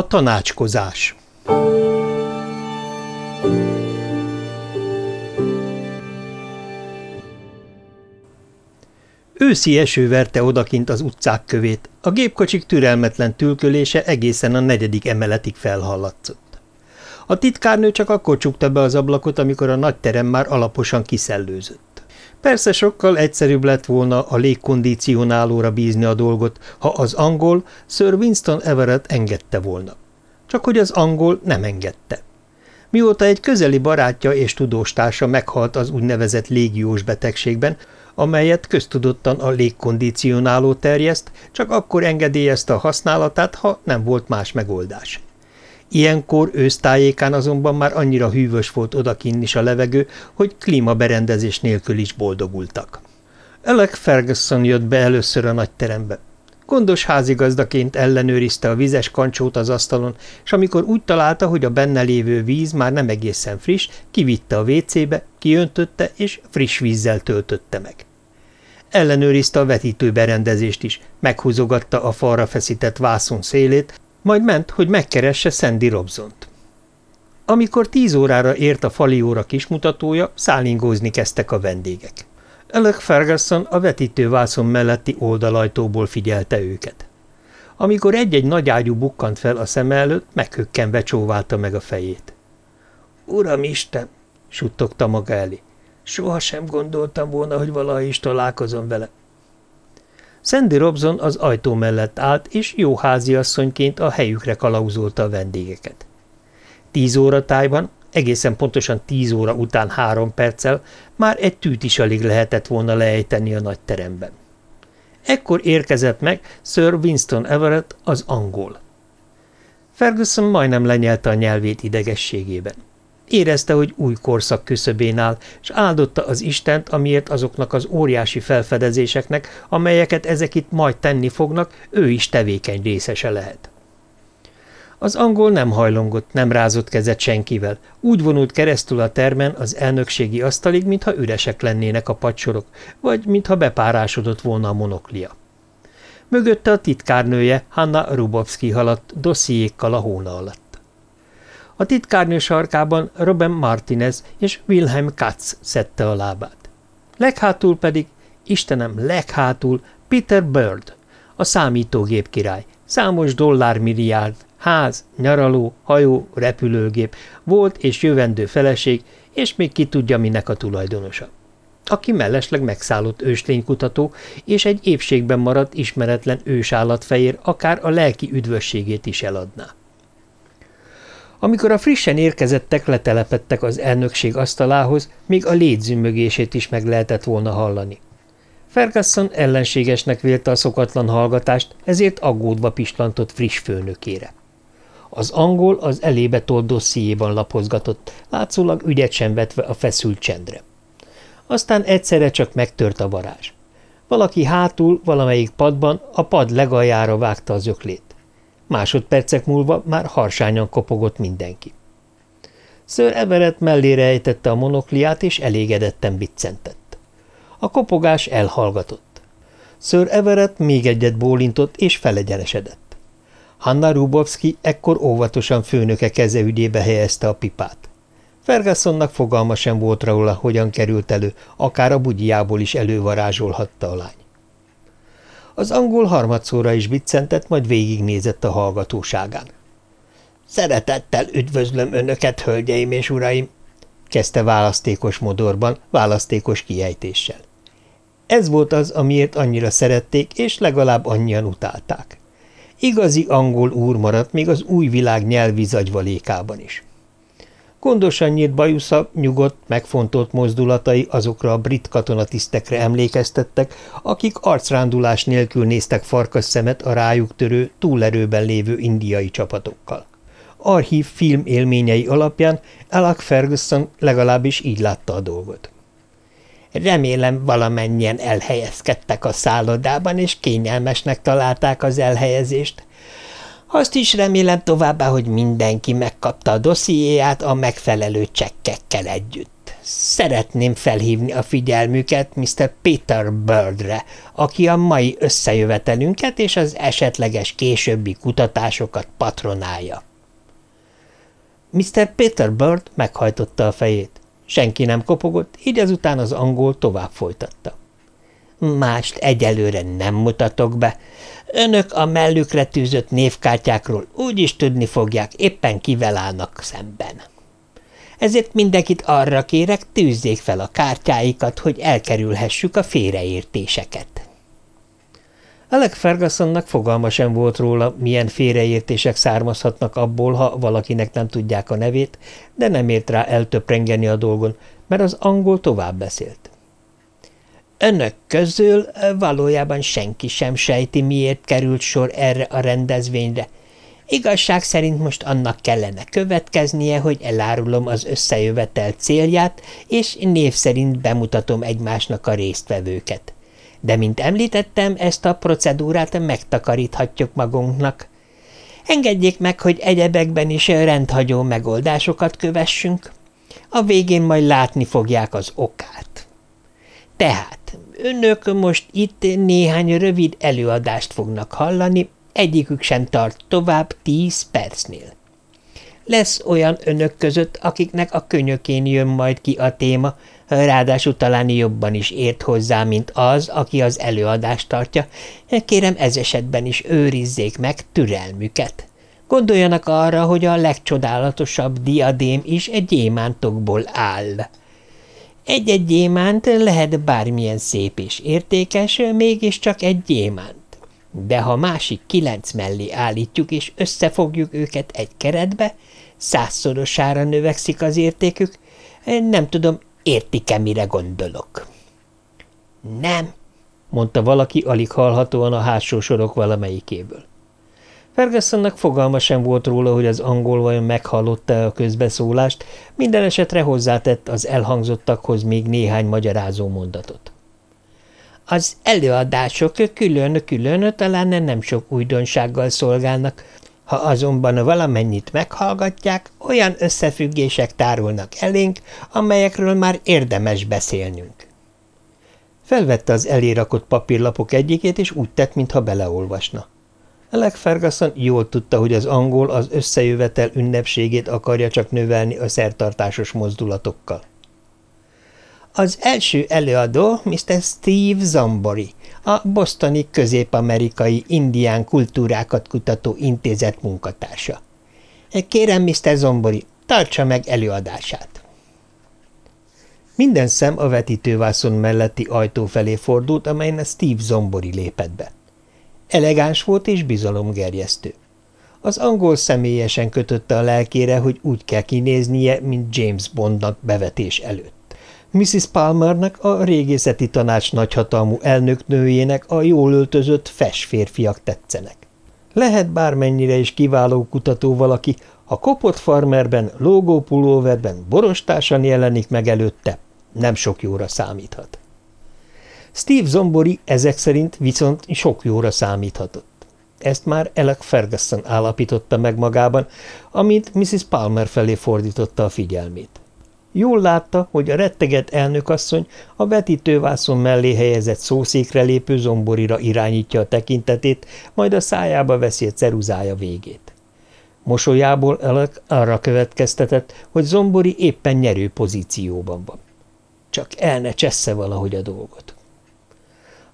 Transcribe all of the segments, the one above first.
A tanácskozás Őszi eső verte odakint az utcák kövét, a gépkocsik türelmetlen tülkölése egészen a negyedik emeletig felhallatszott. A titkárnő csak akkor csukta be az ablakot, amikor a nagy terem már alaposan kiszellőzött. Persze sokkal egyszerűbb lett volna a légkondicionálóra bízni a dolgot, ha az angol Sir Winston Everett engedte volna. Csak hogy az angol nem engedte. Mióta egy közeli barátja és tudóstársa meghalt az úgynevezett légiós betegségben, amelyet köztudottan a légkondicionáló terjeszt, csak akkor engedélyezte a használatát, ha nem volt más megoldás. Ilyenkor ősztájékán azonban már annyira hűvös volt odakinn is a levegő, hogy klímaberendezés nélkül is boldogultak. Alec Ferguson jött be először a nagy terembe. Gondos házigazdaként ellenőrizte a vizes kancsót az asztalon, és amikor úgy találta, hogy a benne lévő víz már nem egészen friss, kivitte a vécébe, kiöntötte és friss vízzel töltötte meg. Ellenőrizte a vetítőberendezést is, meghúzogatta a falra feszített vászon szélét, majd ment, hogy megkeresse Sandy Robsont. Amikor tíz órára ért a fali óra kismutatója, szállingózni kezdtek a vendégek. Alec Ferguson a vetítővászon melletti oldalajtóból figyelte őket. Amikor egy-egy nagyágyú bukkant fel a szem előtt, meghökkenve csóválta meg a fejét. – Uram Isten! – suttogta maga elé. – Soha sem gondoltam volna, hogy valaha is találkozom vele. Sandy Robson az ajtó mellett állt, és jó háziasszonyként a helyükre kalauzolta a vendégeket. Tíz óra tájban, egészen pontosan tíz óra után három perccel már egy tűt is alig lehetett volna leejteni a nagy teremben. Ekkor érkezett meg Sir Winston Everett, az angol. Ferguson majdnem lenyelte a nyelvét idegességében. Érezte, hogy új korszak küszöbén áll, és áldotta az Istent, amiért azoknak az óriási felfedezéseknek, amelyeket ezek itt majd tenni fognak, ő is tevékeny részese lehet. Az angol nem hajlongott, nem rázott kezet senkivel. Úgy vonult keresztül a termen az elnökségi asztalig, mintha üresek lennének a padsorok, vagy mintha bepárásodott volna a monoklia. Mögötte a titkárnője, Hanna Rubovski haladt dossziékkal a hóna alatt. A titkárnő sarkában Robin Martinez és Wilhelm Katz szedte a lábát. Leghátul pedig, Istenem, leghátul Peter Bird, a számítógép király, számos dollármilliárd, ház, nyaraló, hajó, repülőgép, volt és jövendő feleség, és még ki tudja, minek a tulajdonosa. Aki mellesleg megszállott őslénykutató, és egy épségben maradt ismeretlen ősállatfehér akár a lelki üdvösségét is eladná. Amikor a frissen érkezettek letelepettek az elnökség asztalához, még a légyzümmögését is meg lehetett volna hallani. Ferguson ellenségesnek vélte a szokatlan hallgatást, ezért aggódva pislantott friss főnökére. Az angol az elébe tolt dossziéban lapozgatott, látszólag ügyet sem vetve a feszült csendre. Aztán egyszerre csak megtört a varázs. Valaki hátul, valamelyik padban a pad legaljára vágta az öklét. Másodpercek múlva már harsányan kopogott mindenki. Sir Everett mellére ejtette a monokliát, és elégedetten biccentett. A kopogás elhallgatott. Sir Everett még egyet bólintott, és felegyenesedett. Hanna Rubovski ekkor óvatosan főnöke keze ügyébe helyezte a pipát. Fergusonnak fogalma sem volt róla, hogyan került elő, akár a bugyjából is elővarázsolhatta a lány. Az angol harmadszóra is biccentett, majd végignézett a hallgatóságán. – Szeretettel üdvözlöm önöket, hölgyeim és uraim! – kezdte választékos modorban, választékos kiejtéssel. Ez volt az, amiért annyira szerették, és legalább annyian utálták. Igazi angol úr maradt még az új világ nyelvi zagyvalékában is. Gondosan nyílt bajusza, nyugodt, megfontolt mozdulatai azokra a brit katonatisztekre emlékeztettek, akik arcrándulás nélkül néztek farkas szemet a rájuk törő, túlerőben lévő indiai csapatokkal. Archív film élményei alapján Alak Ferguson legalábbis így látta a dolgot. Remélem valamennyien elhelyezkedtek a szállodában, és kényelmesnek találták az elhelyezést, azt is remélem továbbá, hogy mindenki megkapta a dossziéját a megfelelő csekkekkel együtt. szeretném felhívni a figyelmüket Mr. Peter Birdre, aki a mai összejövetelünket és az esetleges későbbi kutatásokat patronálja. Mr. Peter Bird meghajtotta a fejét. Senki nem kopogott, így azután az angol tovább folytatta. Mást egyelőre nem mutatok be. Önök a mellükre tűzött névkártyákról úgy is tudni fogják, éppen kivel állnak szemben. Ezért mindenkit arra kérek, tűzzék fel a kártyáikat, hogy elkerülhessük a félreértéseket. Alec Fergusonnak fogalma sem volt róla, milyen félreértések származhatnak abból, ha valakinek nem tudják a nevét, de nem ért rá eltöprengeni a dolgon, mert az angol tovább beszélt. Önök közül valójában senki sem sejti, miért került sor erre a rendezvényre. Igazság szerint most annak kellene következnie, hogy elárulom az összejövetel célját, és név szerint bemutatom egymásnak a résztvevőket. De, mint említettem, ezt a procedúrát megtakaríthatjuk magunknak. Engedjék meg, hogy egyebekben is rendhagyó megoldásokat kövessünk. A végén majd látni fogják az okát. Tehát önök most itt néhány rövid előadást fognak hallani, egyikük sem tart tovább tíz percnél. Lesz olyan önök között, akiknek a könyökén jön majd ki a téma, ráadásul talán jobban is ért hozzá, mint az, aki az előadást tartja. Kérem, ez esetben is őrizzék meg türelmüket. Gondoljanak arra, hogy a legcsodálatosabb diadém is egy gyémántokból áll. Egy-egy gyémánt lehet bármilyen szép és értékes, mégiscsak egy gyémánt. De ha másik kilenc mellé állítjuk és összefogjuk őket egy keretbe, százszorosára növekszik az értékük. Nem tudom, értik-e, mire gondolok? Nem, mondta valaki alig hallhatóan a hátsó sorok valamelyikéből. Fergusonnak fogalma sem volt róla, hogy az angol vajon meghallotta a közbeszólást, minden esetre hozzátett az elhangzottakhoz még néhány magyarázó mondatot. Az előadások külön-külön talán nem sok újdonsággal szolgálnak, ha azonban valamennyit meghallgatják, olyan összefüggések tárulnak elénk, amelyekről már érdemes beszélnünk. Felvette az elérakott papírlapok egyikét, és úgy tett, mintha beleolvasna. Alec Ferguson jól tudta, hogy az angol az összejövetel ünnepségét akarja csak növelni a szertartásos mozdulatokkal. Az első előadó Mr. Steve Zombori, a Bostoni Közép-Amerikai Indián Kultúrákat Kutató Intézet munkatársa. Kérem, Mr. Zombori, tartsa meg előadását. Minden szem a vetítővászon melletti ajtó felé fordult, amelyen Steve Zombori lépett be. Elegáns volt és bizalomgerjesztő. Az angol személyesen kötötte a lelkére, hogy úgy kell kinéznie, mint James Bondnak bevetés előtt. Mrs. Palmernek, a régészeti tanács nagyhatalmú elnöknőjének a jól öltözött fes férfiak tetszenek. Lehet bármennyire is kiváló kutató valaki, ha kopott farmerben, lógópulóverben borostásan jelenik meg előtte, nem sok jóra számíthat. Steve Zombori ezek szerint viszont sok jóra számíthatott. Ezt már Alec Ferguson állapította meg magában, amint Mrs. Palmer felé fordította a figyelmét. Jól látta, hogy a retteget elnökasszony a vetítővászon mellé helyezett szószékre lépő zomborira irányítja a tekintetét, majd a szájába veszi a ceruzája végét. Mosolyából Alec arra következtetett, hogy zombori éppen nyerő pozícióban van. Csak el ne csessze valahogy a dolgot.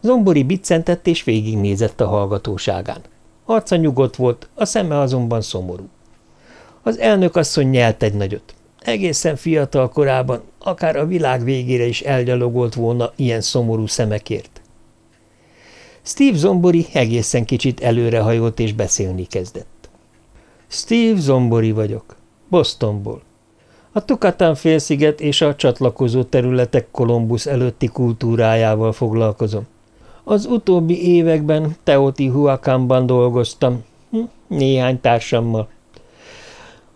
Zombori biccentett és végignézett a hallgatóságán. Arca nyugodt volt, a szeme azonban szomorú. Az elnökasszony nyelt egy nagyot. Egészen fiatal korában akár a világ végére is elgyalogolt volna ilyen szomorú szemekért. Steve Zombori egészen kicsit előrehajolt és beszélni kezdett. Steve Zombori vagyok, Bostonból. A Tukatán félsziget és a csatlakozó területek Kolumbusz előtti kultúrájával foglalkozom. Az utóbbi években Teotihuacanban dolgoztam, hm, néhány társammal.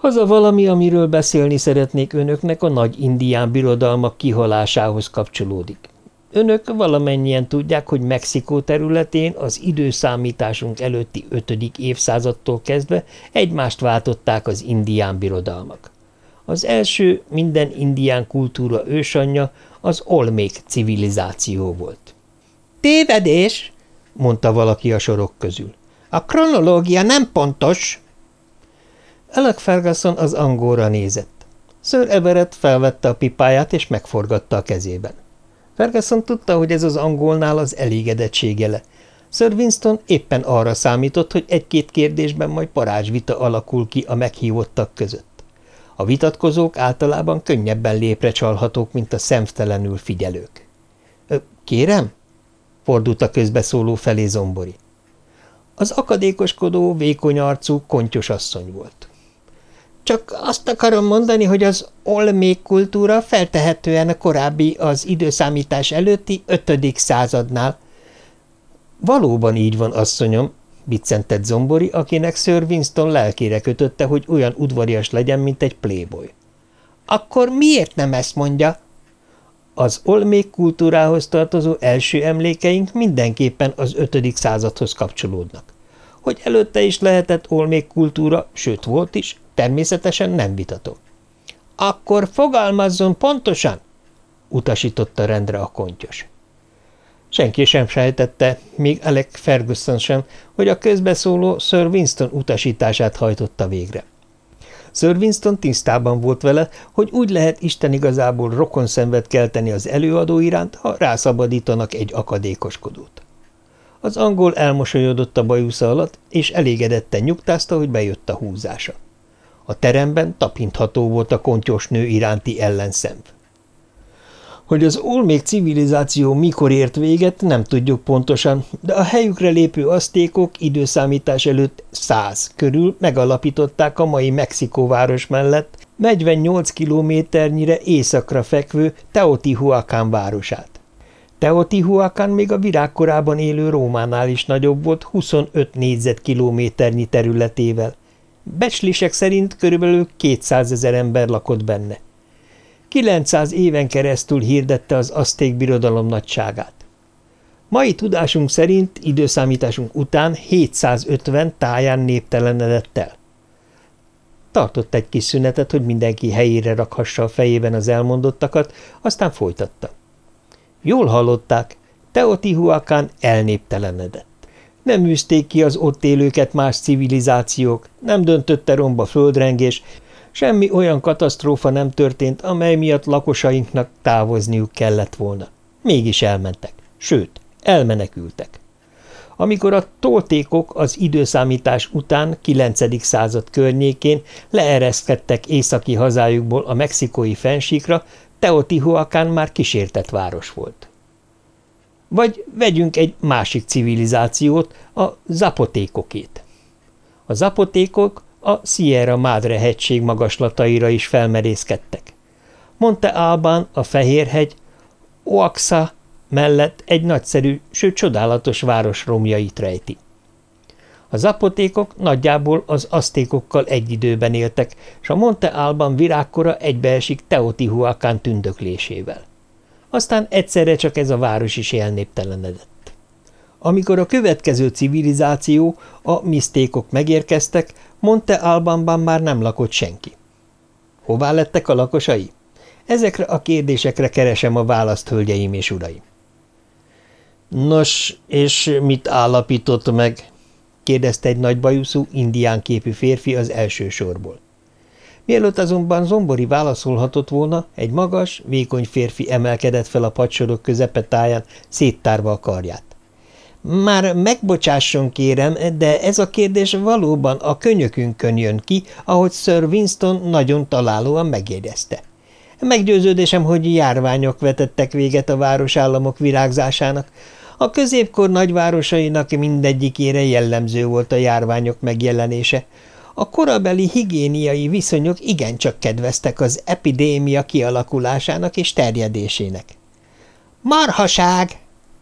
Az a valami, amiről beszélni szeretnék önöknek, a nagy indián birodalmak kihalásához kapcsolódik. Önök valamennyien tudják, hogy Mexikó területén az időszámításunk előtti ötödik évszázadtól kezdve egymást váltották az indián birodalmak. Az első minden indián kultúra ősanyja az olmék civilizáció volt. – Tévedés! – mondta valaki a sorok közül. – A kronológia nem pontos! Alec Ferguson az angolra nézett. Sir Everett felvette a pipáját és megforgatta a kezében. Ferguson tudta, hogy ez az angolnál az elégedettsége Sir Winston éppen arra számított, hogy egy-két kérdésben majd parázsvita alakul ki a meghívottak között. A vitatkozók általában könnyebben lépre csalhatók, mint a szemtelenül figyelők. – Kérem? – fordult a közbeszóló felé Zombori. Az akadékoskodó, vékony arcú, kontyos asszony volt. Csak azt akarom mondani, hogy az olmék kultúra feltehetően a korábbi, az időszámítás előtti ötödik századnál. Valóban így van, asszonyom, biccentett Zombori, akinek Sir Winston lelkére kötötte, hogy olyan udvarias legyen, mint egy playboy. Akkor miért nem ezt mondja? Az olmék kultúrához tartozó első emlékeink mindenképpen az ötödik századhoz kapcsolódnak. Hogy előtte is lehetett olmék kultúra, sőt volt is, természetesen nem vitatom. Akkor fogalmazzon pontosan, utasította rendre a kontyos. Senki sem sejtette, még Alec Ferguson sem, hogy a közbeszóló Sir Winston utasítását hajtotta végre. Sir Winston tisztában volt vele, hogy úgy lehet Isten igazából rokon szenved kelteni az előadó iránt, ha rászabadítanak egy akadékoskodót. Az angol elmosolyodott a bajusza alatt, és elégedetten nyugtázta, hogy bejött a húzása. A teremben tapintható volt a kontyos nő iránti ellenszemv. Hogy az olmék civilizáció mikor ért véget, nem tudjuk pontosan, de a helyükre lépő asztékok időszámítás előtt száz körül megalapították a mai Mexikó város mellett 48 kilométernyire északra fekvő Teotihuacán városát. Teotihuacán még a virágkorában élő Rómánál is nagyobb volt 25 négyzetkilométernyi területével. Becslések szerint körülbelül 200 ezer ember lakott benne. 900 éven keresztül hirdette az aszték birodalom nagyságát. Mai tudásunk szerint időszámításunk után 750 táján néptelenedett el. Tartott egy kis szünetet, hogy mindenki helyére rakhassa a fejében az elmondottakat, aztán folytatta. Jól hallották, Teotihuacán elnéptelenedett. Nem űzték ki az ott élőket más civilizációk, nem döntötte romba földrengés, Semmi olyan katasztrófa nem történt, amely miatt lakosainknak távozniuk kellett volna. Mégis elmentek. Sőt, elmenekültek. Amikor a toltékok az időszámítás után 9. század környékén leereszkedtek északi hazájukból a mexikói fensíkra, Teotihuacán már kísértett város volt. Vagy vegyünk egy másik civilizációt, a zapotékokét. A zapotékok a Sierra Madre hegység magaslataira is felmerészkedtek. Monte Alban, a Fehérhegy, Oaxa mellett egy nagyszerű, sőt csodálatos város romjait rejti. A zapotékok nagyjából az asztékokkal egy időben éltek, és a Monte Alban virágkora egybeesik Teotihuacán tündöklésével. Aztán egyszerre csak ez a város is elnéptelenedett. Amikor a következő civilizáció, a misztékok megérkeztek, Monte Albanban már nem lakott senki. Hová lettek a lakosai? Ezekre a kérdésekre keresem a választ, hölgyeim és uraim. Nos, és mit állapított meg? kérdezte egy nagybajuszú, indián képű férfi az első sorból. Mielőtt azonban Zombori válaszolhatott volna, egy magas, vékony férfi emelkedett fel a padsorok közepetáján, széttárva a karját. Már megbocsásson kérem, de ez a kérdés valóban a könyökünkön jön ki, ahogy Sir Winston nagyon találóan megjegyezte. Meggyőződésem, hogy járványok vetettek véget a városállamok virágzásának. A középkor nagyvárosainak mindegyikére jellemző volt a járványok megjelenése. A korabeli higiéniai viszonyok igencsak kedveztek az epidémia kialakulásának és terjedésének. – Marhaság!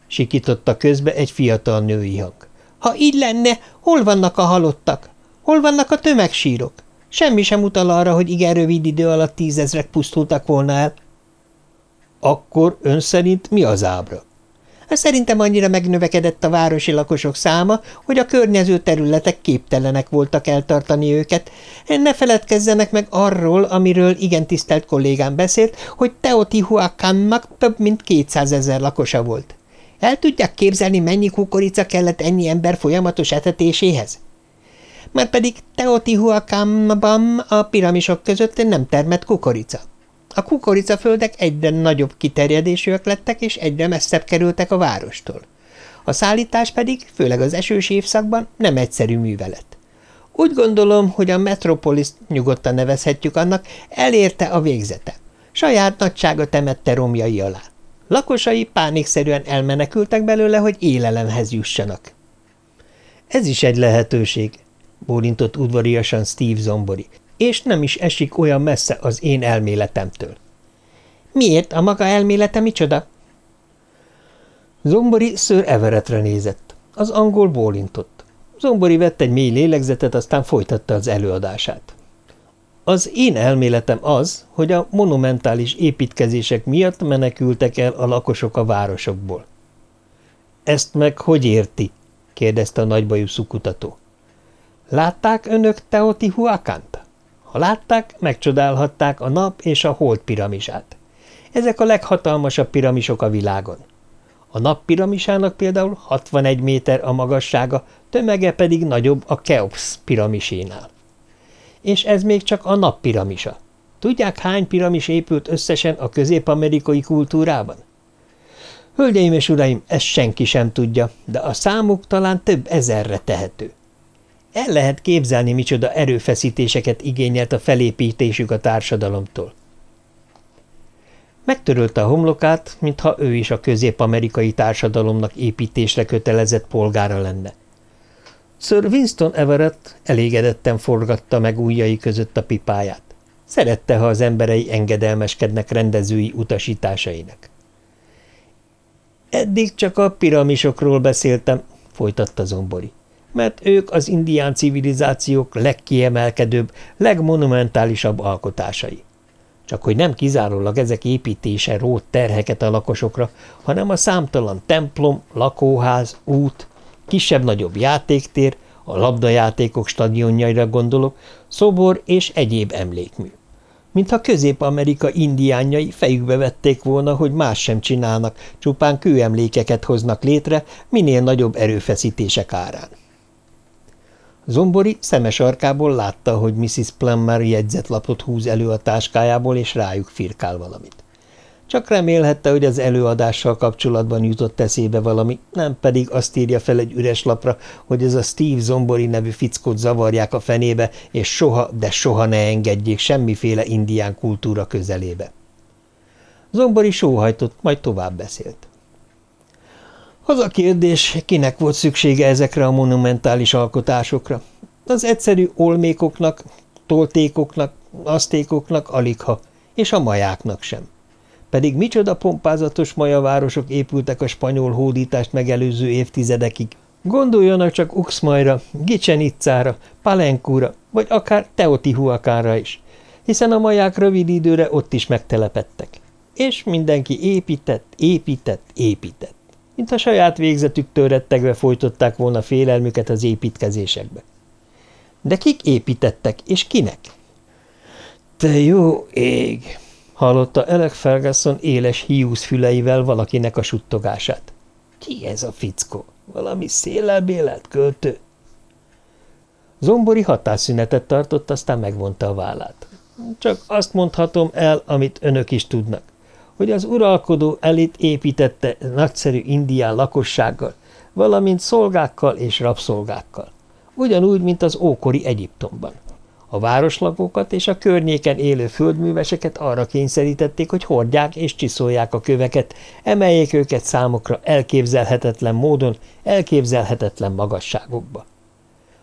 Sikította közbe egy fiatal női hang. Ha így lenne, hol vannak a halottak? Hol vannak a tömegsírok? Semmi sem utal arra, hogy igen rövid idő alatt tízezrek pusztultak volna el. Akkor ön szerint mi az ábra? Szerintem annyira megnövekedett a városi lakosok száma, hogy a környező területek képtelenek voltak eltartani őket. Ne feledkezzenek meg arról, amiről igen tisztelt kollégám beszélt, hogy Teotihuacannak több mint 200 ezer lakosa volt. El tudják képzelni, mennyi kukorica kellett ennyi ember folyamatos etetéséhez? Mert pedig Teotihuacanban a piramisok között nem termett kukorica. A kukoricaföldek egyre nagyobb kiterjedésűek lettek, és egyre messzebb kerültek a várostól. A szállítás pedig, főleg az esős évszakban, nem egyszerű művelet. Úgy gondolom, hogy a metropolis nyugodtan nevezhetjük annak, elérte a végzete. Saját nagysága temette romjai alá. Lakosai pánikszerűen elmenekültek belőle, hogy élelemhez jussanak. Ez is egy lehetőség, bólintott udvariasan Steve Zombori, és nem is esik olyan messze az én elméletemtől. Miért? A maga elmélete micsoda? Zombori Sir Everettre nézett. Az angol bólintott. Zombori vett egy mély lélegzetet, aztán folytatta az előadását. Az én elméletem az, hogy a monumentális építkezések miatt menekültek el a lakosok a városokból. Ezt meg hogy érti? kérdezte a nagybajú szukutató. Látták önök Teotihuacant? Ha látták, megcsodálhatták a nap és a hold piramisát. Ezek a leghatalmasabb piramisok a világon. A nap piramisának például 61 méter a magassága, tömege pedig nagyobb a Keops piramisénál. És ez még csak a nap piramisa. Tudják, hány piramis épült összesen a közép-amerikai kultúrában? Hölgyeim és uraim, ezt senki sem tudja, de a számuk talán több ezerre tehető. El lehet képzelni, micsoda erőfeszítéseket igényelt a felépítésük a társadalomtól. Megtörölte a homlokát, mintha ő is a közép-amerikai társadalomnak építésre kötelezett polgára lenne. Sir Winston Everett elégedetten forgatta meg ujjai között a pipáját. Szerette, ha az emberei engedelmeskednek rendezői utasításainak. Eddig csak a piramisokról beszéltem, folytatta Zombori mert ők az indián civilizációk legkiemelkedőbb, legmonumentálisabb alkotásai. Csak hogy nem kizárólag ezek építése rót terheket a lakosokra, hanem a számtalan templom, lakóház, út, kisebb-nagyobb játéktér, a labdajátékok stadionjaira gondolok, szobor és egyéb emlékmű. Mintha Közép-Amerika indiánjai fejükbe vették volna, hogy más sem csinálnak, csupán kőemlékeket hoznak létre, minél nagyobb erőfeszítések árán. Zombori szemes arkából látta, hogy Mrs. Plummer jegyzetlapot húz elő a táskájából, és rájuk firkál valamit. Csak remélhette, hogy az előadással kapcsolatban jutott eszébe valami, nem pedig azt írja fel egy üres lapra, hogy ez a Steve Zombori nevű fickót zavarják a fenébe, és soha, de soha ne engedjék semmiféle indián kultúra közelébe. Zombori sóhajtott, majd tovább beszélt. Az a kérdés, kinek volt szüksége ezekre a monumentális alkotásokra? Az egyszerű olmékoknak, toltékoknak, asztékoknak aligha, és a majáknak sem. Pedig micsoda pompázatos majavárosok épültek a spanyol hódítást megelőző évtizedekig. Gondoljanak csak Uxmajra, Gicsen Itzára, Palenkúra, vagy akár Teotihuacánra is, hiszen a maják rövid időre ott is megtelepettek. És mindenki épített, épített, épített mint a saját végzetüktől rettegve folytották volna félelmüket az építkezésekbe. De kik építettek, és kinek? Te jó ég! Hallotta Elek Ferguson éles hiúz füleivel valakinek a suttogását. Ki ez a fickó? Valami szélelbélelt költő? Zombori hatásszünetet tartott, aztán megvonta a vállát. Csak azt mondhatom el, amit önök is tudnak hogy az uralkodó elit építette nagyszerű indián lakossággal, valamint szolgákkal és rabszolgákkal, ugyanúgy, mint az ókori Egyiptomban. A városlakókat és a környéken élő földműveseket arra kényszerítették, hogy hordják és csiszolják a köveket, emeljék őket számokra elképzelhetetlen módon, elképzelhetetlen magasságokba.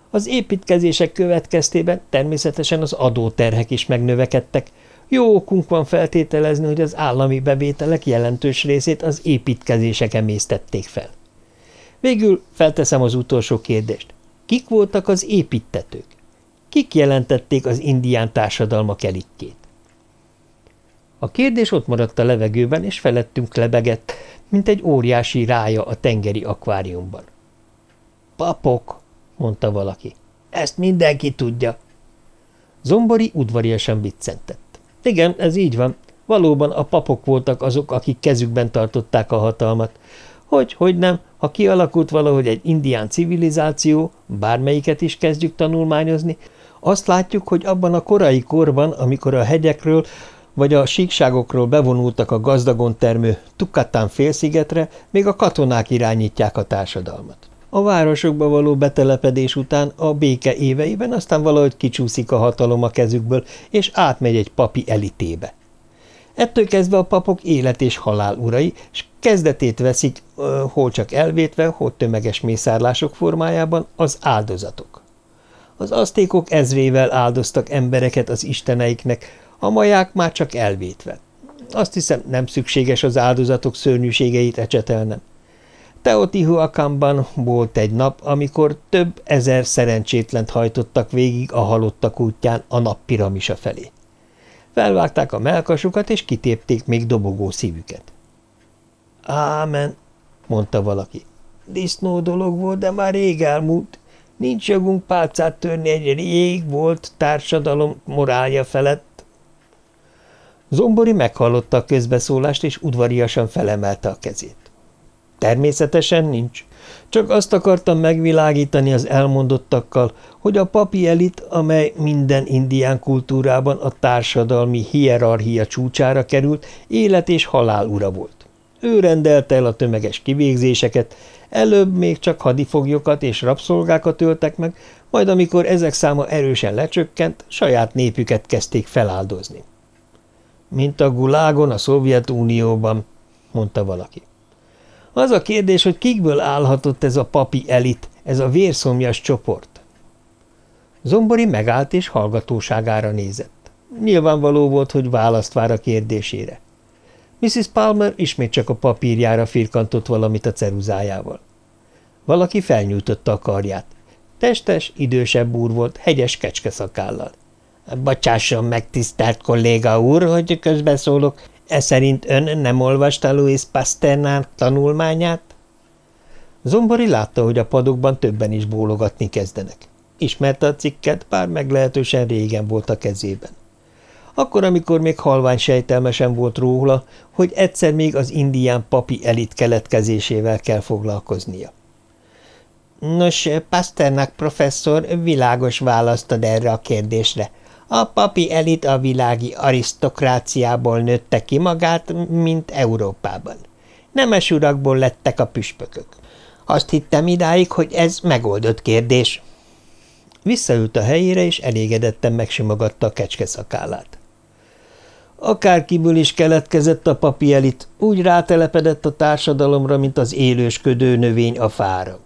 Az építkezések következtében természetesen az adóterhek is megnövekedtek, jó okunk van feltételezni, hogy az állami bevételek jelentős részét az építkezések emésztették fel. Végül felteszem az utolsó kérdést. Kik voltak az építetők? Kik jelentették az indián társadalmak elitjét? A kérdés ott maradt a levegőben, és felettünk lebegett, mint egy óriási rája a tengeri akváriumban. – Papok! – mondta valaki. – Ezt mindenki tudja. Zombori udvariasan biccentett. Igen, ez így van. Valóban a papok voltak azok, akik kezükben tartották a hatalmat. Hogy, hogy nem, ha kialakult valahogy egy indián civilizáció, bármelyiket is kezdjük tanulmányozni, azt látjuk, hogy abban a korai korban, amikor a hegyekről vagy a síkságokról bevonultak a gazdagon termő Tukatán félszigetre, még a katonák irányítják a társadalmat. A városokba való betelepedés után a béke éveiben aztán valahogy kicsúszik a hatalom a kezükből, és átmegy egy papi elitébe. Ettől kezdve a papok élet és halál urai, és kezdetét veszik, hol csak elvétve, hol tömeges mészárlások formájában az áldozatok. Az asztékok ezrével áldoztak embereket az isteneiknek, a maják már csak elvétve. Azt hiszem, nem szükséges az áldozatok szörnyűségeit ecsetelnem. Teotihuacanban volt egy nap, amikor több ezer szerencsétlent hajtottak végig a halottak útján a nap piramisa felé. Felvágták a melkasukat, és kitépték még dobogó szívüket. Ámen, mondta valaki. Disznó dolog volt, de már rég elmúlt. Nincs jogunk pálcát törni egy rég volt társadalom morálja felett. Zombori meghallotta a közbeszólást, és udvariasan felemelte a kezét. Természetesen nincs. Csak azt akartam megvilágítani az elmondottakkal, hogy a papi elit, amely minden indián kultúrában a társadalmi hierarchia csúcsára került, élet és halál ura volt. Ő rendelte el a tömeges kivégzéseket, előbb még csak hadifoglyokat és rabszolgákat öltek meg, majd amikor ezek száma erősen lecsökkent, saját népüket kezdték feláldozni. Mint a gulágon a Szovjetunióban, mondta valaki. Az a kérdés, hogy kikből állhatott ez a papi elit, ez a vérszomjas csoport. Zombori megállt és hallgatóságára nézett. Nyilvánvaló volt, hogy választ vár a kérdésére. Mrs. Palmer ismét csak a papírjára firkantott valamit a ceruzájával. Valaki felnyújtotta a karját. Testes, idősebb úr volt, hegyes kecske szakállal. – Bocsásson meg, tisztelt kolléga úr, hogy közbeszólok, E szerint ön nem olvasta Louis Pasternák tanulmányát? Zombori látta, hogy a padokban többen is bólogatni kezdenek. Ismerte a cikket, bár meglehetősen régen volt a kezében. Akkor, amikor még halvány sejtelmesen volt róla, hogy egyszer még az indián papi elit keletkezésével kell foglalkoznia. Nos, Pasternak professzor világos választ ad erre a kérdésre – a papi elit a világi arisztokráciából nőtte ki magát, mint Európában. Nemes urakból lettek a püspökök. Azt hittem idáig, hogy ez megoldott kérdés. Visszaült a helyére, és elégedetten megsimogatta a kecske szakállát. Akárkiből is keletkezett a papi elit, úgy rátelepedett a társadalomra, mint az élősködő növény a fára.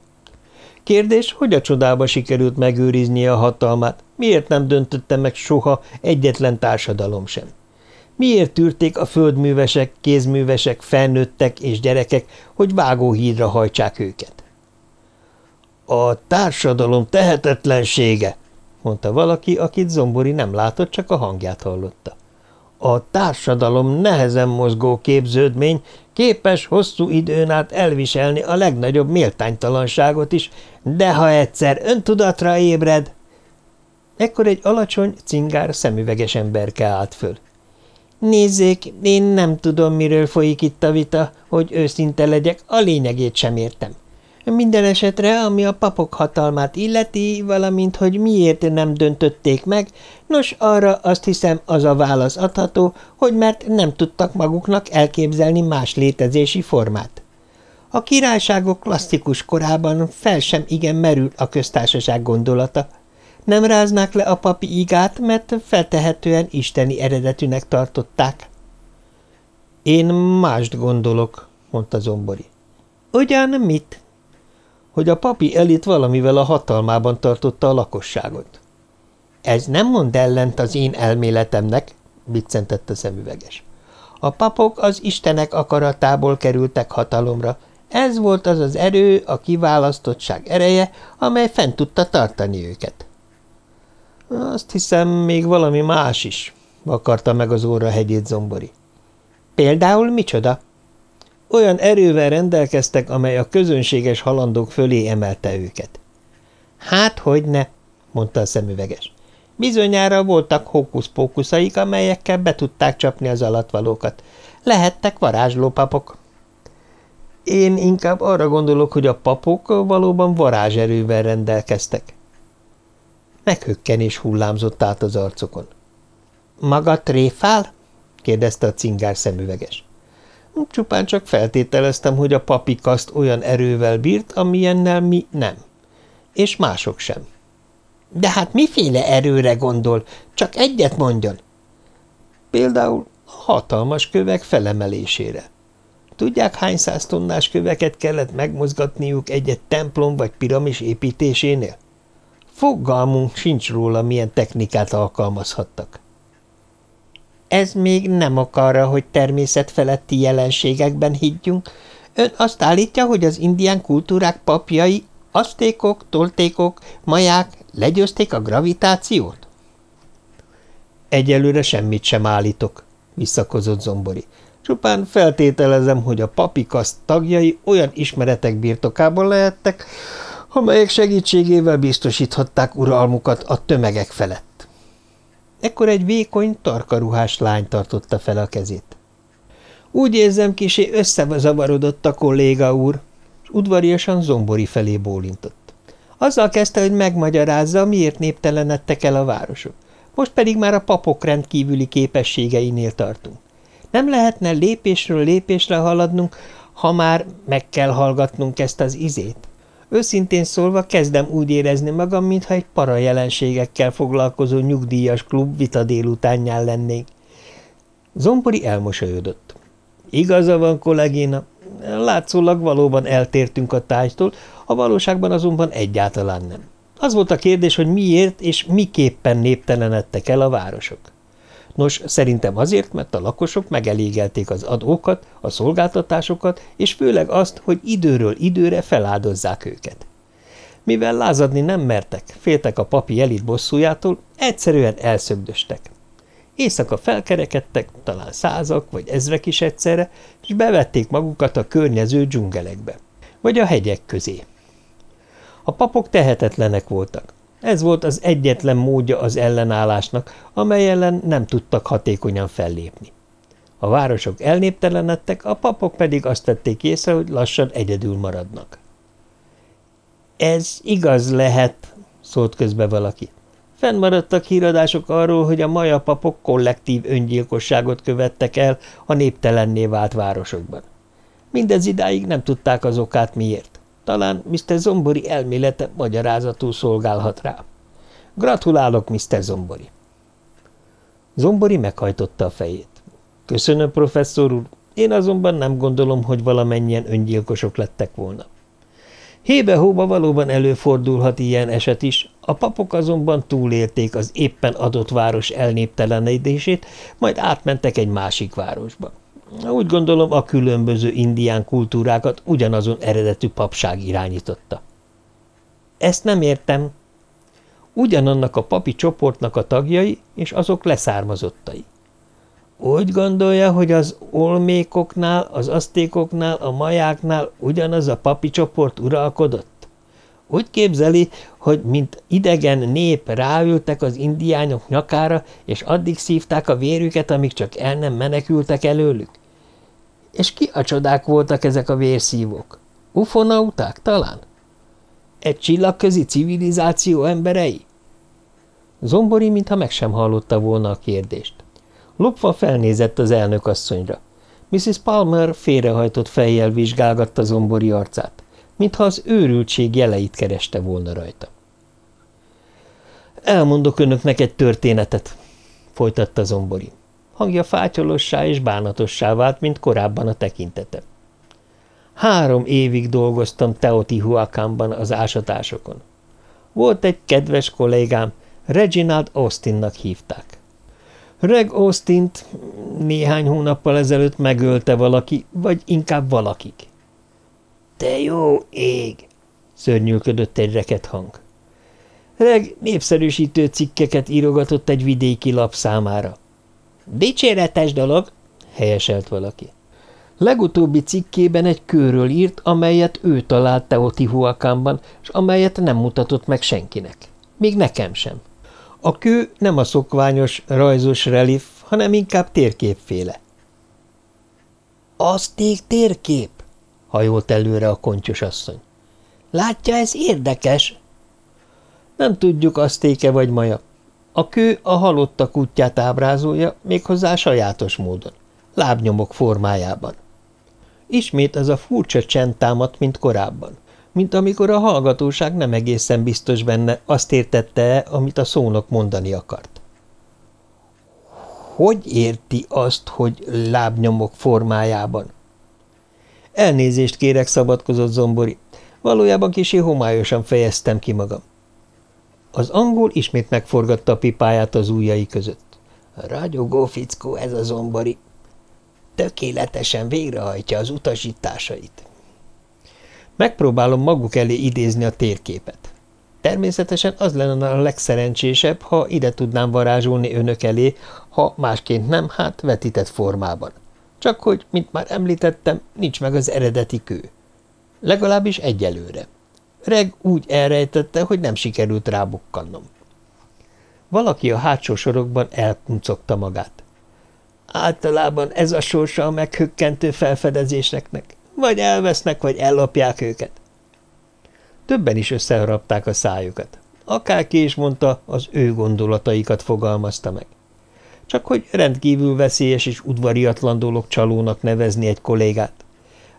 Kérdés, hogy a csodába sikerült megőriznie a hatalmát, miért nem döntötte meg soha egyetlen társadalom sem? Miért tűrték a földművesek, kézművesek, felnőttek és gyerekek, hogy vágóhídra hajtsák őket? A társadalom tehetetlensége, mondta valaki, akit Zombori nem látott, csak a hangját hallotta. A társadalom nehezen mozgó képződmény képes hosszú időn át elviselni a legnagyobb méltánytalanságot is, de ha egyszer öntudatra ébred... Ekkor egy alacsony, cingár, szemüveges emberke állt föl. Nézzék, én nem tudom, miről folyik itt a vita, hogy őszinte legyek, a lényegét sem értem. Minden esetre, ami a papok hatalmát illeti, valamint, hogy miért nem döntötték meg, nos, arra azt hiszem az a válasz adható, hogy mert nem tudtak maguknak elképzelni más létezési formát. A királyságok klasszikus korában fel sem igen merül a köztársaság gondolata. Nem ráznák le a papi igát, mert feltehetően isteni eredetűnek tartották. Én mást gondolok, mondta Zombori. Ugyan mit? Hogy a papi elit valamivel a hatalmában tartotta a lakosságot. Ez nem mond ellent az én elméletemnek, biccentett a szemüveges. A papok az istenek akaratából kerültek hatalomra. Ez volt az az erő, a kiválasztottság ereje, amely fent tudta tartani őket. Azt hiszem, még valami más is, vakarta meg az óra hegyét zombori. Például micsoda? Olyan erővel rendelkeztek, amely a közönséges halandók fölé emelte őket. Hát, hogy ne, mondta a szemüveges. Bizonyára voltak hókusz-pókuszaik, amelyekkel be tudták csapni az alatvalókat. Lehettek varázslópapok. Én inkább arra gondolok, hogy a papok valóban varázserővel rendelkeztek. Meghökkenés hullámzott át az arcokon. – Maga tréfál? – kérdezte a cingár szemüveges. Csupán csak feltételeztem, hogy a papi kaszt olyan erővel bírt, amilyennel mi nem. És mások sem. De hát miféle erőre gondol? Csak egyet mondjon. Például hatalmas kövek felemelésére. Tudják, hány száz tonnás köveket kellett megmozgatniuk egy-egy templom vagy piramis építésénél? Fogalmunk sincs róla, milyen technikát alkalmazhattak. Ez még nem ok arra, hogy természetfeletti jelenségekben higgyünk. Ön azt állítja, hogy az indián kultúrák papjai, asztékok, toltékok, maják legyőzték a gravitációt? Egyelőre semmit sem állítok, visszakozott Zombori. Csupán feltételezem, hogy a papikaszt tagjai olyan ismeretek birtokában lehettek, amelyek segítségével biztosíthatták uralmukat a tömegek felett. Ekkor egy vékony, tarkaruhás lány tartotta fel a kezét. Úgy érzem, kisé összezavarodott a kolléga úr, és udvariasan Zombori felé bólintott. Azzal kezdte, hogy megmagyarázza, miért néptelenedtek el a városok. Most pedig már a papok rendkívüli képességeinél tartunk. Nem lehetne lépésről lépésre haladnunk, ha már meg kell hallgatnunk ezt az izét? Őszintén szólva kezdem úgy érezni magam, mintha egy para jelenségekkel foglalkozó nyugdíjas klub vita délutánján lennénk. Zombori elmosolyodott. Igaza van, kollégina, látszólag valóban eltértünk a tájtól, a valóságban azonban egyáltalán nem. Az volt a kérdés, hogy miért és miképpen néptelenedtek el a városok. Nos, szerintem azért, mert a lakosok megelégelték az adókat, a szolgáltatásokat, és főleg azt, hogy időről időre feláldozzák őket. Mivel lázadni nem mertek, féltek a papi elit bosszújától, egyszerűen elszögdöstek. Éjszaka felkerekedtek, talán százak vagy ezrek is egyszerre, és bevették magukat a környező dzsungelekbe, vagy a hegyek közé. A papok tehetetlenek voltak, ez volt az egyetlen módja az ellenállásnak, amely ellen nem tudtak hatékonyan fellépni. A városok elnéptelenedtek, a papok pedig azt tették észre, hogy lassan egyedül maradnak. – Ez igaz lehet, szólt közbe valaki. Fennmaradtak híradások arról, hogy a maja papok kollektív öngyilkosságot követtek el a néptelenné vált városokban. Mindez idáig nem tudták az okát miért. Talán Mr. Zombori elmélete magyarázatul szolgálhat rá. Gratulálok, Mr. Zombori. Zombori meghajtotta a fejét. Köszönöm, professzor úr, én azonban nem gondolom, hogy valamennyien öngyilkosok lettek volna. Hébe-hóba valóban előfordulhat ilyen eset is, a papok azonban túlélték az éppen adott város elnéptelenedését, majd átmentek egy másik városba. Úgy gondolom, a különböző indián kultúrákat ugyanazon eredetű papság irányította. Ezt nem értem. Ugyanannak a papi csoportnak a tagjai és azok leszármazottai. Úgy gondolja, hogy az olmékoknál, az asztékoknál, a majáknál ugyanaz a papi csoport uralkodott? Úgy képzeli, hogy mint idegen nép ráültek az indiánok nyakára, és addig szívták a vérüket, amíg csak el nem menekültek előlük? És ki a csodák voltak ezek a vérszívók? Ufonauták talán? Egy csillagközi civilizáció emberei? Zombori, mintha meg sem hallotta volna a kérdést. Lopva felnézett az elnökasszonyra. Mrs. Palmer félrehajtott fejjel vizsgálgatta Zombori arcát, mintha az őrültség jeleit kereste volna rajta. Elmondok önöknek egy történetet, folytatta Zombori. Hangja fátyolossá és bánatossá vált, mint korábban a tekintete. Három évig dolgoztam Teotihuacanban az ásatásokon. Volt egy kedves kollégám, Reginald Austinnak hívták. Reg Austint néhány hónappal ezelőtt megölte valaki, vagy inkább valakik. – Te jó ég! – szörnyűködött egy reket hang. Reg népszerűsítő cikkeket írogatott egy vidéki lap számára. Dicséretes dolog, helyeselt valaki. Legutóbbi cikkében egy kőről írt, amelyet ő talált Teotihuacánban, és amelyet nem mutatott meg senkinek. Még nekem sem. A kő nem a szokványos, rajzos relif, hanem inkább térképféle. – Azték térkép? – hajolt előre a kontyos asszony. – Látja, ez érdekes. – Nem tudjuk, aztéke vagy maja. A kő a halottak útját ábrázolja, méghozzá sajátos módon, lábnyomok formájában. Ismét ez a furcsa csend támadt, mint korábban, mint amikor a hallgatóság nem egészen biztos benne, azt értette-e, amit a szónok mondani akart. Hogy érti azt, hogy lábnyomok formájában? Elnézést kérek, szabadkozott Zombori. Valójában kicsi homályosan fejeztem ki magam. Az angol ismét megforgatta a pipáját az ujjai között. Ragyogó fickó ez a zombori. Tökéletesen végrehajtja az utasításait. Megpróbálom maguk elé idézni a térképet. Természetesen az lenne a legszerencsésebb, ha ide tudnám varázsolni önök elé, ha másként nem, hát vetített formában. Csak hogy, mint már említettem, nincs meg az eredeti kő. Legalábbis egyelőre. Reg úgy elrejtette, hogy nem sikerült rábukkannom. Valaki a hátsó sorokban elkuncogta magát. Általában ez a sorsa a meghökkentő felfedezéseknek. Vagy elvesznek, vagy ellopják őket. Többen is összeharapták a szájukat. Akárki is mondta, az ő gondolataikat fogalmazta meg. Csak hogy rendkívül veszélyes és udvariatlan dolog csalónak nevezni egy kollégát.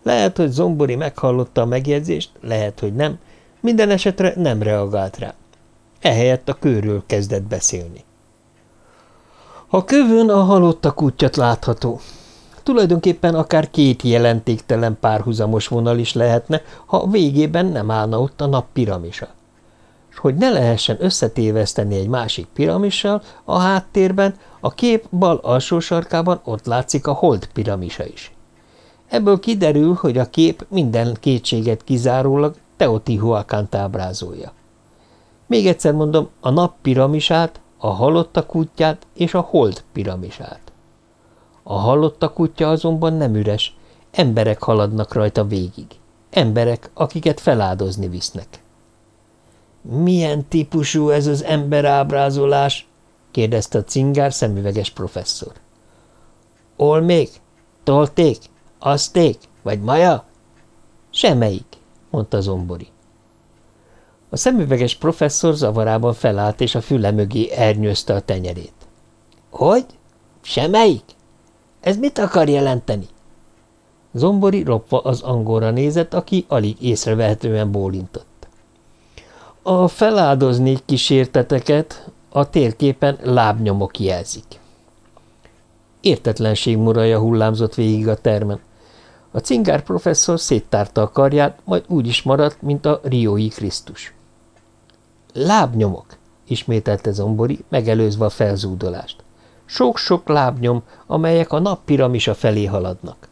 Lehet, hogy Zombori meghallotta a megjegyzést, lehet, hogy nem, minden esetre nem reagált rá. Ehelyett a kőről kezdett beszélni. A kövön a halottak útjat látható. Tulajdonképpen akár két jelentéktelen párhuzamos vonal is lehetne, ha végében nem állna ott a nap piramisa. És hogy ne lehessen összetéveszteni egy másik piramissal, a háttérben, a kép bal alsó sarkában ott látszik a hold piramisa is. Ebből kiderül, hogy a kép minden kétséget kizárólag Teotihuacán ábrázolja. Még egyszer mondom, a nap piramisát, a halottak útját és a hold piramisát. A halottak útja azonban nem üres, emberek haladnak rajta végig. Emberek, akiket feláldozni visznek. Milyen típusú ez az emberábrázolás? kérdezte a cingár szemüveges professzor. Olmék? Tolték? Azték? Vagy maja? Semmelyik, mondta Zombori. A szemüveges professzor zavarában felállt, és a füle mögé ernyőzte a tenyerét. – Hogy? Semmelyik? Ez mit akar jelenteni? Zombori ropva az angolra nézett, aki alig észrevehetően bólintott. A feláldozni kísérteteket a térképen lábnyomok jelzik. Értetlenség muraja hullámzott végig a termen. A cingár professzor széttárta a karját, majd úgy is maradt, mint a riói Krisztus. Lábnyomok, ismételte Zombori, megelőzve a felzúdolást. Sok-sok lábnyom, amelyek a nap piramisa felé haladnak.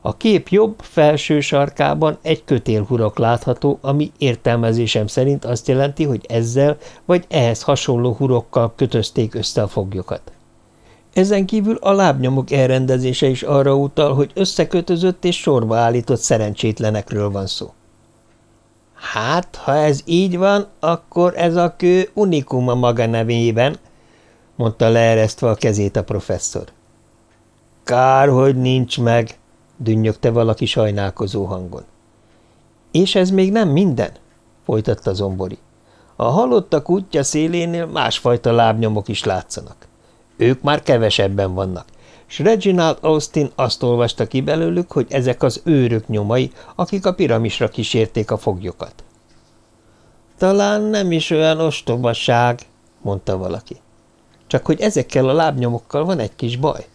A kép jobb felső sarkában egy kötélhurok látható, ami értelmezésem szerint azt jelenti, hogy ezzel vagy ehhez hasonló hurokkal kötözték össze a foglyokat. Ezen kívül a lábnyomok elrendezése is arra utal, hogy összekötözött és sorba állított szerencsétlenekről van szó. Hát, ha ez így van, akkor ez a kő unikum a maga nevében, mondta leeresztve a kezét a professzor. Kár, hogy nincs meg, dünnyögte valaki sajnálkozó hangon. És ez még nem minden, folytatta Zombori. A halottak útja szélénél másfajta lábnyomok is látszanak. Ők már kevesebben vannak, s Reginald Austin azt olvasta ki belőlük, hogy ezek az őrök nyomai, akik a piramisra kísérték a foglyokat. Talán nem is olyan ostobaság, mondta valaki. Csak hogy ezekkel a lábnyomokkal van egy kis baj.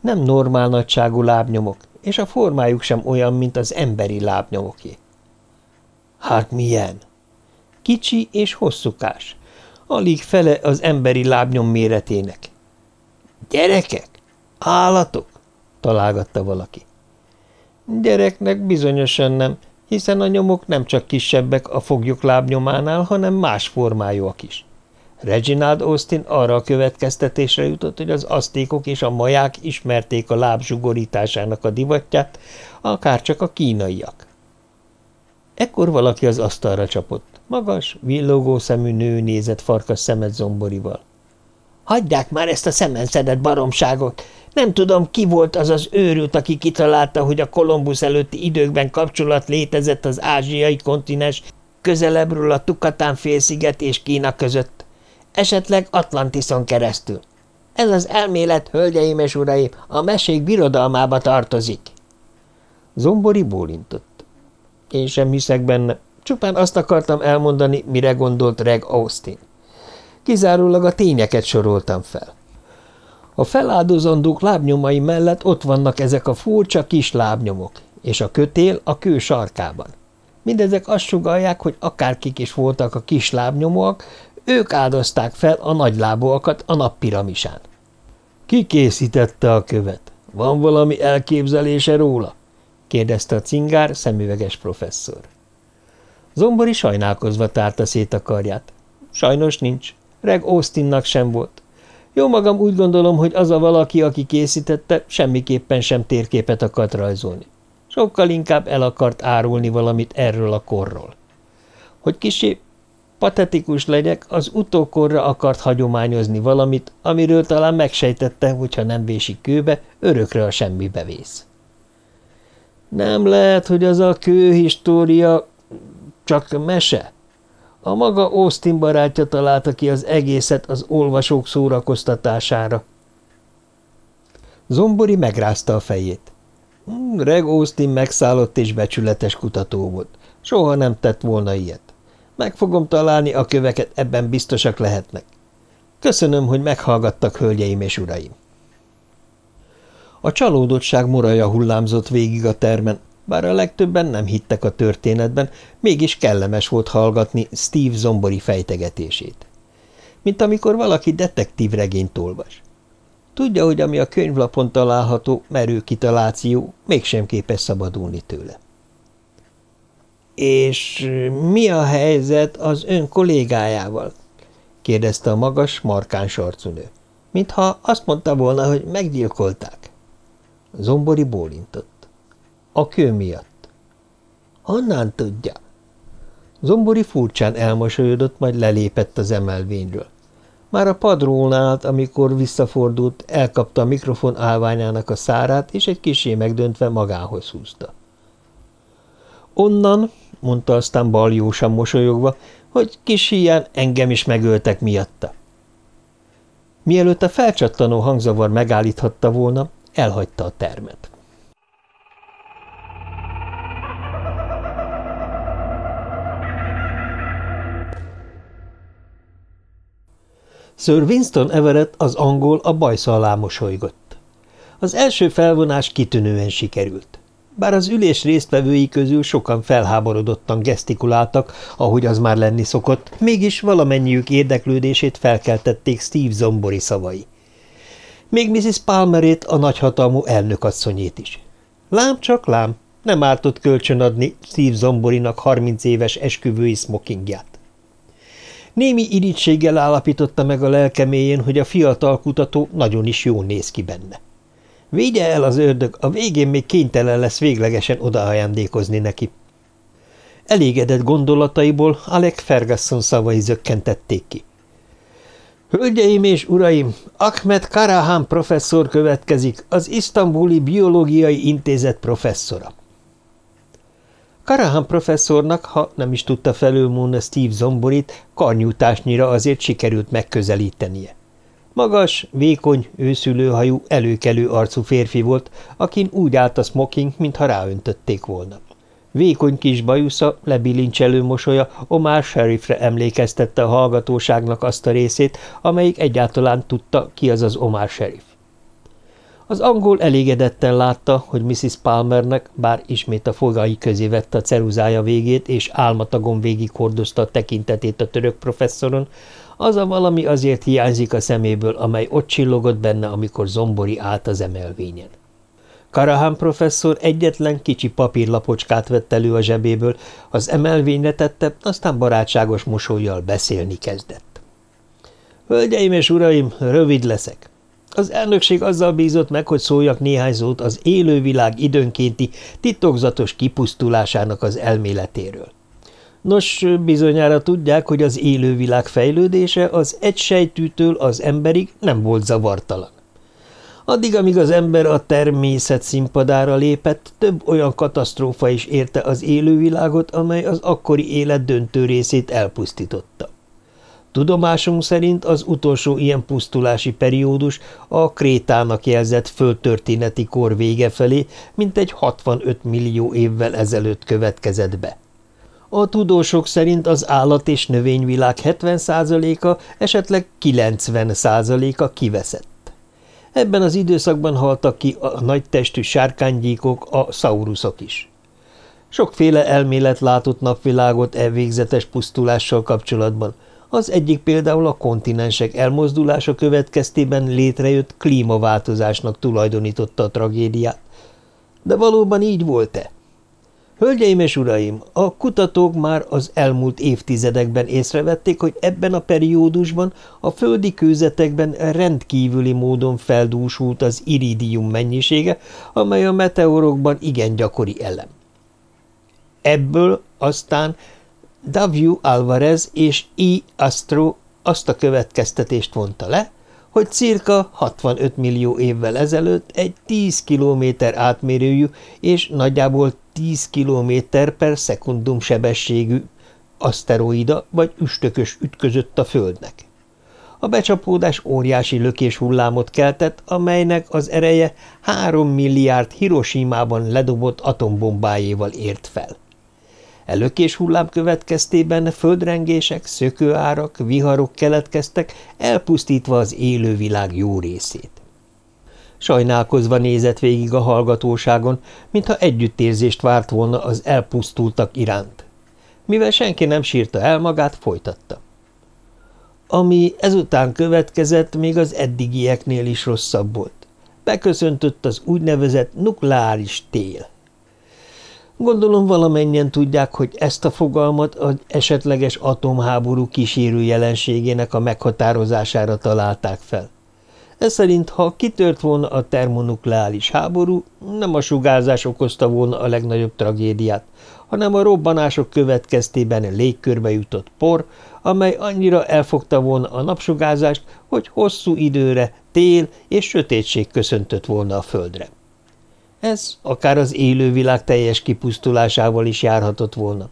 Nem normál nagyságú lábnyomok, és a formájuk sem olyan, mint az emberi lábnyomoké. Hát milyen? Kicsi és hosszúkás, alig fele az emberi lábnyom méretének. Gyerekek? Állatok? találgatta valaki. Gyereknek bizonyosan nem, hiszen a nyomok nem csak kisebbek a foglyok lábnyománál, hanem más formájúak is. Reginald Austin arra a következtetésre jutott, hogy az asztékok és a maják ismerték a láb zsugorításának a divatját, akár csak a kínaiak. Ekkor valaki az asztalra csapott. Magas, villogó szemű nő nézett farkas szemet zomborival. – Hagyják már ezt a szemenszedett baromságot! Nem tudom, ki volt az az őrült, aki kitalálta, hogy a Kolumbusz előtti időkben kapcsolat létezett az ázsiai kontinens közelebbről a Tukatán félsziget és Kína között. Esetleg Atlantiszon keresztül. Ez az elmélet, hölgyeim és uraim, a mesék birodalmába tartozik. Zombori bólintott. Én sem hiszek benne. Csupán azt akartam elmondani, mire gondolt Reg Austin. Kizárólag a tényeket soroltam fel. A feláldozandók lábnyomai mellett ott vannak ezek a furcsa kis lábnyomok, és a kötél a kő sarkában. Mindezek azt sugalják, hogy akárkik is voltak a kis lábnyomóak, ők áldozták fel a nagylábúakat a nappiramisán. Ki készítette a követ? Van valami elképzelése róla? kérdezte a cingár szemüveges professzor. Zombori sajnálkozva tárta szét a karját. Sajnos nincs. Reg Austinnak sem volt. Jó magam úgy gondolom, hogy az a valaki, aki készítette, semmiképpen sem térképet akart rajzolni. Sokkal inkább el akart árulni valamit erről a korról. Hogy kisé patetikus legyek, az utókorra akart hagyományozni valamit, amiről talán megsejtette, hogyha nem vésik kőbe, örökre a semmibe vész. Nem lehet, hogy az a kőhistória csak mese? A maga Austin barátja találta ki az egészet az olvasók szórakoztatására. Zombori megrázta a fejét. Hmm, Reg Austin megszállott és becsületes kutató volt. Soha nem tett volna ilyet. Meg fogom találni a köveket, ebben biztosak lehetnek. Köszönöm, hogy meghallgattak, hölgyeim és uraim. A csalódottság moraja hullámzott végig a termen, bár a legtöbben nem hittek a történetben, mégis kellemes volt hallgatni Steve zombori fejtegetését. Mint amikor valaki detektív regényt olvas. Tudja, hogy ami a könyvlapon található merő kitaláció, mégsem képes szabadulni tőle. És mi a helyzet az ön kollégájával? kérdezte a magas, markáns arcú nő. Mintha azt mondta volna, hogy meggyilkolták. Zombori bólintott. A kő miatt. Honnan tudja? Zombori furcsán elmosolyodott, majd lelépett az emelvényről. Már a padról állt, amikor visszafordult, elkapta a mikrofon állványának a szárát, és egy kisé megdöntve magához húzta. Onnan, mondta aztán baljósan mosolyogva, hogy kis hián engem is megöltek miatta. Mielőtt a felcsattanó hangzavar megállíthatta volna, elhagyta a termet. Sir Winston Everett, az angol, a bajsza alá mosolygott. Az első felvonás kitűnően sikerült. Bár az ülés résztvevői közül sokan felháborodottan gesztikuláltak, ahogy az már lenni szokott, mégis valamennyiük érdeklődését felkeltették Steve zombori szavai. Még Mrs. Palmerét, a nagyhatalmú elnökasszonyét is. Lám csak lám, nem ártott kölcsönadni Steve zomborinak harminc éves esküvői smokingját. Némi irítséggel állapította meg a lelkeméjén, hogy a fiatal kutató nagyon is jól néz ki benne. Vigye el az ördög, a végén még kénytelen lesz véglegesen odaajándékozni neki. Elégedett gondolataiból Alec Ferguson szavai zökkentették ki. Hölgyeim és uraim, Ahmed Karahan professzor következik, az Isztambuli Biológiai Intézet professzora. Karahan professzornak, ha nem is tudta felülmúlni Steve Zomborit, karnyújtásnyira azért sikerült megközelítenie. Magas, vékony, őszülőhajú, előkelő arcú férfi volt, akin úgy állt a smoking, mintha ráöntötték volna. Vékony kis bajusza, lebilincselő mosolya Omar Sheriffre emlékeztette a hallgatóságnak azt a részét, amelyik egyáltalán tudta, ki az az Omar Sheriff. Az angol elégedetten látta, hogy Mrs. Palmernek, bár ismét a fogai közé vette a ceruzája végét, és álmatagon végig hordozta a tekintetét a török professzoron, az a valami azért hiányzik a szeméből, amely ott csillogott benne, amikor zombori állt az emelvényen. Karahan professzor egyetlen kicsi papírlapocskát vett elő a zsebéből, az emelvényre tette, aztán barátságos mosolyjal beszélni kezdett. Hölgyeim és uraim, rövid leszek. Az elnökség azzal bízott meg, hogy szóljak néhány szót az élővilág időnkénti titokzatos kipusztulásának az elméletéről. Nos, bizonyára tudják, hogy az élővilág fejlődése az egysejtűtől az emberig nem volt zavartalan. Addig, amíg az ember a természet színpadára lépett, több olyan katasztrófa is érte az élővilágot, amely az akkori élet döntő részét elpusztította. Tudomásunk szerint az utolsó ilyen pusztulási periódus a Krétának jelzett földtörténeti kor vége felé, mintegy 65 millió évvel ezelőtt következett be. A tudósok szerint az állat- és növényvilág 70%-a, esetleg 90%-a kiveszett. Ebben az időszakban haltak ki a nagytestű sárkánygyíkok, a szauruszok is. Sokféle elmélet látott napvilágot e végzetes pusztulással kapcsolatban. Az egyik például a kontinensek elmozdulása következtében létrejött klímaváltozásnak tulajdonította a tragédiát. De valóban így volt-e? Hölgyeim és uraim, a kutatók már az elmúlt évtizedekben észrevették, hogy ebben a periódusban a földi kőzetekben rendkívüli módon feldúsult az iridium mennyisége, amely a meteorokban igen gyakori elem. Ebből aztán W. Alvarez és E. Astro azt a következtetést vonta le, hogy cirka 65 millió évvel ezelőtt egy 10 kilométer átmérőjű és nagyjából 10 km per szekundum sebességű aszteroida vagy üstökös ütközött a Földnek. A becsapódás óriási lökés hullámot keltett, amelynek az ereje 3 milliárd Hiroshima-ban ledobott atombombájéval ért fel. Elökés hullám következtében földrengések, szökőárak, viharok keletkeztek, elpusztítva az élővilág jó részét. Sajnálkozva nézett végig a hallgatóságon, mintha együttérzést várt volna az elpusztultak iránt. Mivel senki nem sírta el magát, folytatta. Ami ezután következett, még az eddigieknél is rosszabb volt. Beköszöntött az úgynevezett nukleáris tél. Gondolom valamennyien tudják, hogy ezt a fogalmat az esetleges atomháború kísérő jelenségének a meghatározására találták fel. Ez szerint, ha kitört volna a termonukleáris háború, nem a sugárzás okozta volna a legnagyobb tragédiát, hanem a robbanások következtében légkörbe jutott por, amely annyira elfogta volna a napsugárzást, hogy hosszú időre tél és sötétség köszöntött volna a földre. Ez akár az élővilág teljes kipusztulásával is járhatott volna.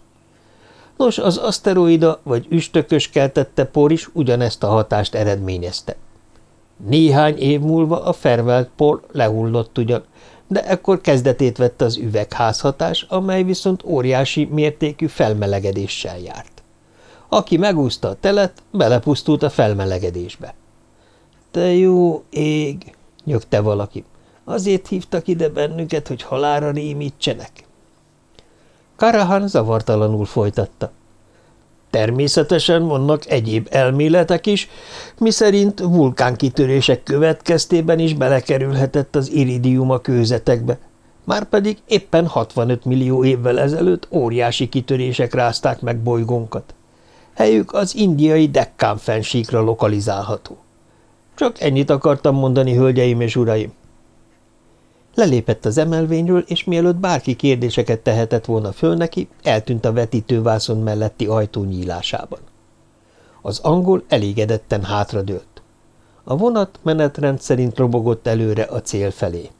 Nos, az aszteroida vagy üstökös keltette por is ugyanezt a hatást eredményezte. Néhány év múlva a fervelt por lehullott ugyan, de ekkor kezdetét vette az üvegházhatás, amely viszont óriási mértékű felmelegedéssel járt. Aki megúszta a telet, belepusztult a felmelegedésbe. – Te jó ég! – nyögte valaki. – Azért hívtak ide bennünket, hogy halára rémítsenek. Karahan zavartalanul folytatta. – Természetesen vannak egyéb elméletek is, miszerint vulkánkitörések következtében is belekerülhetett az iridium a kőzetekbe, márpedig éppen 65 millió évvel ezelőtt óriási kitörések rázták meg bolygónkat. Helyük az indiai Dekkán fensíkra lokalizálható. Csak ennyit akartam mondani, hölgyeim és uraim. Lelépett az emelvényről, és mielőtt bárki kérdéseket tehetett volna föl neki, eltűnt a vetítővászon melletti ajtó nyílásában. Az angol elégedetten hátradőlt. A vonat menetrend szerint robogott előre a cél felé.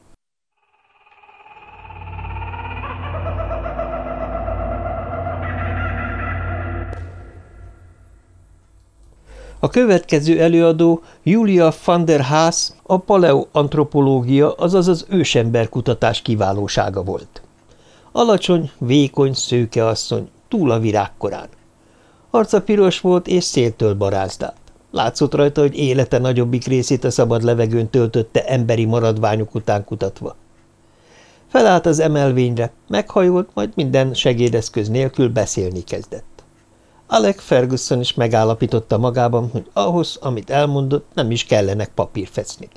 A következő előadó Julia van der Haas a paleoantropológia, azaz az ősemberkutatás kiválósága volt. Alacsony, vékony, szőke asszony, túl a virágkorán. Arca piros volt és széltől barázdált. Látszott rajta, hogy élete nagyobbik részét a szabad levegőn töltötte emberi maradványok után kutatva. Felállt az emelvényre, meghajolt, majd minden segédeszköz nélkül beszélni kezdett. Alec Ferguson is megállapította magában, hogy ahhoz, amit elmondott, nem is kellenek papírfecnik.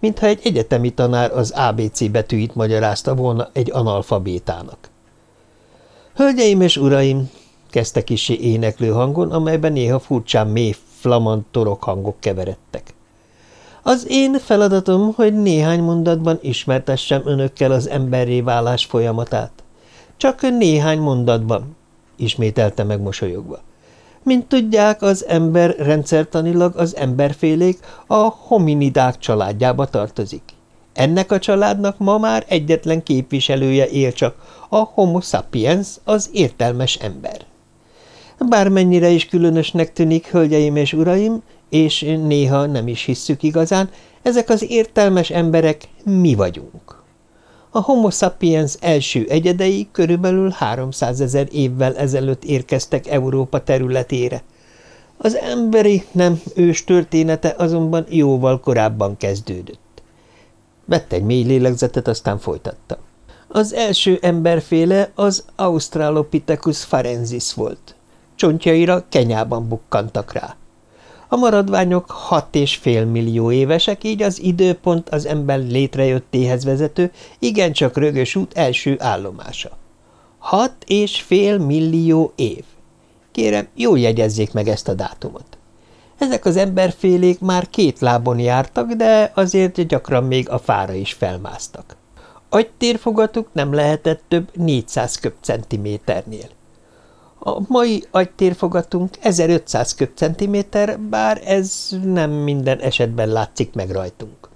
Mintha egy egyetemi tanár az ABC betűit magyarázta volna egy analfabétának. – Hölgyeim és uraim! – kezdte kisé éneklő hangon, amelyben néha furcsán mély flamand torok hangok keveredtek. Az én feladatom, hogy néhány mondatban ismertessem önökkel az emberré válás folyamatát. Csak néhány mondatban, ismételte meg mosolyogva. Mint tudják, az ember rendszertanilag az emberfélék a hominidák családjába tartozik. Ennek a családnak ma már egyetlen képviselője él csak, a homo sapiens, az értelmes ember. Bármennyire is különösnek tűnik, hölgyeim és uraim, és néha nem is hisszük igazán, ezek az értelmes emberek mi vagyunk. A homo sapiens első egyedei körülbelül 300 ezer évvel ezelőtt érkeztek Európa területére. Az emberi nem ős története azonban jóval korábban kezdődött. Vett egy mély lélegzetet, aztán folytatta. Az első emberféle az Australopithecus farensis volt. Csontjaira Kenyában bukkantak rá. A maradványok hat és fél millió évesek, így az időpont az ember létrejöttéhez vezető, igencsak rögös út első állomása. Hat és fél millió év. Kérem, jól jegyezzék meg ezt a dátumot. Ezek az emberfélék már két lábon jártak, de azért gyakran még a fára is felmásztak. Agytérfogatuk nem lehetett több 400 köbcentiméternél. A mai agytérfogatunk 1500 köbcentiméter, bár ez nem minden esetben látszik meg rajtunk.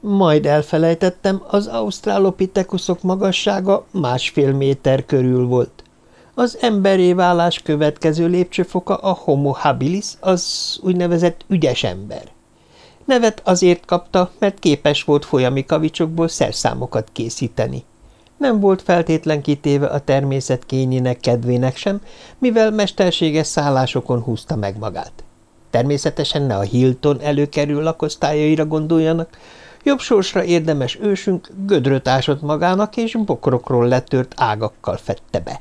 Majd elfelejtettem, az ausztrálopitekuszok magassága másfél méter körül volt. Az emberé válás következő lépcsőfoka a homo habilis, az úgynevezett ügyes ember. Nevet azért kapta, mert képes volt folyami kavicsokból szerszámokat készíteni. Nem volt feltétlen kitéve a természet kényének kedvének sem, mivel mesterséges szállásokon húzta meg magát. Természetesen ne a Hilton előkerül lakosztályaira gondoljanak, jobb sorsra érdemes ősünk gödröt ásott magának, és bokrokról letört ágakkal fette be.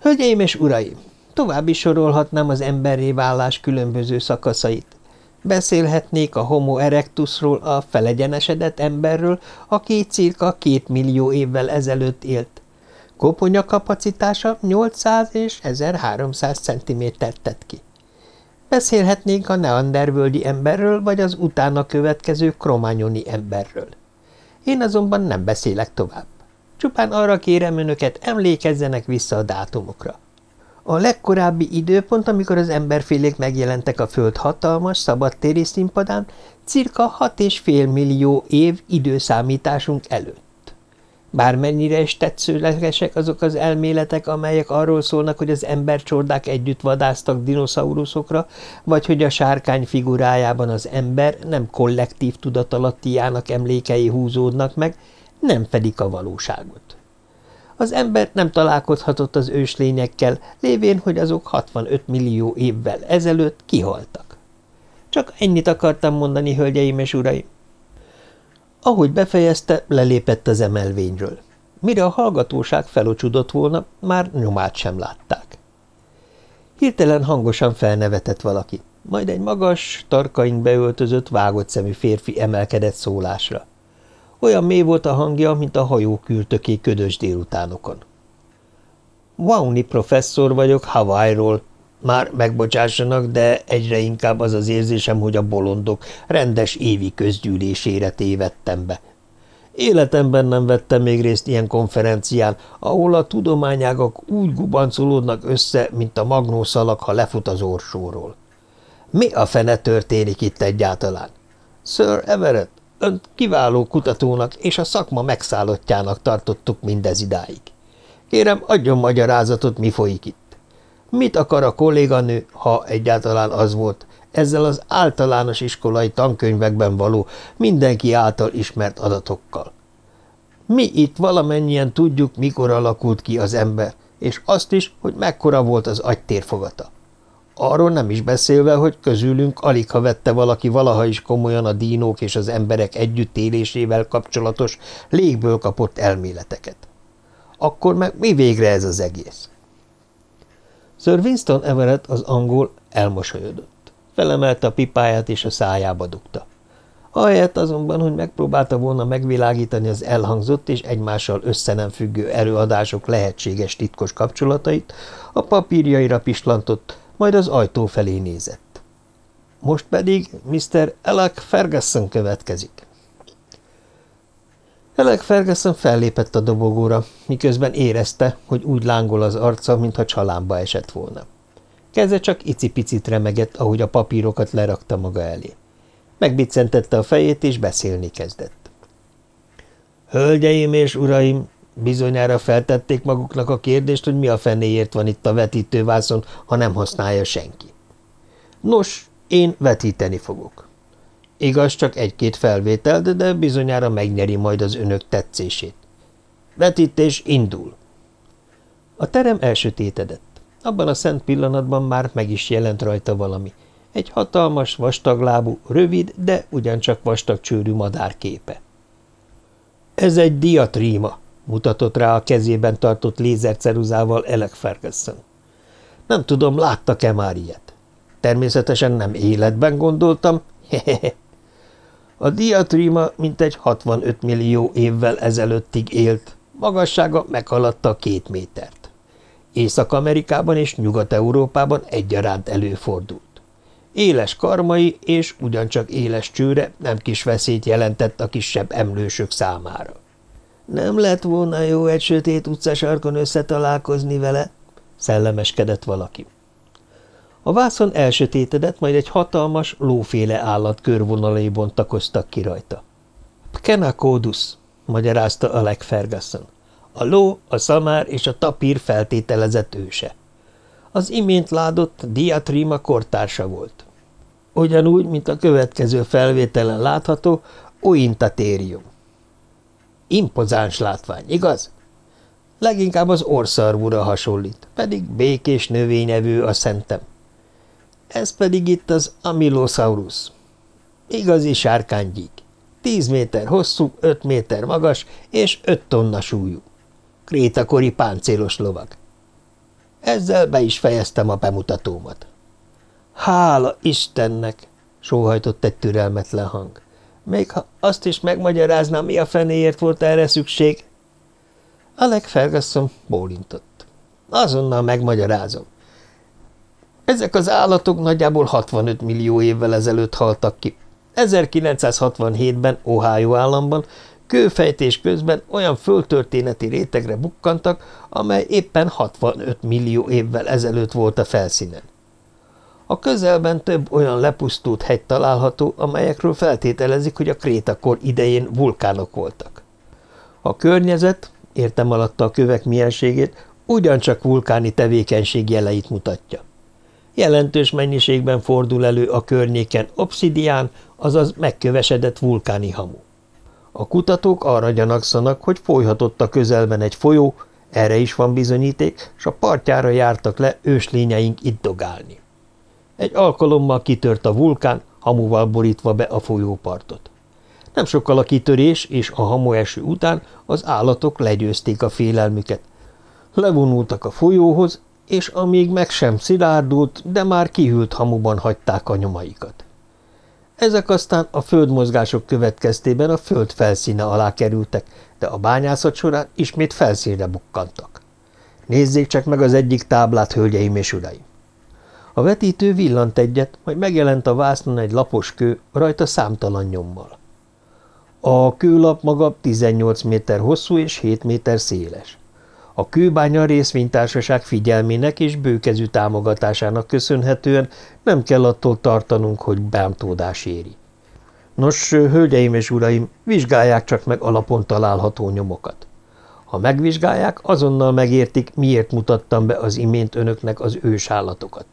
Hölgyeim és uraim, tovább is sorolhatnám az emberré válás különböző szakaszait, Beszélhetnék a homo erectusról, a felegyenesedett emberről, aki cirka két millió évvel ezelőtt élt. Koponya kapacitása 800 és 1300 centimétert tett ki. Beszélhetnénk a neandervölgyi emberről, vagy az utána következő krományoni emberről. Én azonban nem beszélek tovább. Csupán arra kérem önöket, emlékezzenek vissza a dátumokra. A legkorábbi időpont, amikor az emberfélék megjelentek a Föld hatalmas, szabadtéri színpadán, cirka hat és fél millió év időszámításunk előtt. Bármennyire is tetszőlegesek azok az elméletek, amelyek arról szólnak, hogy az embercsordák együtt vadáztak dinoszauruszokra, vagy hogy a sárkány figurájában az ember nem kollektív tudatalattiának emlékei húzódnak meg, nem fedik a valóságot. Az ember nem találkozhatott az őslényekkel, lévén, hogy azok 65 millió évvel ezelőtt kihaltak. Csak ennyit akartam mondani, hölgyeim és uraim. Ahogy befejezte, lelépett az emelvényről. Mire a hallgatóság felocsudott volna, már nyomát sem látták. Hirtelen hangosan felnevetett valaki, majd egy magas, tarkaink beöltözött, vágott szemű férfi emelkedett szólásra. Olyan mély volt a hangja, mint a hajó kültöké ködös délutánokon. Wauni professzor vagyok Hawaii-ról. Már megbocsássanak, de egyre inkább az az érzésem, hogy a bolondok rendes évi közgyűlésére tévedtem be. Életemben nem vettem még részt ilyen konferencián, ahol a tudományágak úgy gubancolódnak össze, mint a magnószalag, ha lefut az orsóról. Mi a fene történik itt egyáltalán? Sir Everett, Önt kiváló kutatónak és a szakma megszállottjának tartottuk mindez idáig. Kérem, adjon magyarázatot, mi folyik itt. Mit akar a kolléganő, ha egyáltalán az volt, ezzel az általános iskolai tankönyvekben való, mindenki által ismert adatokkal? Mi itt valamennyien tudjuk, mikor alakult ki az ember, és azt is, hogy mekkora volt az agytérfogata. Arról nem is beszélve, hogy közülünk alig ha vette valaki valaha is komolyan a dínók és az emberek együttélésével kapcsolatos légből kapott elméleteket. Akkor meg mi végre ez az egész? Sir Winston Everett az angol elmosolyodott. Felemelte a pipáját és a szájába dugta. Ahelyett azonban, hogy megpróbálta volna megvilágítani az elhangzott és egymással összenem függő előadások lehetséges titkos kapcsolatait, a papírjaira pislantott, majd az ajtó felé nézett. Most pedig Mr. Alec Ferguson következik. Alec Ferguson fellépett a dobogóra, miközben érezte, hogy úgy lángol az arca, mintha csalámba esett volna. Keze csak icipicit remegett, ahogy a papírokat lerakta maga elé. Megbiccentette a fejét, és beszélni kezdett. – Hölgyeim és uraim, bizonyára feltették maguknak a kérdést, hogy mi a fenéért van itt a vetítővászon, ha nem használja senki. Nos, én vetíteni fogok. Igaz, csak egy-két felvétel, de bizonyára megnyeri majd az önök tetszését. Vetítés indul. A terem elsötétedett. Abban a szent pillanatban már meg is jelent rajta valami. Egy hatalmas, vastaglábú, rövid, de ugyancsak vastag csőrű madár képe. Ez egy diatríma, mutatott rá a kezében tartott lézerceruzával Elek Ferguson. Nem tudom, láttak-e már ilyet? Természetesen nem életben gondoltam, hehehe. A diatríma mintegy 65 millió évvel ezelőttig élt, magassága meghaladta két métert. Észak-Amerikában és Nyugat-Európában egyaránt előfordult. Éles karmai és ugyancsak éles csőre nem kis veszélyt jelentett a kisebb emlősök számára. Nem lett volna jó egy sötét utcasarkon összetalálkozni vele? szellemeskedett valaki. A vászon elsötétedett, majd egy hatalmas, lóféle állat körvonalai bontakoztak ki rajta. – Pkenakódus, magyarázta Alec Ferguson. A ló, a szamár és a tapír feltételezett őse. Az imént ládott diatrima kortársa volt. Ugyanúgy, mint a következő felvételen látható, ointatérium. Impozáns látvány, igaz? Leginkább az orszarvúra hasonlít, pedig békés növényevő a szentem. Ez pedig itt az Amylosaurus. Igazi sárkánygyík. Tíz méter hosszú, öt méter magas és öt tonna súlyú. Krétakori páncélos lovag. Ezzel be is fejeztem a bemutatómat. Hála Istennek! sóhajtott egy türelmetlen hang. Még ha azt is megmagyaráznám, mi a fenéért volt erre szükség. Alec Ferguson bólintott. Azonnal megmagyarázom. Ezek az állatok nagyjából 65 millió évvel ezelőtt haltak ki. 1967-ben Ohio államban kőfejtés közben olyan földtörténeti rétegre bukkantak, amely éppen 65 millió évvel ezelőtt volt a felszínen. A közelben több olyan lepusztult hegy található, amelyekről feltételezik, hogy a krétakor idején vulkánok voltak. A környezet, értem alatta a kövek mienségét, ugyancsak vulkáni tevékenység jeleit mutatja. Jelentős mennyiségben fordul elő a környéken obszidián, azaz megkövesedett vulkáni hamu. A kutatók arra gyanakszanak, hogy folyhatott a közelben egy folyó, erre is van bizonyíték, s a partjára jártak le őslényeink itt dogálni. Egy alkalommal kitört a vulkán, hamuval borítva be a folyópartot. Nem sokkal a kitörés és a hamueső után az állatok legyőzték a félelmüket. Levonultak a folyóhoz, és amíg meg sem szilárdult, de már kihűlt hamuban hagyták a nyomaikat. Ezek aztán a földmozgások következtében a föld felszíne alá kerültek, de a bányászat során ismét felszínre bukkantak. Nézzék csak meg az egyik táblát, hölgyeim és uraim! A vetítő villant egyet, majd megjelent a vásznon egy lapos kő, rajta számtalan nyommal. A kőlap maga 18 méter hosszú és 7 méter széles. A kőbánya részvénytársaság figyelmének és bőkezű támogatásának köszönhetően nem kell attól tartanunk, hogy bántódás éri. Nos, hölgyeim és uraim, vizsgálják csak meg alapon található nyomokat. Ha megvizsgálják, azonnal megértik, miért mutattam be az imént önöknek az ősállatokat.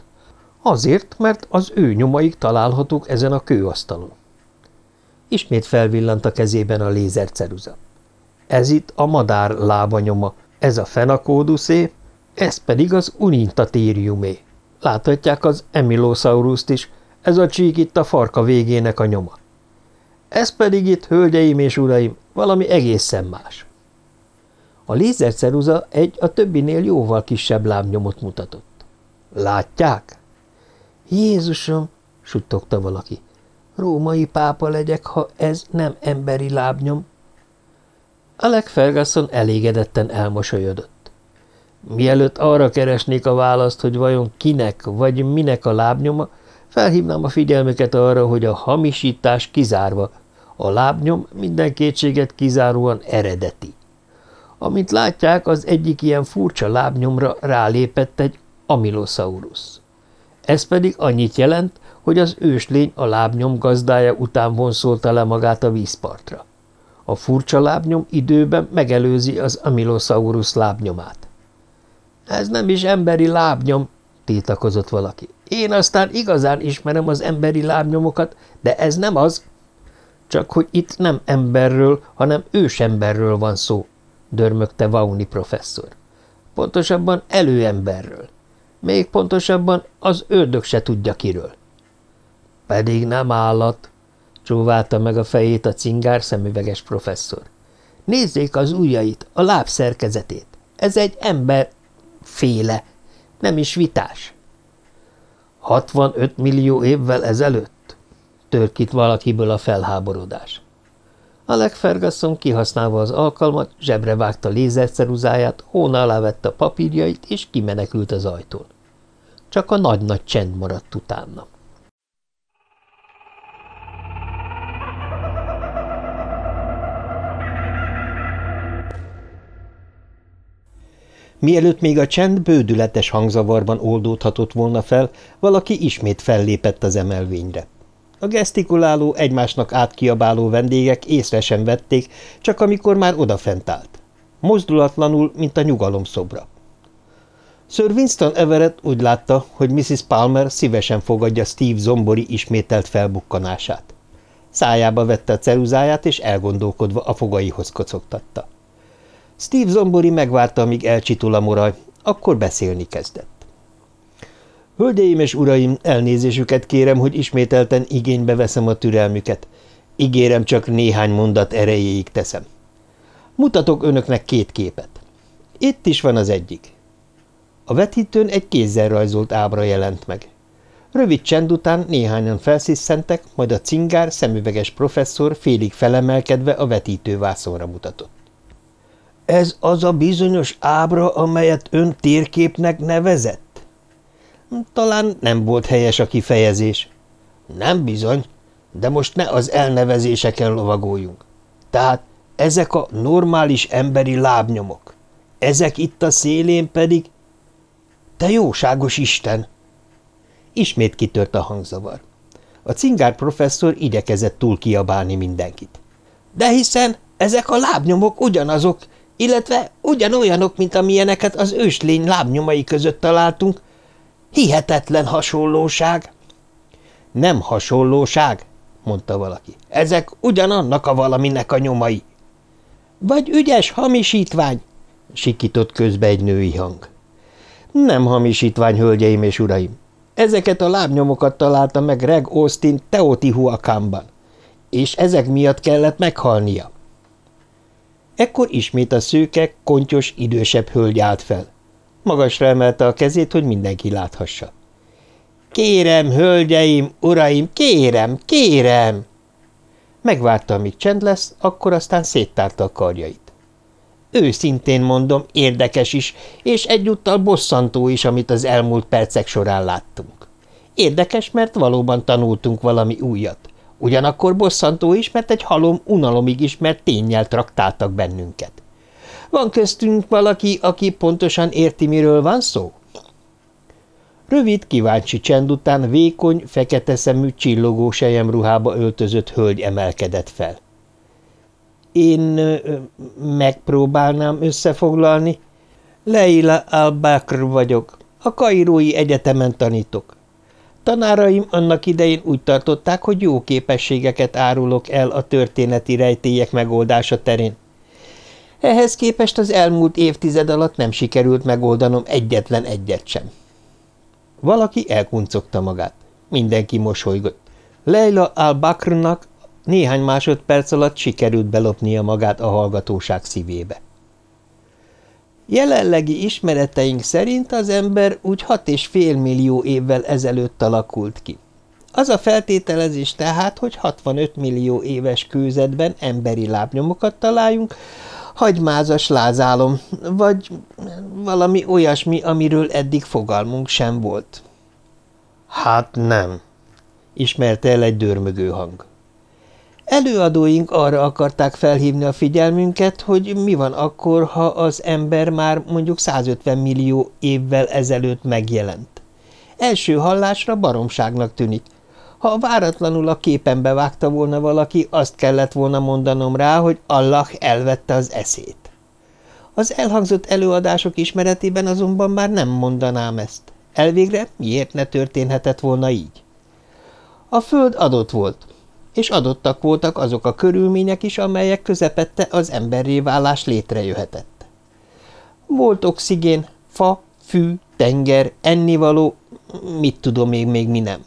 Azért, mert az ő nyomaik találhatók ezen a kőasztalon. Ismét felvillant a kezében a lézerceruza. Ez itt a madár lábanyoma, ez a fenakóduszé, ez pedig az unintatériumé. Láthatják az emilosauruszt is, ez a csík itt a farka végének a nyoma. Ez pedig itt, hölgyeim és uraim, valami egészen más. A lézerceruza egy a többinél jóval kisebb lábnyomot mutatott. Látják? Jézusom, suttogta valaki. Római pápa legyek, ha ez nem emberi lábnyom. Alec Ferguson elégedetten elmosolyodott. Mielőtt arra keresnék a választ, hogy vajon kinek vagy minek a lábnyoma, Felhívnám a figyelmüket arra, hogy a hamisítás kizárva, a lábnyom minden kétséget kizáróan eredeti. Amint látják, az egyik ilyen furcsa lábnyomra rálépett egy Amilosaurus. Ez pedig annyit jelent, hogy az őslény a lábnyom gazdája után vonszolta le magát a vízpartra. A furcsa lábnyom időben megelőzi az Amilosaurus lábnyomát. – Ez nem is emberi lábnyom, tiltakozott valaki. Én aztán igazán ismerem az emberi lábnyomokat, de ez nem az. Csak hogy itt nem emberről, hanem ősemberről van szó, dörmögte Vauni professzor. Pontosabban előemberről. Még pontosabban az ördög se tudja kiről. Pedig nem állat, csóválta meg a fejét a cingár szemüveges professzor. Nézzék az ujjait, a láb szerkezetét. Ez egy ember féle, nem is vitás. 65 millió évvel ezelőtt? Tört itt valakiből a felháborodás. Alec Ferguson kihasználva az alkalmat, zsebre vágta lézerceruzáját, hóna alá vette a papírjait, és kimenekült az ajtón. Csak a nagy-nagy csend maradt utána. Mielőtt még a csend bődületes hangzavarban oldódhatott volna fel, valaki ismét fellépett az emelvényre. A gesztikuláló, egymásnak átkiabáló vendégek észre sem vették, csak amikor már odafent állt. Mozdulatlanul, mint a nyugalom szobra. Sir Winston Everett úgy látta, hogy Mrs. Palmer szívesen fogadja Steve Zombori ismételt felbukkanását. Szájába vette a ceruzáját, és elgondolkodva a fogaihoz kocogtatta. Steve Zombori megvárta, amíg elcsitul a moraj, akkor beszélni kezdett. Hölgyeim és uraim, elnézésüket kérem, hogy ismételten igénybe veszem a türelmüket. Ígérem, csak néhány mondat erejéig teszem. Mutatok önöknek két képet. Itt is van az egyik. A vetítőn egy kézzel rajzolt ábra jelent meg. Rövid csend után néhányan felsziszentek, majd a cingár, szemüveges professzor félig felemelkedve a vetítővászonra mutatott. Ez az a bizonyos ábra, amelyet ön térképnek nevezett? Talán nem volt helyes a kifejezés. Nem bizony, de most ne az elnevezéseken lovagoljunk. Tehát ezek a normális emberi lábnyomok. Ezek itt a szélén pedig... Te jóságos Isten! Ismét kitört a hangzavar. A cingár professzor igyekezett túl kiabálni mindenkit. De hiszen ezek a lábnyomok ugyanazok, illetve ugyanolyanok, mint amilyeneket az őslény lábnyomai között találtunk. Hihetetlen hasonlóság. Nem hasonlóság, mondta valaki. Ezek ugyanannak a valaminek a nyomai. Vagy ügyes hamisítvány, sikított közbe egy női hang. Nem hamisítvány, hölgyeim és uraim. Ezeket a lábnyomokat találta meg Greg Austin Teotihuacanban, és ezek miatt kellett meghalnia. Ekkor ismét a szőke, kontyos, idősebb hölgy állt fel. Magasra emelte a kezét, hogy mindenki láthassa. – Kérem, hölgyeim, uraim, kérem, kérem! Megvárta, amíg csend lesz, akkor aztán széttárta a karjait. Őszintén mondom, érdekes is, és egyúttal bosszantó is, amit az elmúlt percek során láttunk. Érdekes, mert valóban tanultunk valami újat – Ugyanakkor bosszantó is, mert egy halom unalomig ismert tényel traktáltak bennünket. Van köztünk valaki, aki pontosan érti, miről van szó? Rövid, kíváncsi csend után vékony, fekete szemű, csillogó ruhába öltözött hölgy emelkedett fel. Én ö, megpróbálnám összefoglalni. Leila al vagyok. A Kairói Egyetemen tanítok. Tanáraim annak idején úgy tartották, hogy jó képességeket árulok el a történeti rejtélyek megoldása terén. Ehhez képest az elmúlt évtized alatt nem sikerült megoldanom egyetlen egyet sem. Valaki elkuncogta magát. Mindenki mosolygott. Leila al-Bakrnak néhány másodperc alatt sikerült belopnia magát a hallgatóság szívébe. Jelenlegi ismereteink szerint az ember úgy hat és fél millió évvel ezelőtt alakult ki. Az a feltételezés tehát, hogy 65 millió éves kőzetben emberi lábnyomokat találjunk, hagymázas lázálom, vagy valami olyasmi, amiről eddig fogalmunk sem volt. Hát nem, ismerte el egy dörmögő hang. Előadóink arra akarták felhívni a figyelmünket, hogy mi van akkor, ha az ember már mondjuk 150 millió évvel ezelőtt megjelent. Első hallásra baromságnak tűnik. Ha váratlanul a képen vágta volna valaki, azt kellett volna mondanom rá, hogy Allah elvette az eszét. Az elhangzott előadások ismeretében azonban már nem mondanám ezt. Elvégre miért ne történhetett volna így? A föld adott volt, és adottak voltak azok a körülmények is, amelyek közepette az emberré válás létrejöhetett. Volt oxigén, fa, fű, tenger, ennivaló, mit tudom még, még mi nem.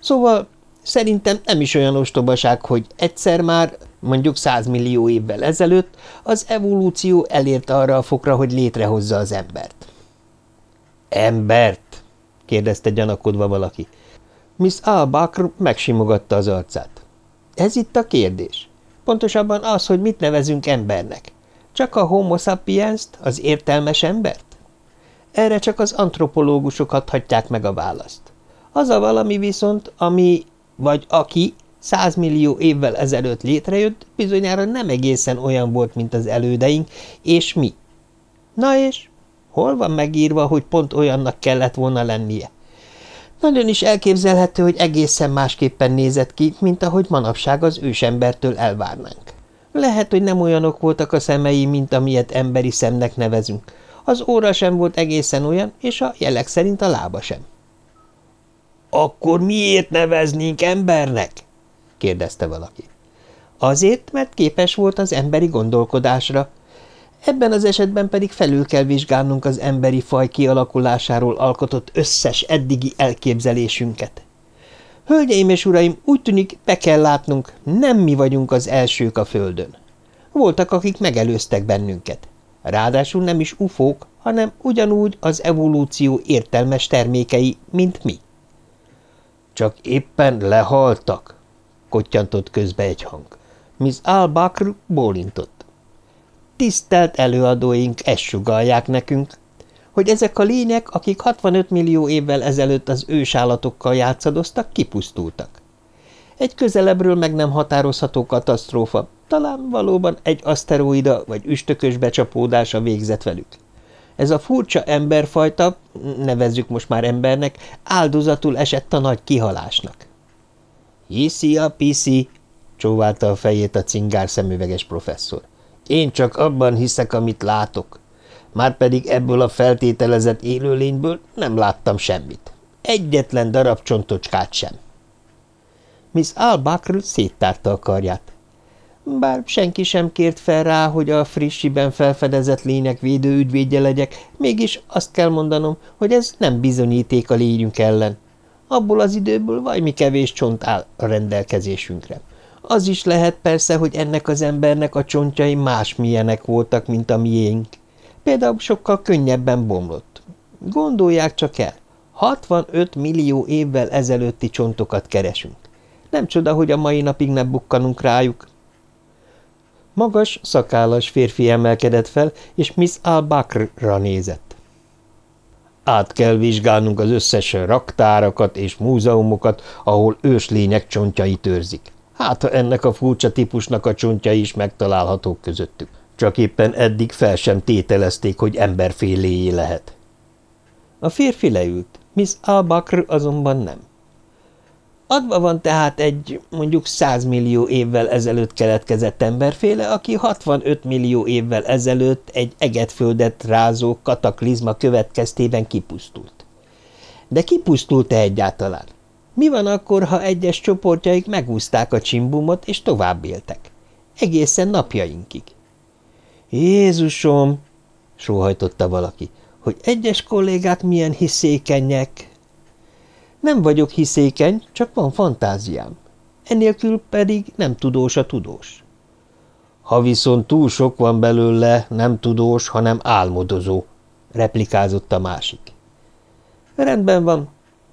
Szóval szerintem nem is olyan ostobaság, hogy egyszer már, mondjuk százmillió évvel ezelőtt, az evolúció elért arra a fokra, hogy létrehozza az embert. Embert? kérdezte gyanakodva valaki. Miss Albakr megsimogatta az arcát. Ez itt a kérdés. Pontosabban az, hogy mit nevezünk embernek. Csak a homo sapiens az értelmes embert? Erre csak az antropológusok adhatják meg a választ. Az a valami viszont, ami, vagy aki százmillió évvel ezelőtt létrejött, bizonyára nem egészen olyan volt, mint az elődeink, és mi. Na és? Hol van megírva, hogy pont olyannak kellett volna lennie? Nagyon is elképzelhető, hogy egészen másképpen nézett ki, mint ahogy manapság az ősembertől elvárnánk. Lehet, hogy nem olyanok voltak a szemei, mint amilyet emberi szemnek nevezünk. Az óra sem volt egészen olyan, és a jelek szerint a lába sem. – Akkor miért neveznénk embernek? – kérdezte valaki. – Azért, mert képes volt az emberi gondolkodásra, Ebben az esetben pedig felül kell vizsgálnunk az emberi faj kialakulásáról alkotott összes eddigi elképzelésünket. Hölgyeim és uraim, úgy tűnik, be kell látnunk, nem mi vagyunk az elsők a Földön. Voltak, akik megelőztek bennünket. Ráadásul nem is ufók, hanem ugyanúgy az evolúció értelmes termékei, mint mi. Csak éppen lehaltak, kottyantott közbe egy hang. Miss Al-Bakr bólintott. Tisztelt előadóink ezt sugalják nekünk, hogy ezek a lények, akik 65 millió évvel ezelőtt az ősállatokkal játszadoztak, kipusztultak. Egy közelebbről meg nem határozható katasztrófa, talán valóban egy aszteroida vagy üstökös becsapódása végzett velük. Ez a furcsa emberfajta, nevezzük most már embernek, áldozatul esett a nagy kihalásnak. – Hiszi a piszi! – csóválta a fejét a cingár szemüveges professzor. Én csak abban hiszek, amit látok. Márpedig ebből a feltételezett élőlényből nem láttam semmit. Egyetlen darab csontocskát sem. Miss Albakr széttárta a karját. Bár senki sem kért fel rá, hogy a frissiben felfedezett lények védőügyvédje legyek, mégis azt kell mondanom, hogy ez nem bizonyíték a lényünk ellen. Abból az időből vajmi kevés csont áll a rendelkezésünkre. Az is lehet persze, hogy ennek az embernek a csontjai másmilyenek voltak, mint a miénk. Például sokkal könnyebben bomlott. Gondolják csak el, 65 millió évvel ezelőtti csontokat keresünk. Nem csoda, hogy a mai napig nem bukkanunk rájuk. Magas, szakállas férfi emelkedett fel, és Miss Al-Bakrra nézett. Át kell vizsgálnunk az összes raktárakat és múzeumokat, ahol őslények csontjai törzik. Hát, ha ennek a furcsa típusnak a csontja is megtalálhatók közöttük. Csak éppen eddig fel sem tételezték, hogy emberféléjé lehet. A férfi leült, Miss Albakr azonban nem. Adva van tehát egy mondjuk 100 millió évvel ezelőtt keletkezett emberféle, aki 65 millió évvel ezelőtt egy egetföldet rázó kataklizma következtében kipusztult. De kipusztult-e egyáltalán? Mi van akkor, ha egyes csoportjaik megúzták a csimbumot, és tovább éltek? Egészen napjainkig. Jézusom! sóhajtotta valaki, hogy egyes kollégák milyen hiszékenyek. Nem vagyok hiszékeny, csak van fantáziám. Enélkül pedig nem tudós a tudós. Ha viszont túl sok van belőle, nem tudós, hanem álmodozó, replikázott a másik. Rendben van.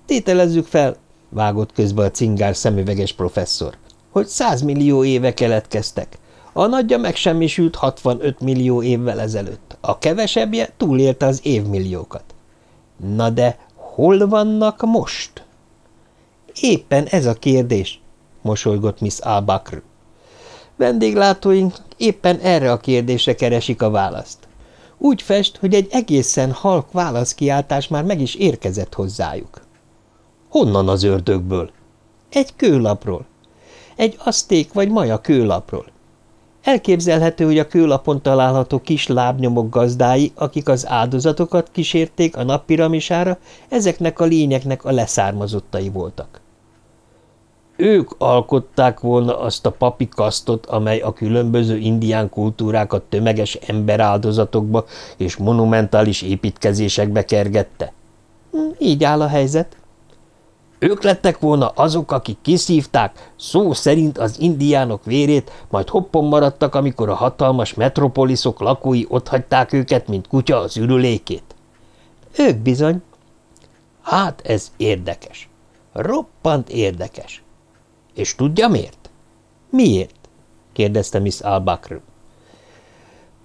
Tételezzük fel, vágott közbe a cingár szemüveges professzor, hogy százmillió éve keletkeztek. A nagyja megsemmisült 65 millió évvel ezelőtt, a kevesebbje túlélte az évmilliókat. Na de hol vannak most? Éppen ez a kérdés, mosolygott Miss Albakr. Vendéglátóink éppen erre a kérdésre keresik a választ. Úgy fest, hogy egy egészen halk válaszkiáltás már meg is érkezett hozzájuk. Honnan az ördögből? Egy kőlapról. Egy aszték vagy maja kőlapról. Elképzelhető, hogy a kőlapon található kis lábnyomok gazdái, akik az áldozatokat kísérték a nappiramisára, ezeknek a lényeknek a leszármazottai voltak. Ők alkották volna azt a papi kasztot, amely a különböző indián kultúrákat tömeges emberáldozatokba és monumentális építkezésekbe kergette? Hm, így áll a helyzet. Ők lettek volna azok, akik kiszívták szó szerint az indiánok vérét, majd hoppon maradtak, amikor a hatalmas metropoliszok lakói otthagyták őket, mint kutya az ürülékét. Ők bizony. Hát ez érdekes. Roppant érdekes. És tudja miért? Miért? kérdezte Miss Albakr.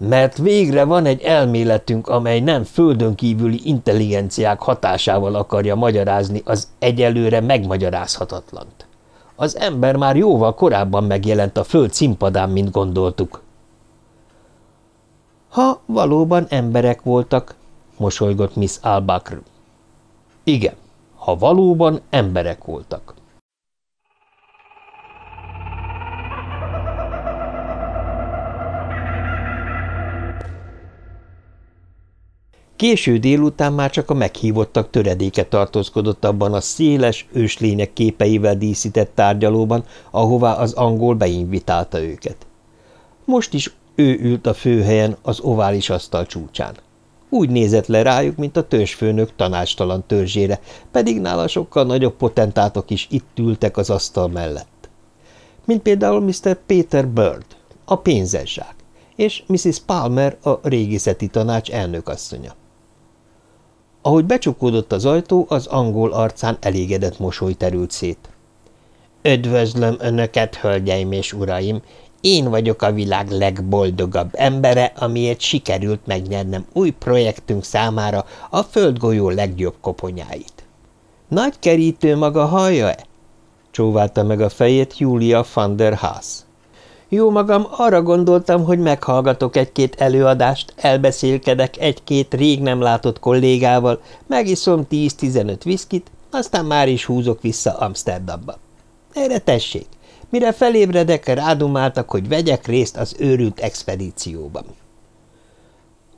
Mert végre van egy elméletünk, amely nem földön kívüli intelligenciák hatásával akarja magyarázni az egyelőre megmagyarázhatatlant. Az ember már jóval korábban megjelent a föld színpadán, mint gondoltuk. Ha valóban emberek voltak, mosolygott Miss Albakr. Igen, ha valóban emberek voltak. Késő délután már csak a meghívottak töredéke tartózkodott abban a széles, őslények képeivel díszített tárgyalóban, ahová az angol beinvitálta őket. Most is ő ült a főhelyen az ovális asztal csúcsán. Úgy nézett le rájuk, mint a törzsfőnök tanácstalan törzsére, pedig nála sokkal nagyobb potentátok is itt ültek az asztal mellett. Mint például Mr. Peter Bird, a pénzeszsák, és Mrs. Palmer, a régészeti tanács elnökasszonya. Ahogy becsukódott az ajtó, az angol arcán elégedett mosoly terült szét. – Üdvözlöm Önöket, hölgyeim és uraim! Én vagyok a világ legboldogabb embere, amiért sikerült megnyernem új projektünk számára a földgolyó legjobb koponyáit. – Nagy kerítő maga hallja-e? – csóválta meg a fejét Julia van der Haas. Jó magam, arra gondoltam, hogy meghallgatok egy-két előadást, elbeszélkedek egy-két rég nem látott kollégával, megiszom 10-15 viszkit, aztán már is húzok vissza Amsterdamba. Erre tessék, mire felébredek, rádumáltak, hogy vegyek részt az őrült expedícióban.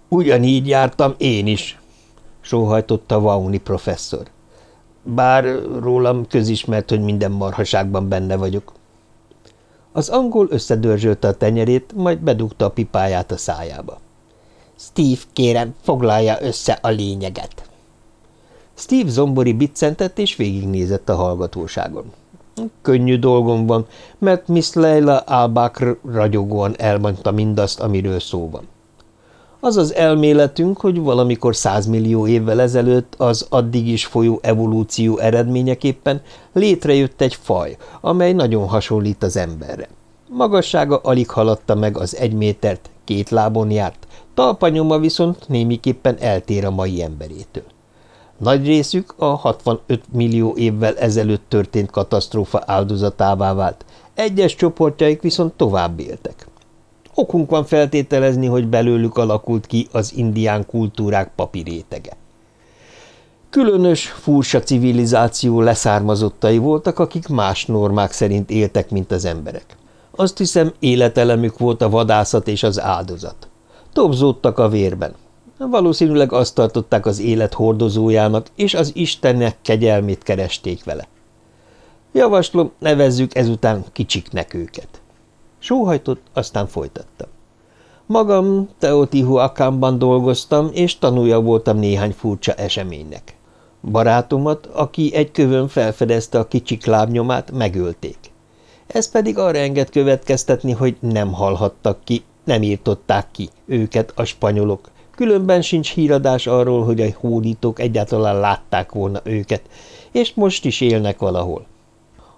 Ugyanígy jártam én is, sóhajtotta Vauni professzor. Bár rólam közismert, hogy minden marhaságban benne vagyok. Az angol összedörzsölte a tenyerét, majd bedugta a pipáját a szájába. Steve, kérem, foglalja össze a lényeget. Steve zombori biccentett és végignézett a hallgatóságon. Könnyű dolgom van, mert Miss Leila Albakr ragyogóan elmondta mindazt, amiről szó van. Az az elméletünk, hogy valamikor százmillió évvel ezelőtt az addig is folyó evolúció eredményeképpen létrejött egy faj, amely nagyon hasonlít az emberre. Magassága alig haladta meg az egy métert, két lábon járt, talpanyoma viszont némiképpen eltér a mai emberétől. Nagy részük a 65 millió évvel ezelőtt történt katasztrófa áldozatává vált, egyes csoportjaik viszont tovább éltek. Okunk van feltételezni, hogy belőlük alakult ki az indián kultúrák papirétege. Különös, furcsa civilizáció leszármazottai voltak, akik más normák szerint éltek, mint az emberek. Azt hiszem, életelemük volt a vadászat és az áldozat. Tobzódtak a vérben. Valószínűleg azt tartották az élet hordozójának, és az Istennek kegyelmét keresték vele. Javaslom, nevezzük ezután kicsiknek őket. Sóhajtott, aztán folytatta. Magam Teotihuacanban dolgoztam, és tanulja voltam néhány furcsa eseménynek. Barátomat, aki egy kövön felfedezte a kicsik lábnyomát, megölték. Ez pedig arra enged következtetni, hogy nem halhattak ki, nem írtották ki őket a spanyolok, különben sincs híradás arról, hogy a hódítók egyáltalán látták volna őket, és most is élnek valahol.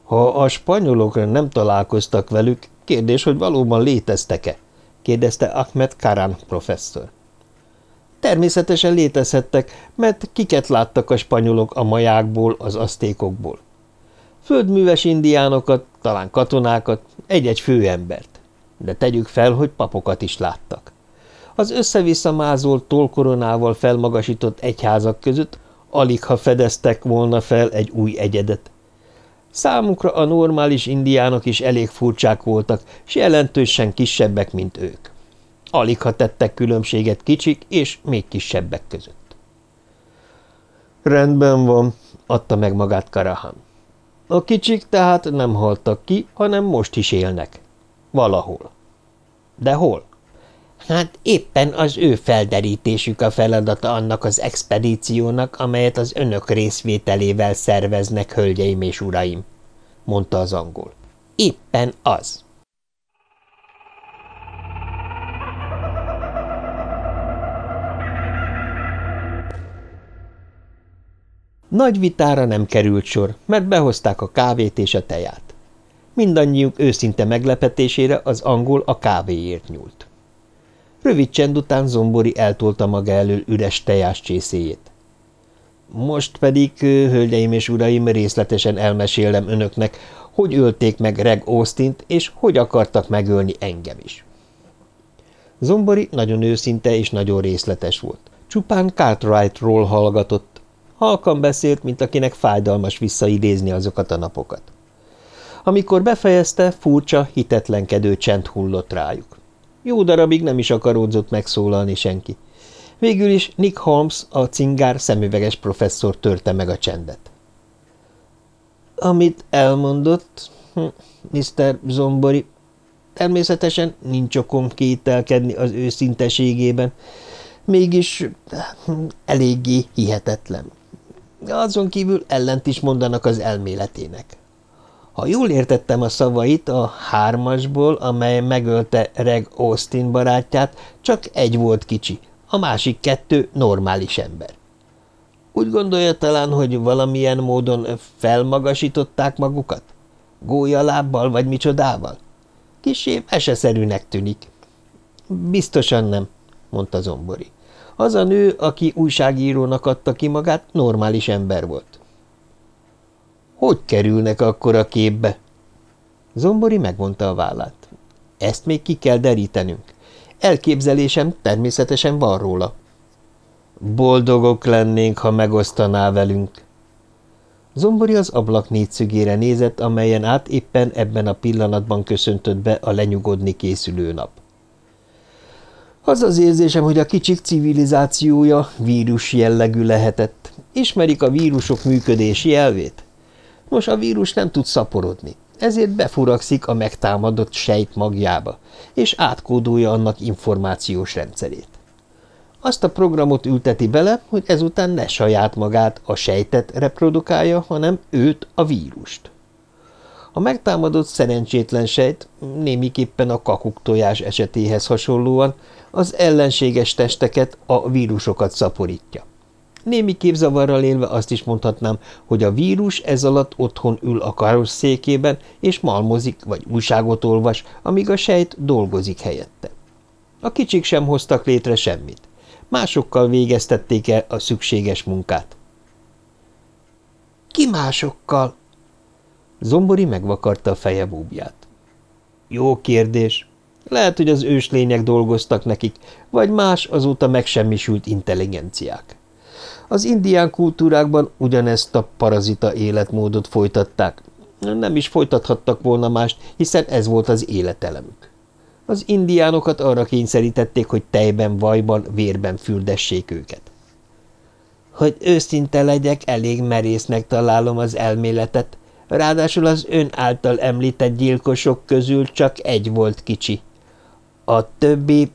Ha a spanyolok nem találkoztak velük, Kérdés, hogy valóban léteztek-e? kérdezte Ahmed Karan professzor. Természetesen létezhettek, mert kiket láttak a spanyolok a majákból, az asztékokból. Földműves indiánokat, talán katonákat, egy-egy főembert. De tegyük fel, hogy papokat is láttak. Az össze-vissza mázolt tolkoronával felmagasított egyházak között alig ha fedeztek volna fel egy új egyedet. Számukra a normális indiánok is elég furcsák voltak, s jelentősen kisebbek, mint ők. Alig ha tettek különbséget kicsik és még kisebbek között. Rendben van, adta meg magát Karahan. A kicsik tehát nem haltak ki, hanem most is élnek. Valahol. De hol? Hát éppen az ő felderítésük a feladata annak az expedíciónak, amelyet az önök részvételével szerveznek, hölgyeim és uraim, mondta az angol. Éppen az. Nagy vitára nem került sor, mert behozták a kávét és a teját. Mindannyiuk őszinte meglepetésére az angol a kávéért nyúlt. Rövid csend után Zombori eltolta maga elől üres tejás csészéjét. Most pedig, hölgyeim és uraim, részletesen elmesélem önöknek, hogy ölték meg Reg austin és hogy akartak megölni engem is. Zombori nagyon őszinte és nagyon részletes volt. Csupán Cartwrightról hallgatott. Halkan beszélt, mint akinek fájdalmas visszaidézni azokat a napokat. Amikor befejezte, furcsa, hitetlenkedő csend hullott rájuk. Jó darabig nem is akaródzott megszólalni senki. Végül is Nick Holmes, a cingár szemüveges professzor törte meg a csendet. Amit elmondott, Mr. Hm, Zombori, természetesen nincs okom kételkedni az őszinteségében, mégis hm, eléggé hihetetlen. Azon kívül ellent is mondanak az elméletének. Ha jól értettem a szavait a hármasból, amely megölte Reg Austin barátját, csak egy volt kicsi, a másik kettő normális ember. Úgy gondolja talán, hogy valamilyen módon felmagasították magukat? Gólyalábbal vagy micsodával? Kisé eseszerűnek tűnik. Biztosan nem, mondta Zombori. Az a nő, aki újságírónak adta ki magát, normális ember volt. Hogy kerülnek akkor a képbe? Zombori megvonta a vállát. Ezt még ki kell derítenünk. Elképzelésem természetesen van róla. Boldogok lennénk, ha megosztaná velünk. Zombori az ablak négyszögére nézett, amelyen át éppen ebben a pillanatban köszöntött be a lenyugodni készülő nap. Az az érzésem, hogy a kicsik civilizációja vírus jellegű lehetett. Ismerik a vírusok működési elvét? Nos, a vírus nem tud szaporodni, ezért befurakszik a megtámadott sejt magjába, és átkódolja annak információs rendszerét. Azt a programot ülteti bele, hogy ezután ne saját magát, a sejtet reprodukálja, hanem őt, a vírust. A megtámadott szerencsétlen sejt, némiképpen a kakuktojás esetéhez hasonlóan, az ellenséges testeket, a vírusokat szaporítja. Némi képzavarral élve azt is mondhatnám, hogy a vírus ez alatt otthon ül a karosszékében, és malmozik vagy újságot olvas, amíg a sejt dolgozik helyette. A kicsik sem hoztak létre semmit. Másokkal végeztették el a szükséges munkát. Ki másokkal? Zombori megvakarta a feje búbját. Jó kérdés. Lehet, hogy az őslények dolgoztak nekik, vagy más azóta megsemmisült intelligenciák. Az indián kultúrákban ugyanezt a parazita életmódot folytatták. Nem is folytathattak volna mást, hiszen ez volt az életelemük. Az indiánokat arra kényszerítették, hogy tejben, vajban, vérben fürdessék őket. Hogy őszinte legyek, elég merésznek találom az elméletet, ráadásul az ön által említett gyilkosok közül csak egy volt kicsi. A többi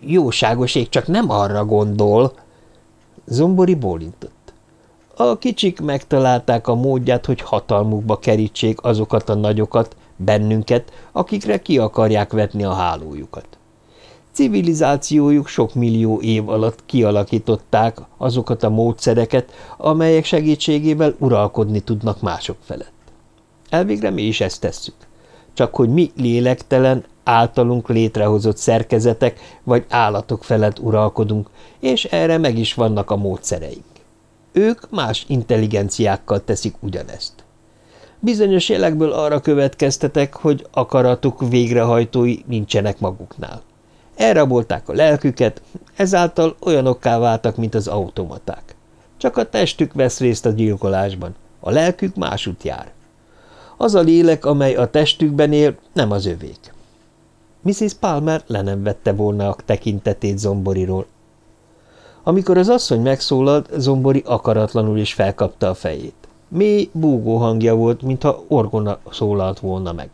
jóságoség csak nem arra gondol, Zombori bólintott. A kicsik megtalálták a módját, hogy hatalmukba kerítsék azokat a nagyokat, bennünket, akikre ki akarják vetni a hálójukat. Civilizációjuk sok millió év alatt kialakították azokat a módszereket, amelyek segítségével uralkodni tudnak mások felett. Elvégre mi is ezt tesszük. Csak hogy mi lélektelen, általunk létrehozott szerkezetek vagy állatok felett uralkodunk, és erre meg is vannak a módszereink. Ők más intelligenciákkal teszik ugyanezt. Bizonyos jelekből arra következtetek, hogy akaratuk végrehajtói nincsenek maguknál. Elrabolták a lelküket, ezáltal olyanokká váltak, mint az automaták. Csak a testük vesz részt a gyilkolásban, a lelkük másút jár. Az a lélek, amely a testükben él, nem az övék. Mrs. Palmer le nem vette volna a tekintetét Zomboriról. Amikor az asszony megszólalt, Zombori akaratlanul is felkapta a fejét. Mély, búgó hangja volt, mintha orgona szólalt volna meg.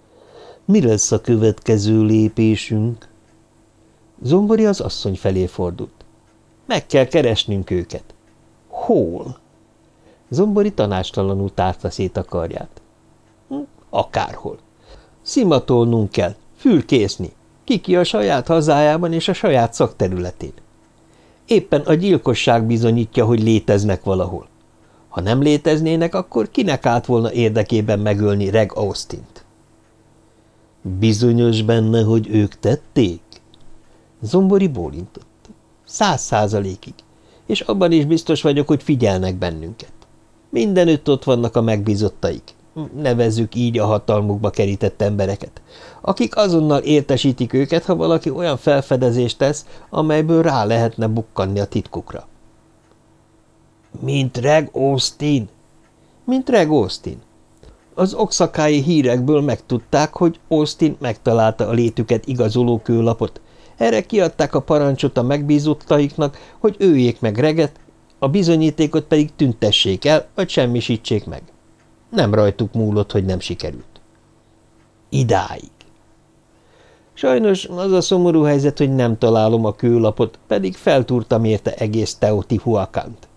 – Mi lesz a következő lépésünk? Zombori az asszony felé fordult. – Meg kell keresnünk őket. – Hol? Zombori tanástalanul tárta szét a karját. Hm, – Akárhol. Szimatolnunk kell, fülkészni, kiki a saját hazájában és a saját szakterületén. Éppen a gyilkosság bizonyítja, hogy léteznek valahol. Ha nem léteznének, akkor kinek állt volna érdekében megölni Reg Austin-t? Bizonyos benne, hogy ők tették? Zombori bólintott. Száz százalékig. És abban is biztos vagyok, hogy figyelnek bennünket. Mindenütt ott vannak a megbízottaik nevezzük így a hatalmukba kerített embereket, akik azonnal értesítik őket, ha valaki olyan felfedezést tesz, amelyből rá lehetne bukkanni a titkukra. Mint Reg Austin? Mint Reg Austin. Az oxakái hírekből megtudták, hogy Austin megtalálta a létüket igazoló kőlapot. Erre kiadták a parancsot a megbízottaiknak, hogy őjék meg Reget, a bizonyítékot pedig tüntessék el, vagy semmisítsék meg. Nem rajtuk múlott, hogy nem sikerült. Idáig. Sajnos az a szomorú helyzet, hogy nem találom a kőlapot, pedig feltúrtam érte egész Teotihuacant.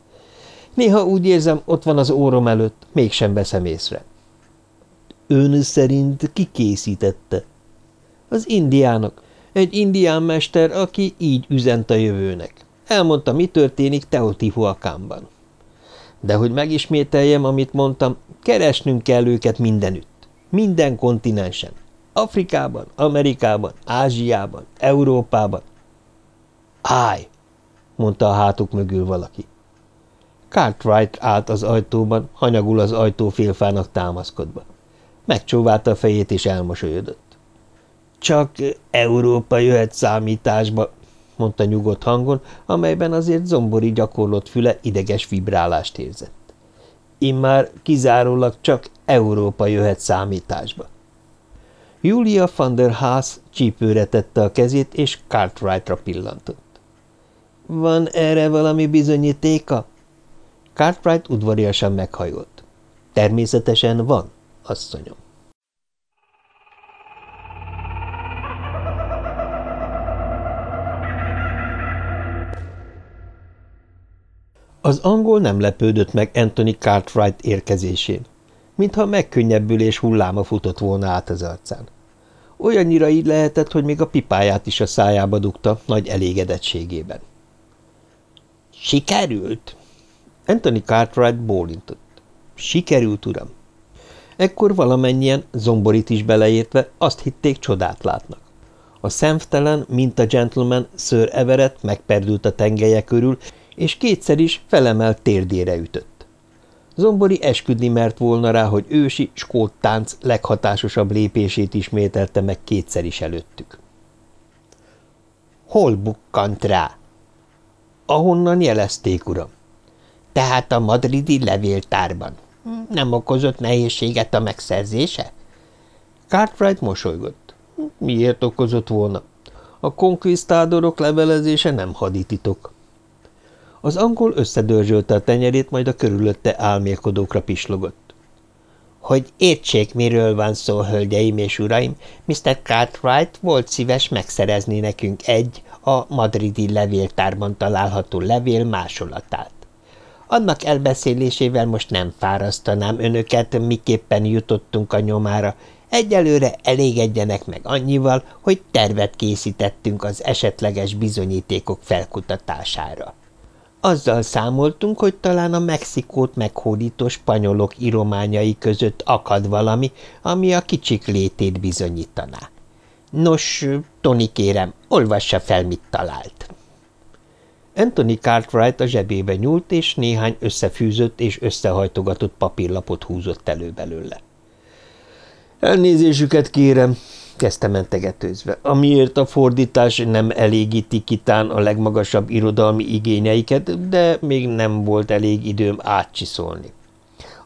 Néha úgy érzem, ott van az órom előtt, mégsem veszem észre. Ön szerint ki készítette? Az indiának. Egy indián mester, aki így üzent a jövőnek. Elmondta, mi történik Teotihuacanban. De hogy megismételjem, amit mondtam, keresnünk kell őket mindenütt. Minden kontinensen. Afrikában, Amerikában, Ázsiában, Európában. Állj! mondta a hátuk mögül valaki. Cartwright állt az ajtóban, hanyagul az ajtó félfának támaszkodva. Megcsóválta a fejét és elmosolyodott. Csak Európa jöhet számításba, mondta nyugodt hangon, amelyben azért zombori gyakorlott füle ideges vibrálást érzett. Immár kizárólag csak Európa jöhet számításba. Julia van der Haas csípőre tette a kezét, és Cartwrightra pillantott. – Van erre valami bizonyítéka? Cartwright udvariasan meghajolt. – Természetesen van, asszonyom. Az angol nem lepődött meg Anthony Cartwright érkezésén, mintha megkönnyebbülés hulláma futott volna át az arcán. Olyannyira így lehetett, hogy még a pipáját is a szájába dugta nagy elégedettségében. Sikerült? Anthony Cartwright bólintott. Sikerült, uram. Ekkor valamennyien, zomborit is beleértve, azt hitték, csodát látnak. A szemtelen, mint a gentleman, Sir Everett megperdült a tengelye körül, és kétszer is felemelt térdére ütött. Zombori esküdni mert volna rá, hogy ősi skót tánc leghatásosabb lépését ismételte meg kétszer is előttük. Hol bukkant rá? Ahonnan jelezték, uram. Tehát a madridi levéltárban. Nem okozott nehézséget a megszerzése? Cartwright mosolygott. Miért okozott volna? A konkvisztádorok levelezése nem hadititok. Az angol összedörzsölte a tenyerét, majd a körülötte álmélkodókra pislogott. Hogy értsék, miről van szó, hölgyeim és uraim, Mr. Cartwright volt szíves megszerezni nekünk egy a madridi levéltárban található levél másolatát. Annak elbeszélésével most nem fárasztanám önöket, miképpen jutottunk a nyomára, Egyelőre elégedjenek meg annyival, hogy tervet készítettünk az esetleges bizonyítékok felkutatására. Azzal számoltunk, hogy talán a Mexikót meghódító spanyolok írományai között akad valami, ami a kicsik létét bizonyítaná. Nos, Tony kérem, olvassa fel, mit talált. Anthony Cartwright a zsebébe nyúlt, és néhány összefűzött és összehajtogatott papírlapot húzott elő belőle. Elnézésüket kérem, kezdte mentegetőzve, amiért a fordítás nem elégíti kitán a legmagasabb irodalmi igényeiket, de még nem volt elég időm átcsiszolni.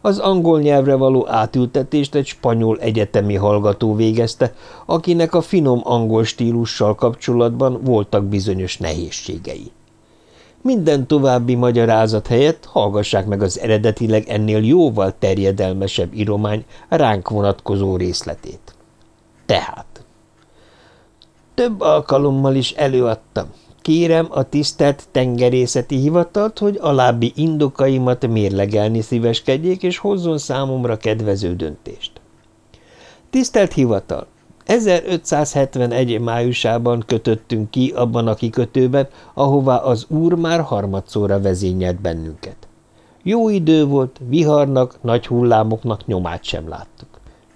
Az angol nyelvre való átültetést egy spanyol egyetemi hallgató végezte, akinek a finom angol stílussal kapcsolatban voltak bizonyos nehézségei. Minden további magyarázat helyett hallgassák meg az eredetileg ennél jóval terjedelmesebb iromány ránk vonatkozó részletét. Tehát. Több alkalommal is előadtam. Kérem a tisztelt tengerészeti hivatalt, hogy alábbi indokaimat mérlegelni szíveskedjék, és hozzon számomra kedvező döntést. Tisztelt hivatal! 1571 májusában kötöttünk ki abban a kikötőben, ahová az úr már harmadszóra vezényelt bennünket. Jó idő volt, viharnak, nagy hullámoknak nyomát sem láttuk.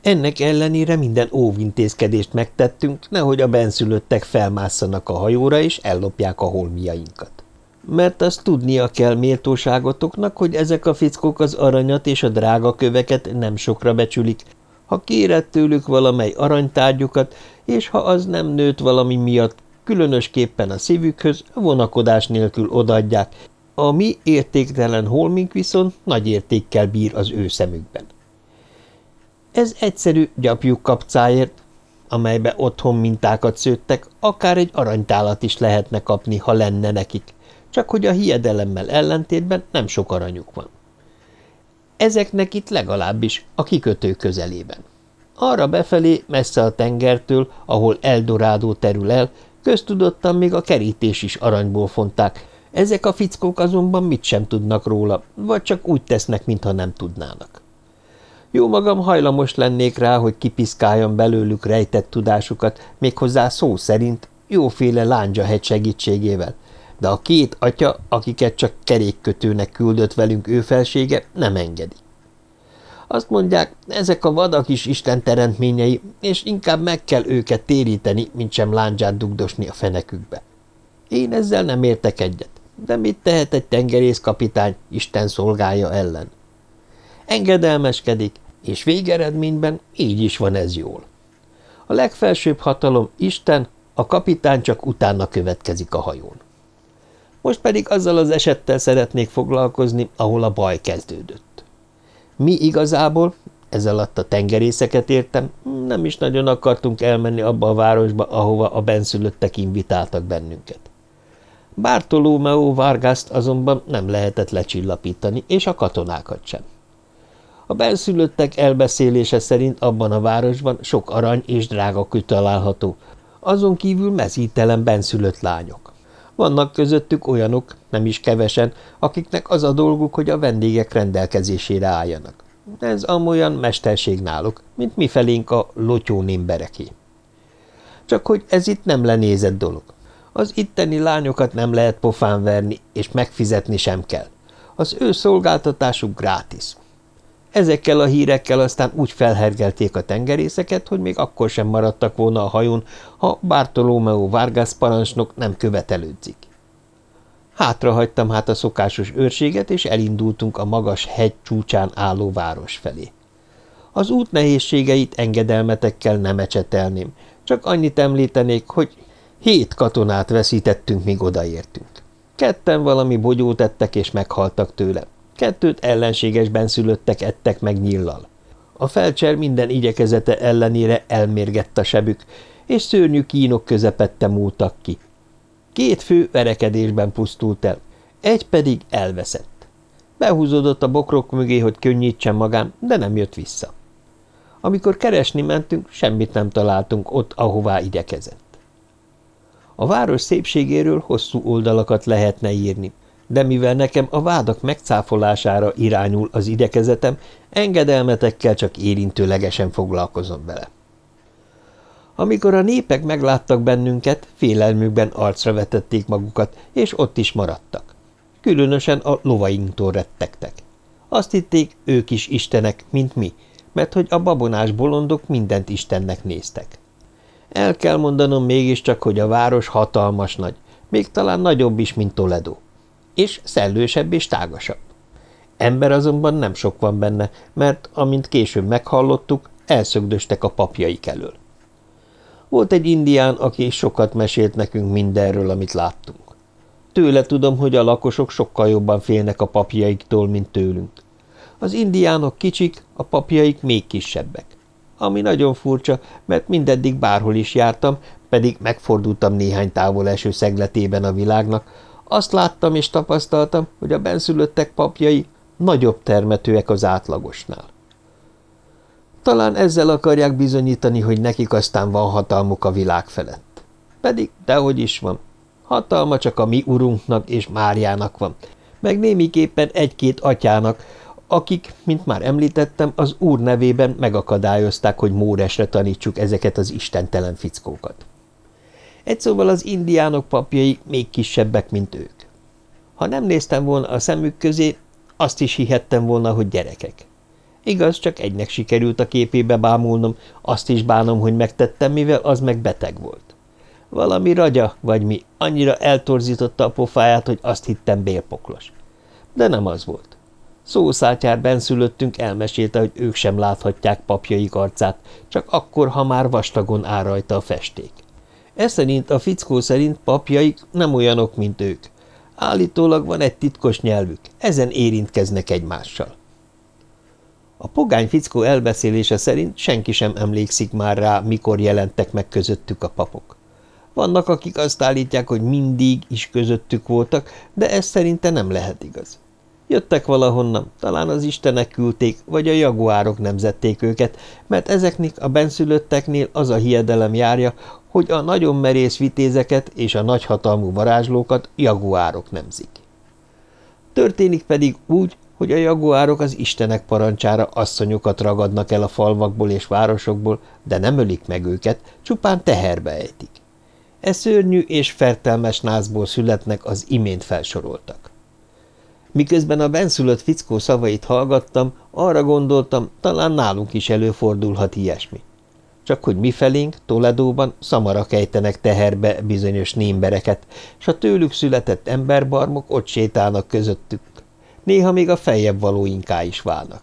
Ennek ellenére minden óvintézkedést megtettünk, nehogy a benszülöttek felmásszanak a hajóra és ellopják a holmiainkat. Mert azt tudnia kell méltóságotoknak, hogy ezek a fickók az aranyat és a drága köveket nem sokra becsülik, ha kérett tőlük valamely aranytárgyukat, és ha az nem nőtt valami miatt, különösképpen a szívükhöz, vonakodás nélkül odadják, a mi értéktelen holmink viszont nagy értékkel bír az ő szemükben. Ez egyszerű gyapjuk kapcáért, amelybe otthon mintákat szőttek, akár egy aranytálat is lehetne kapni, ha lenne nekik, csak hogy a hiedelemmel ellentétben nem sok aranyuk van. Ezeknek itt legalábbis a kikötő közelében. Arra befelé, messze a tengertől, ahol Eldorádó terül el, köztudottan még a kerítés is aranyból fonták, ezek a fickók azonban mit sem tudnak róla, vagy csak úgy tesznek, mintha nem tudnának. Jó magam hajlamos lennék rá, hogy kipiszkáljam belőlük rejtett tudásukat, méghozzá szó szerint jóféle lándzsahegy segítségével, de a két atya, akiket csak kerékkötőnek küldött velünk ő felsége, nem engedi. Azt mondják, ezek a vadak is Isten teremtményei, és inkább meg kell őket téríteni, mint sem láncsát dugdosni a fenekükbe. Én ezzel nem értek egyet, de mit tehet egy tengerészkapitány Isten szolgája ellen? Engedelmeskedik, és végeredményben így is van ez jól. A legfelsőbb hatalom Isten, a kapitány csak utána következik a hajón. Most pedig azzal az esettel szeretnék foglalkozni, ahol a baj kezdődött. Mi igazából, ez alatt a tengerészeket értem, nem is nagyon akartunk elmenni abba a városba, ahova a benszülöttek invitáltak bennünket. Bartolomeo Vargaszt azonban nem lehetett lecsillapítani, és a katonákat sem. A benszülöttek elbeszélése szerint abban a városban sok arany és drága található, azon kívül mezítelen benszülött lányok. Vannak közöttük olyanok, nem is kevesen, akiknek az a dolguk, hogy a vendégek rendelkezésére álljanak. Ez amolyan mesterség náluk, mint mi felénk a lotyón embereké. Csak hogy ez itt nem lenézett dolog. Az itteni lányokat nem lehet pofán verni, és megfizetni sem kell. Az ő szolgáltatásuk grátis. Ezekkel a hírekkel aztán úgy felhergelték a tengerészeket, hogy még akkor sem maradtak volna a hajón, ha Bartolomeo Vargas parancsnok nem követelődzik. Hátra hagytam hát a szokásos őrséget, és elindultunk a magas hegy csúcsán álló város felé. Az út nehézségeit engedelmetekkel nem ecsetelném, csak annyit említenék, hogy hét katonát veszítettünk, míg odaértünk. Ketten valami bogyót ettek, és meghaltak tőle. Kettőt ellenséges benszülöttek ettek meg nyillal. A felcser minden igyekezete ellenére elmérgett a sebük, és szörnyű kínok közepette múltak ki. Két fő verekedésben pusztult el, egy pedig elveszett. Behúzódott a bokrok mögé, hogy könnyítsen magán, de nem jött vissza. Amikor keresni mentünk, semmit nem találtunk ott, ahová igyekezett. A város szépségéről hosszú oldalakat lehetne írni, de mivel nekem a vádak megcáfolására irányul az idekezetem, engedelmetekkel csak érintőlegesen foglalkozom vele. Amikor a népek megláttak bennünket, félelmükben arcra vetették magukat, és ott is maradtak. Különösen a lovainktól rettegtek. Azt hitték, ők is istenek, mint mi, mert hogy a babonás bolondok mindent istennek néztek. El kell mondanom mégiscsak, hogy a város hatalmas nagy, még talán nagyobb is, mint Toledo és szellősebb és tágasabb. Ember azonban nem sok van benne, mert, amint később meghallottuk, elszögdöstek a papjaik elől. Volt egy indián, aki sokat mesélt nekünk mindenről, amit láttunk. Tőle tudom, hogy a lakosok sokkal jobban félnek a papjaiktól, mint tőlünk. Az indiánok kicsik, a papjaik még kisebbek. Ami nagyon furcsa, mert mindeddig bárhol is jártam, pedig megfordultam néhány távol eső szegletében a világnak, azt láttam és tapasztaltam, hogy a benszülöttek papjai nagyobb termetőek az átlagosnál. Talán ezzel akarják bizonyítani, hogy nekik aztán van hatalmuk a világ felett. Pedig dehogy is van. Hatalma csak a mi urunknak és Máriának van, meg némiképpen egy-két atyának, akik, mint már említettem, az úr nevében megakadályozták, hogy Móresre tanítsuk ezeket az istentelen fickókat. Egy szóval az indiánok papjai még kisebbek, mint ők. Ha nem néztem volna a szemük közé, azt is hihettem volna, hogy gyerekek. Igaz, csak egynek sikerült a képébe bámulnom, azt is bánom, hogy megtettem, mivel az meg beteg volt. Valami ragya, vagy mi, annyira eltorzította a pofáját, hogy azt hittem bélpoklos. De nem az volt. Szószátyár benszülöttünk elmesélte, hogy ők sem láthatják papjaik arcát, csak akkor, ha már vastagon áll rajta a festék. Ez szerint a fickó szerint papjaik nem olyanok, mint ők. Állítólag van egy titkos nyelvük, ezen érintkeznek egymással. A pogány fickó elbeszélése szerint senki sem emlékszik már rá, mikor jelentek meg közöttük a papok. Vannak, akik azt állítják, hogy mindig is közöttük voltak, de ez szerinte nem lehet igaz. Jöttek valahonnan, talán az istenek küldték, vagy a jaguárok nemzették őket, mert ezeknek a benszülötteknél az a hiedelem járja, hogy a nagyon merész vitézeket és a nagyhatalmú varázslókat jaguárok nemzik. Történik pedig úgy, hogy a jaguárok az istenek parancsára asszonyokat ragadnak el a falvakból és városokból, de nem ölik meg őket, csupán teherbe ejtik. E szörnyű és fertelmes názból születnek az imént felsoroltak. Miközben a benszülött fickó szavait hallgattam, arra gondoltam, talán nálunk is előfordulhat ilyesmi. Csak hogy mifelénk, Toledóban szamarak ejtenek teherbe bizonyos némbereket, s a tőlük született emberbarmok ott sétálnak közöttük. Néha még a feljebb valóinká is válnak.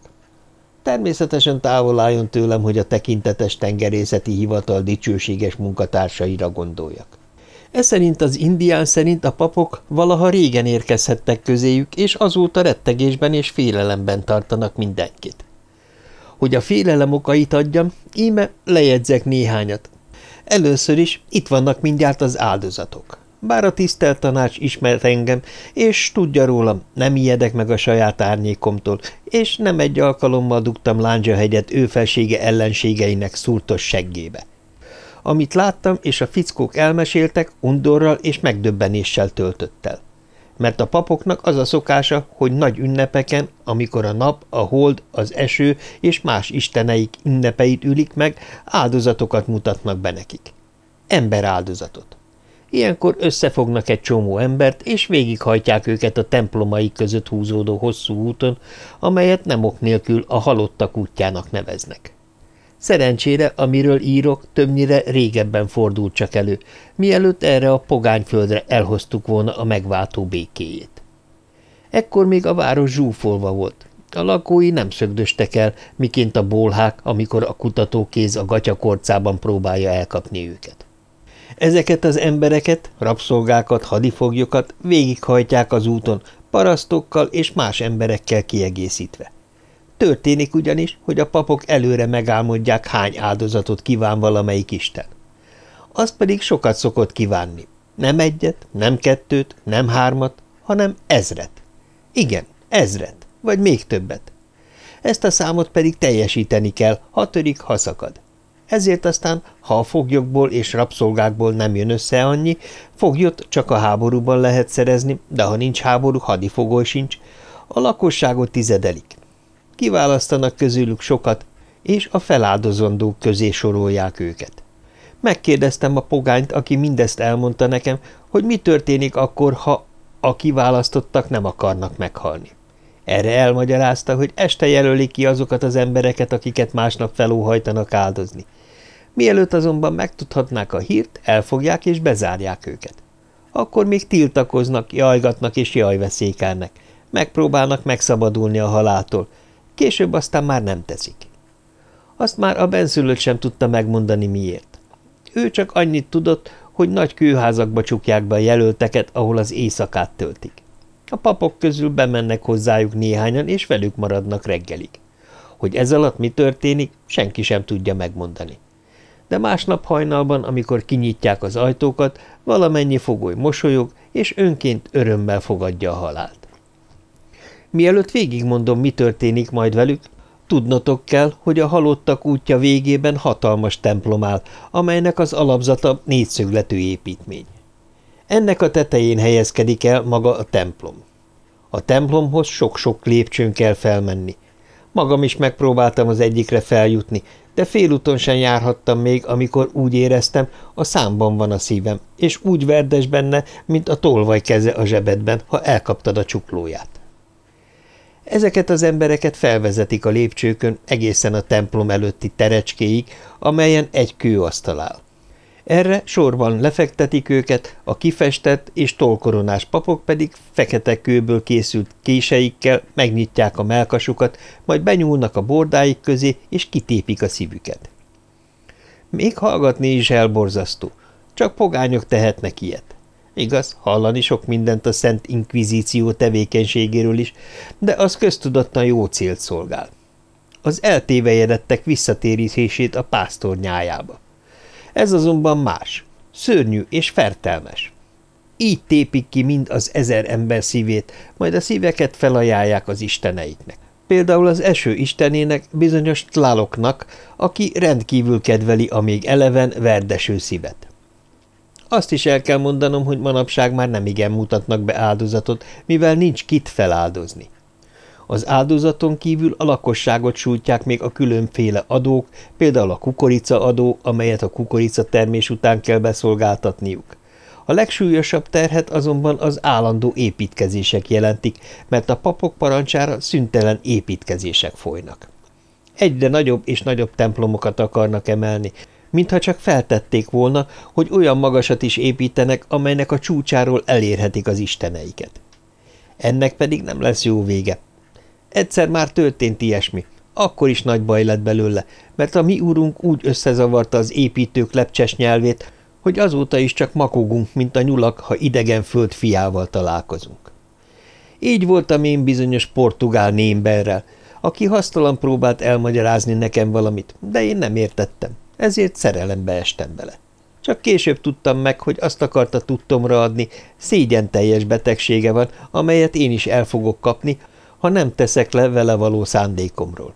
Természetesen távol álljon tőlem, hogy a tekintetes tengerészeti hivatal dicsőséges munkatársaira gondoljak. Ez szerint az indián szerint a papok valaha régen érkezhettek közéjük, és azóta rettegésben és félelemben tartanak mindenkit. Hogy a félelem okait adjam, íme lejegyzek néhányat. Először is itt vannak mindjárt az áldozatok. Bár a tisztelt tanács ismert engem, és tudja rólam, nem ijedek meg a saját árnyékomtól, és nem egy alkalommal dugtam Lándzsahegyet ő felsége ellenségeinek szúrtos seggébe. Amit láttam, és a fickók elmeséltek, undorral és megdöbbenéssel töltött el. Mert a papoknak az a szokása, hogy nagy ünnepeken, amikor a nap, a hold, az eső és más isteneik ünnepeit ülik meg, áldozatokat mutatnak be nekik. Ember áldozatot. Ilyenkor összefognak egy csomó embert, és végighajtják őket a templomaik között húzódó hosszú úton, amelyet nem ok nélkül a halottak útjának neveznek. Szerencsére, amiről írok, többnyire régebben fordult csak elő, mielőtt erre a pogányföldre elhoztuk volna a megváltó békéjét. Ekkor még a város zsúfolva volt. A lakói nem szögdöstek el, miként a bolhák, amikor a kutatókéz a gatyakorcában próbálja elkapni őket. Ezeket az embereket, rabszolgákat, hadifoglyokat végighajtják az úton, parasztokkal és más emberekkel kiegészítve. Történik ugyanis, hogy a papok előre megálmodják, hány áldozatot kíván valamelyik isten. Az pedig sokat szokott kívánni. Nem egyet, nem kettőt, nem hármat, hanem ezret. Igen, ezret, vagy még többet. Ezt a számot pedig teljesíteni kell, ha törik, ha szakad. Ezért aztán, ha a foglyokból és rabszolgákból nem jön össze annyi, foglyot csak a háborúban lehet szerezni, de ha nincs háború, hadifogoly sincs, a lakosságot tizedelik. Kiválasztanak közülük sokat, és a feláldozandók közé sorolják őket. Megkérdeztem a pogányt, aki mindezt elmondta nekem, hogy mi történik akkor, ha a kiválasztottak nem akarnak meghalni. Erre elmagyarázta, hogy este jelölik ki azokat az embereket, akiket másnap felóhajtanak áldozni. Mielőtt azonban megtudhatnák a hírt, elfogják és bezárják őket. Akkor még tiltakoznak, jajgatnak és jajveszékelnek. Megpróbálnak megszabadulni a haláltól. Később aztán már nem teszik. Azt már a benszülött sem tudta megmondani miért. Ő csak annyit tudott, hogy nagy kőházakba csukják be a jelölteket, ahol az éjszakát töltik. A papok közül bemennek hozzájuk néhányan, és velük maradnak reggelig. Hogy ez alatt mi történik, senki sem tudja megmondani. De másnap hajnalban, amikor kinyitják az ajtókat, valamennyi fogoly mosolyog, és önként örömmel fogadja a halált. Mielőtt végigmondom, mi történik majd velük, tudnotok kell, hogy a halottak útja végében hatalmas templom áll, amelynek az alapzata négyszögletű építmény. Ennek a tetején helyezkedik el maga a templom. A templomhoz sok-sok lépcsőn kell felmenni. Magam is megpróbáltam az egyikre feljutni, de félúton sem járhattam még, amikor úgy éreztem, a számban van a szívem, és úgy verdes benne, mint a tolvaj keze a zsebedben, ha elkaptad a csuklóját. Ezeket az embereket felvezetik a lépcsőkön egészen a templom előtti terecskéig, amelyen egy kőasztal áll. Erre sorban lefektetik őket, a kifestett és tolkoronás papok pedig fekete kőből készült késeikkel megnyitják a melkasukat, majd benyúlnak a bordáik közé, és kitépik a szívüket. Még hallgatni is elborzasztó, csak pogányok tehetnek ilyet. Igaz, hallani sok mindent a Szent Inkvizíció tevékenységéről is, de az köztudattan jó célt szolgál. Az eltévejedettek visszatérítését a pásztor nyájába. Ez azonban más, szörnyű és fertelmes. Így tépik ki mind az ezer ember szívét, majd a szíveket felajánlják az isteneiknek. Például az eső istenének, bizonyos tláloknak, aki rendkívül kedveli a még eleven, verdeső szívet. Azt is el kell mondanom, hogy manapság már nem igen mutatnak be áldozatot, mivel nincs kit feláldozni. Az áldozaton kívül a lakosságot sújtják még a különféle adók, például a kukoricaadó, amelyet a kukorica termés után kell beszolgáltatniuk. A legsúlyosabb terhet azonban az állandó építkezések jelentik, mert a papok parancsára szüntelen építkezések folynak. Egyre nagyobb és nagyobb templomokat akarnak emelni, mintha csak feltették volna, hogy olyan magasat is építenek, amelynek a csúcsáról elérhetik az isteneiket. Ennek pedig nem lesz jó vége. Egyszer már történt ilyesmi, akkor is nagy baj lett belőle, mert a mi úrunk úgy összezavarta az építők lepcses nyelvét, hogy azóta is csak makogunk, mint a nyulak, ha idegen föld fiával találkozunk. Így voltam én bizonyos portugál némberrel, aki hasztalan próbált elmagyarázni nekem valamit, de én nem értettem ezért szerelembe estem bele. Csak később tudtam meg, hogy azt akarta tudtomra adni, szégyen teljes betegsége van, amelyet én is el fogok kapni, ha nem teszek le vele való szándékomról.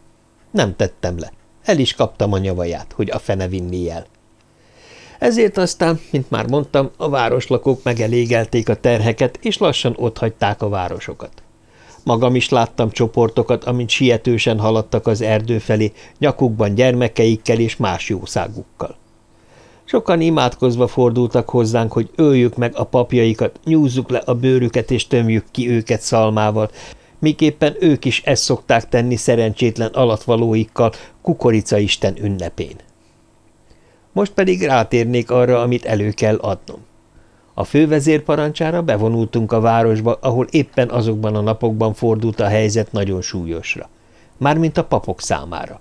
Nem tettem le. El is kaptam a nyavaját, hogy a fene vinni el. Ezért aztán, mint már mondtam, a városlakók megelégelték a terheket, és lassan otthagyták a városokat. Magam is láttam csoportokat, amint sietősen haladtak az erdő felé, nyakukban gyermekeikkel és más jószágukkal. Sokan imádkozva fordultak hozzánk, hogy öljük meg a papjaikat, nyúzzuk le a bőrüket és tömjük ki őket szalmával, miképpen ők is ezt szokták tenni szerencsétlen alatvalóikkal kukoricaisten ünnepén. Most pedig rátérnék arra, amit elő kell adnom. A fővezér parancsára bevonultunk a városba, ahol éppen azokban a napokban fordult a helyzet nagyon súlyosra. Mármint a papok számára.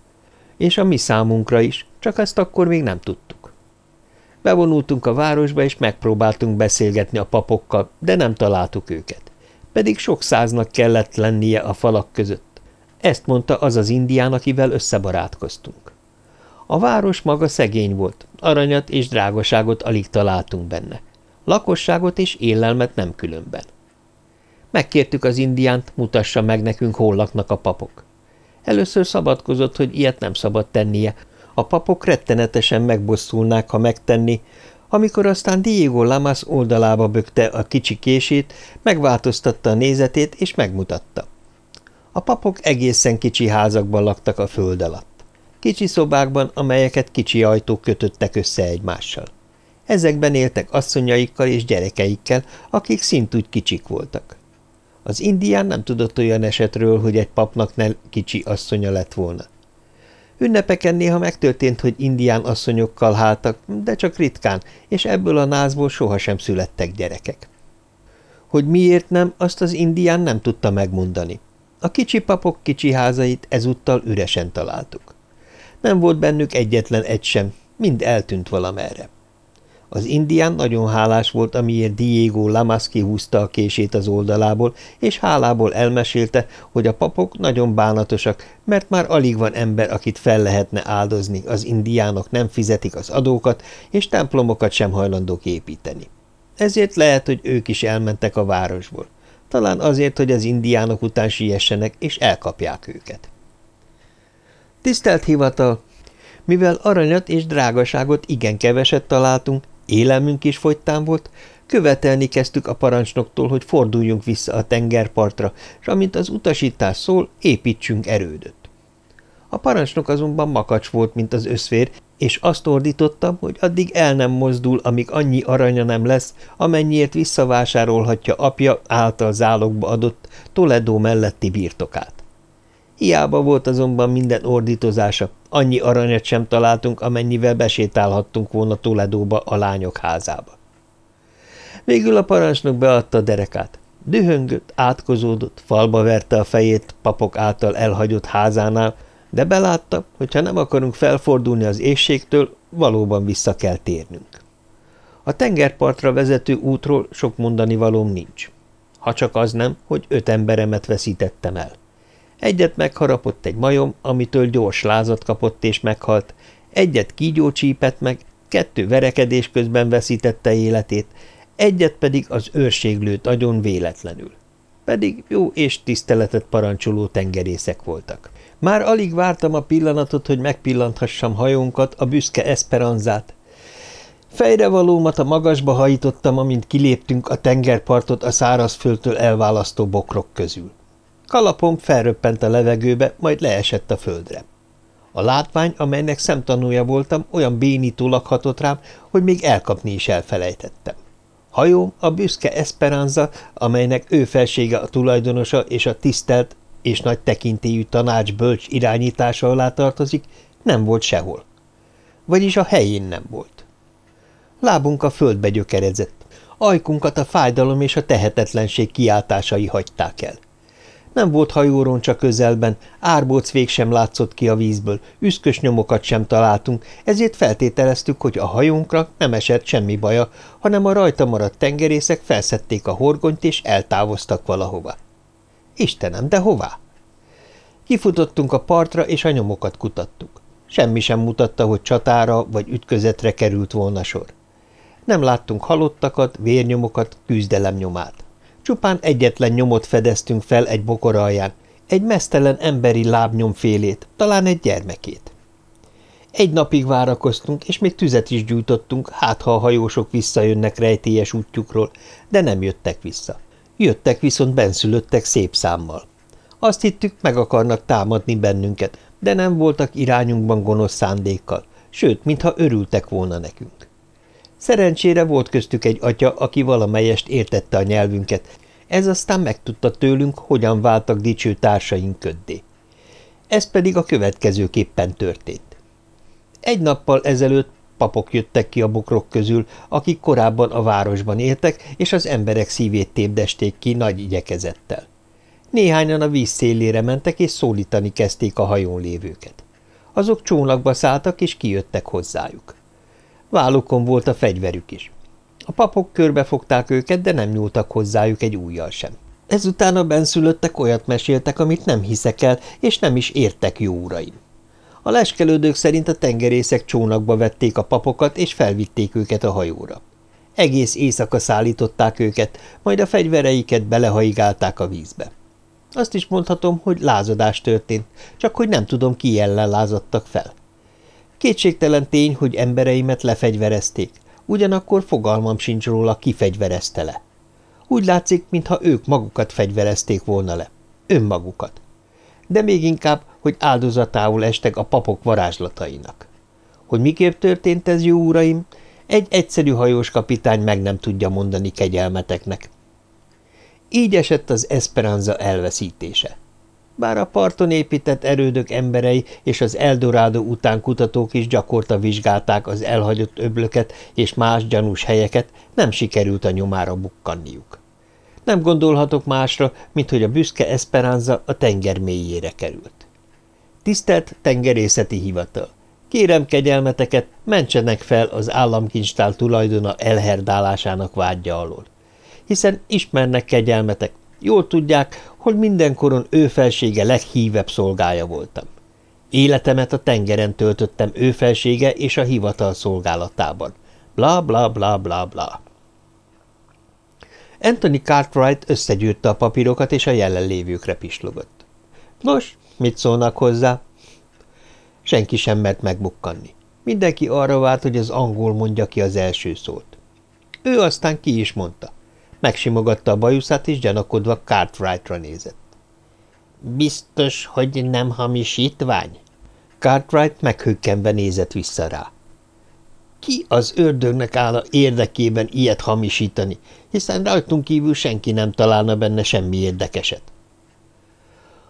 És a mi számunkra is, csak ezt akkor még nem tudtuk. Bevonultunk a városba, és megpróbáltunk beszélgetni a papokkal, de nem találtuk őket. Pedig sok száznak kellett lennie a falak között. Ezt mondta az az indián, akivel összebarátkoztunk. A város maga szegény volt, aranyat és drágaságot alig találtunk benne lakosságot és élelmet nem különben. Megkértük az indiánt, mutassa meg nekünk, hol laknak a papok. Először szabadkozott, hogy ilyet nem szabad tennie, a papok rettenetesen megbosszulnák, ha megtenni, amikor aztán Diego Lamas oldalába bökte a kicsi kését, megváltoztatta a nézetét és megmutatta. A papok egészen kicsi házakban laktak a föld alatt. Kicsi szobákban, amelyeket kicsi ajtók kötöttek össze egymással. Ezekben éltek asszonyaikkal és gyerekeikkel, akik szintúgy kicsik voltak. Az indián nem tudott olyan esetről, hogy egy papnak ne kicsi asszonya lett volna. Ünnepeken néha megtörtént, hogy indián asszonyokkal háltak, de csak ritkán, és ebből a názból sohasem születtek gyerekek. Hogy miért nem, azt az indián nem tudta megmondani. A kicsi papok kicsi házait ezúttal üresen találtuk. Nem volt bennük egyetlen egy sem, mind eltűnt valamerre. Az indián nagyon hálás volt, amiért Diego Lamas kihúzta a kését az oldalából, és hálából elmesélte, hogy a papok nagyon bánatosak, mert már alig van ember, akit fel lehetne áldozni, az indiánok nem fizetik az adókat, és templomokat sem hajlandók építeni. Ezért lehet, hogy ők is elmentek a városból. Talán azért, hogy az indiánok után siessenek, és elkapják őket. Tisztelt hivatal! Mivel aranyat és drágaságot igen keveset találtunk, élelmünk is fogytán volt, követelni kezdtük a parancsnoktól, hogy forduljunk vissza a tengerpartra, és amint az utasítás szól, építsünk erődöt. A parancsnok azonban makacs volt, mint az összfér, és azt ordítottam, hogy addig el nem mozdul, amíg annyi aranya nem lesz, amennyiért visszavásárolhatja apja által zálogba adott Toledo melletti birtokát. Hiába volt azonban minden ordítozása, annyi aranyat sem találtunk, amennyivel besétálhattunk volna Toledóba a lányok házába. Végül a parancsnok beadta a derekát. Dühöngött, átkozódott, falba verte a fejét papok által elhagyott házánál, de belátta, hogy ha nem akarunk felfordulni az éjségtől, valóban vissza kell térnünk. A tengerpartra vezető útról sok mondani valóm nincs. Ha csak az nem, hogy öt emberemet veszítettem el. Egyet megharapott egy majom, amitől gyors lázat kapott és meghalt, egyet kígyó csípett meg, kettő verekedés közben veszítette életét, egyet pedig az őrség lőtt agyon véletlenül. Pedig jó és tiszteletet parancsoló tengerészek voltak. Már alig vártam a pillanatot, hogy megpillanthassam hajónkat, a büszke Esperanzát. Fejrevalómat a magasba hajítottam, amint kiléptünk a tengerpartot a szárazföldtől elválasztó bokrok közül. Kalapom felröppent a levegőbe, majd leesett a földre. A látvány, amelynek szemtanúja voltam, olyan bénító lakhatott rám, hogy még elkapni is elfelejtettem. Hajóm a büszke Esperanza, amelynek ő felsége a tulajdonosa és a tisztelt és nagy tekintélyű tanács bölcs irányítása alá tartozik, nem volt sehol. Vagyis a helyén nem volt. Lábunk a földbe gyökerezett, ajkunkat a fájdalom és a tehetetlenség kiáltásai hagyták el. Nem volt csak közelben, árbóc vég sem látszott ki a vízből, üszkös nyomokat sem találtunk, ezért feltételeztük, hogy a hajónkra nem esett semmi baja, hanem a rajta maradt tengerészek felszették a horgonyt és eltávoztak valahova. Istenem, de hová? Kifutottunk a partra, és a nyomokat kutattuk. Semmi sem mutatta, hogy csatára vagy ütközetre került volna sor. Nem láttunk halottakat, vérnyomokat, küzdelem nyomát. Csupán egyetlen nyomot fedeztünk fel egy bokor alján, egy mesztelen emberi lábnyomfélét, talán egy gyermekét. Egy napig várakoztunk, és még tüzet is gyújtottunk, hát ha a hajósok visszajönnek rejtélyes útjukról, de nem jöttek vissza. Jöttek viszont benszülöttek szép számmal. Azt hittük, meg akarnak támadni bennünket, de nem voltak irányunkban gonosz szándékkal, sőt, mintha örültek volna nekünk. Szerencsére volt köztük egy atya, aki valamelyest értette a nyelvünket, ez aztán megtudta tőlünk, hogyan váltak dicső társaink köddé. Ez pedig a következőképpen történt. Egy nappal ezelőtt papok jöttek ki a bokrok közül, akik korábban a városban éltek, és az emberek szívét tépdesték ki nagy igyekezettel. Néhányan a víz szélére mentek, és szólítani kezdték a hajón lévőket. Azok csónakba szálltak, és kijöttek hozzájuk. Vállukon volt a fegyverük is. A papok körbefogták őket, de nem nyúltak hozzájuk egy újjal sem. Ezután a benszülöttek olyat meséltek, amit nem hiszek el, és nem is értek, jó uraim. A leskelődők szerint a tengerészek csónakba vették a papokat, és felvitték őket a hajóra. Egész éjszaka szállították őket, majd a fegyvereiket belehaigálták a vízbe. Azt is mondhatom, hogy lázadás történt, csak hogy nem tudom, ki ellen lázadtak fel. Kétségtelen tény, hogy embereimet lefegyverezték, ugyanakkor fogalmam sincs róla, ki fegyverezte le. Úgy látszik, mintha ők magukat fegyverezték volna le. Önmagukat. De még inkább, hogy áldozatául estek a papok varázslatainak. Hogy miképp történt ez, jó uraim, egy egyszerű hajós kapitány meg nem tudja mondani kegyelmeteknek. Így esett az Esperanza elveszítése. Bár a parton épített erődök emberei és az Eldorado után kutatók is gyakorta vizsgálták az elhagyott öblöket és más gyanús helyeket, nem sikerült a nyomára bukkanniuk. Nem gondolhatok másra, mint hogy a büszke Esperanza a tenger mélyére került. Tisztelt tengerészeti hivatal! Kérem kegyelmeteket, mentsenek fel az államkincstár tulajdona elherdálásának vágyja alól. Hiszen ismernek kegyelmetek, jól tudják, hogy mindenkoron ő felsége leghívebb szolgája voltam. Életemet a tengeren töltöttem ő felsége és a hivatal szolgálatában. Bla bla bla bla bla. Anthony Cartwright összegyűrte a papírokat, és a jelenlévőkre pislogott. Nos, mit szólnak hozzá? Senki sem mert megbukkanni. Mindenki arra várt, hogy az angol mondja ki az első szót. Ő aztán ki is mondta. Megsimogatta a bajuszát, és gyanakodva Cartwrightra nézett. Biztos, hogy nem hamisítvány? Cartwright meghökkenve nézett vissza rá. Ki az ördögnek áll a érdekében ilyet hamisítani, hiszen rajtunk kívül senki nem találna benne semmi érdekeset.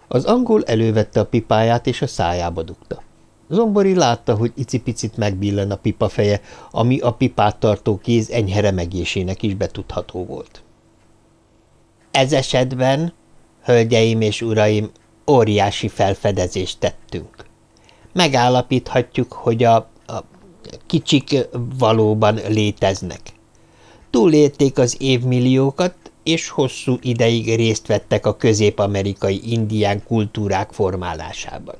Az angol elővette a pipáját, és a szájába dugta. Zombori látta, hogy icipicit megbillen a pipa feje, ami a pipát tartó kéz enyhe remegésének is betudható volt. Ez esetben, hölgyeim és uraim, óriási felfedezést tettünk. Megállapíthatjuk, hogy a, a kicsik valóban léteznek. Túlélték az évmilliókat, és hosszú ideig részt vettek a közép-amerikai indián kultúrák formálásában.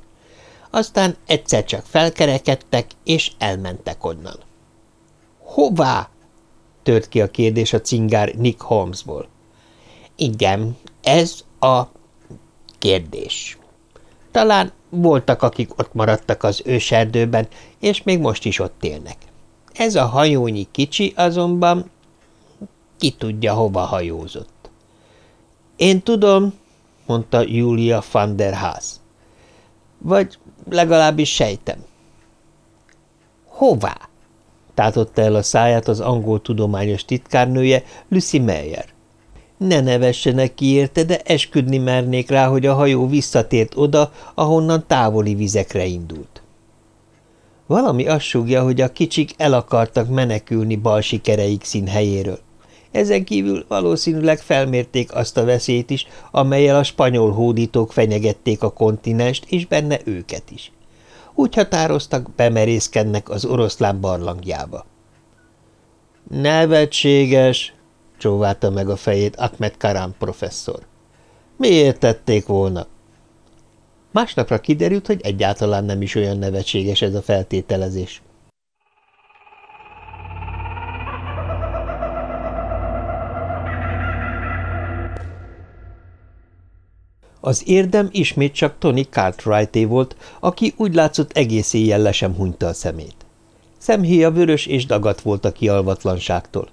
Aztán egyszer csak felkerekedtek, és elmentek onnan. – Hová? – tört ki a kérdés a cingár Nick Holmesból. – Igen, ez a kérdés. Talán voltak, akik ott maradtak az őserdőben, és még most is ott élnek. Ez a hajónyi kicsi azonban ki tudja, hova hajózott. Én tudom, mondta Julia van der Haas. Vagy legalábbis sejtem. Hová? tátotta el a száját az angol tudományos titkárnője, Lucy Meyer. Ne nevessenek ki érte, de esküdni mernék rá, hogy a hajó visszatért oda, ahonnan távoli vizekre indult. Valami azt súgja, hogy a kicsik el akartak menekülni bal sikereik színhelyéről. Ezen kívül valószínűleg felmérték azt a veszélyt is, amelyel a spanyol hódítók fenyegették a kontinenst, és benne őket is. Úgy határoztak, bemerészkednek az oroszlán barlangjába. – Nevetséges! – csóválta meg a fejét Ahmed Karam professzor. – Miért tették volna? Másnapra kiderült, hogy egyáltalán nem is olyan nevetséges ez a feltételezés. Az érdem ismét csak Tony Cartwrighté volt, aki úgy látszott egész éjjel le sem hunyta a szemét. Szemhéja vörös és dagat volt a kialvatlanságtól.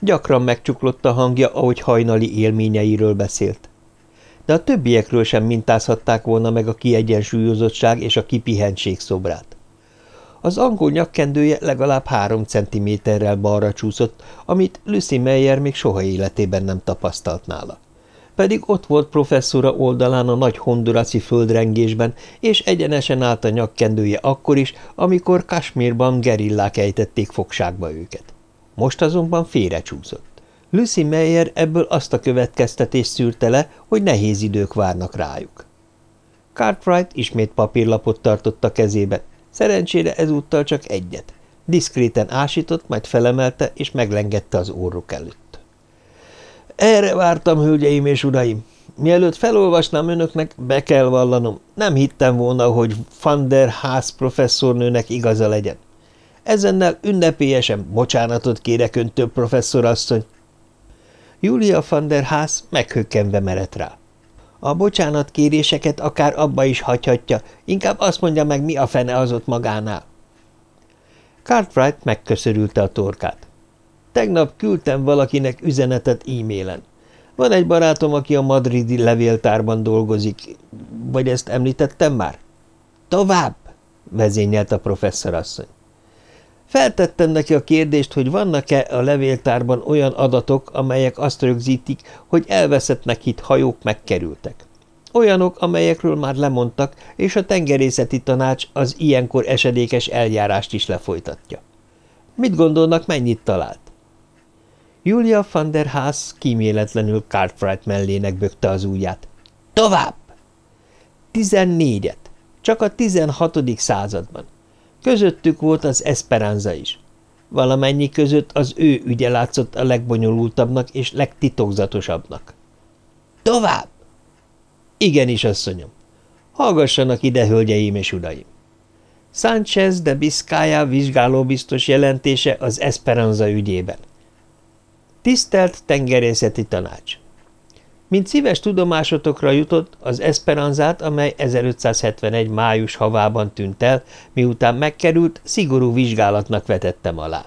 Gyakran megcsuklott a hangja, ahogy hajnali élményeiről beszélt. De a többiekről sem mintázhatták volna meg a kiegyensúlyozottság és a kipihentség szobrát. Az angol nyakkendője legalább három centiméterrel balra csúszott, amit Lucy Meyer még soha életében nem tapasztalt nála pedig ott volt professzora oldalán a nagy honduraszi földrengésben, és egyenesen állt a nyakkendője akkor is, amikor Kasmírban gerillák ejtették fogságba őket. Most azonban félrecsúszott. Lucy Meyer ebből azt a következtetést szűrte le, hogy nehéz idők várnak rájuk. Cartwright ismét papírlapot tartott a kezébe, szerencsére ezúttal csak egyet. Diszkréten ásított, majd felemelte és meglengette az orruk előtt. Erre vártam, hölgyeim és uraim. Mielőtt felolvasnám önöknek, be kell vallanom, nem hittem volna, hogy Van der Haas professzornőnek igaza legyen. Ezennel ünnepélyesen bocsánatot kérek öntől, professzorasszony. Julia van der Haas meghökkenve merett rá. A bocsánat kéréseket akár abba is hagyhatja, inkább azt mondja meg, mi a fene az ott magánál. Cartwright megköszörülte a torkát. Tegnap küldtem valakinek üzenetet e-mailen. Van egy barátom, aki a madridi levéltárban dolgozik. Vagy ezt említettem már? Tovább! vezényelt a professzorasszony. Feltettem neki a kérdést, hogy vannak-e a levéltárban olyan adatok, amelyek azt rögzítik, hogy elveszettnek hit hajók megkerültek. Olyanok, amelyekről már lemondtak, és a tengerészeti tanács az ilyenkor esedékes eljárást is lefolytatja. Mit gondolnak, mennyit talált? Julia van der Haas kíméletlenül Cartwright mellének bökte az ujját. Tovább! Tizennégyet. Csak a tizenhatodik században. Közöttük volt az Esperanza is. Valamennyi között az ő ügye látszott a legbonyolultabbnak és legtitokzatosabbnak. Tovább! Igenis, asszonyom. Hallgassanak ide, hölgyeim és uraim. Sánchez de Biscaya vizsgálóbiztos jelentése az Esperanza ügyében. Tisztelt tengerészeti tanács! Mint szíves tudomásotokra jutott, az Esperanzát, amely 1571. május havában tűnt el, miután megkerült, szigorú vizsgálatnak vetettem alá.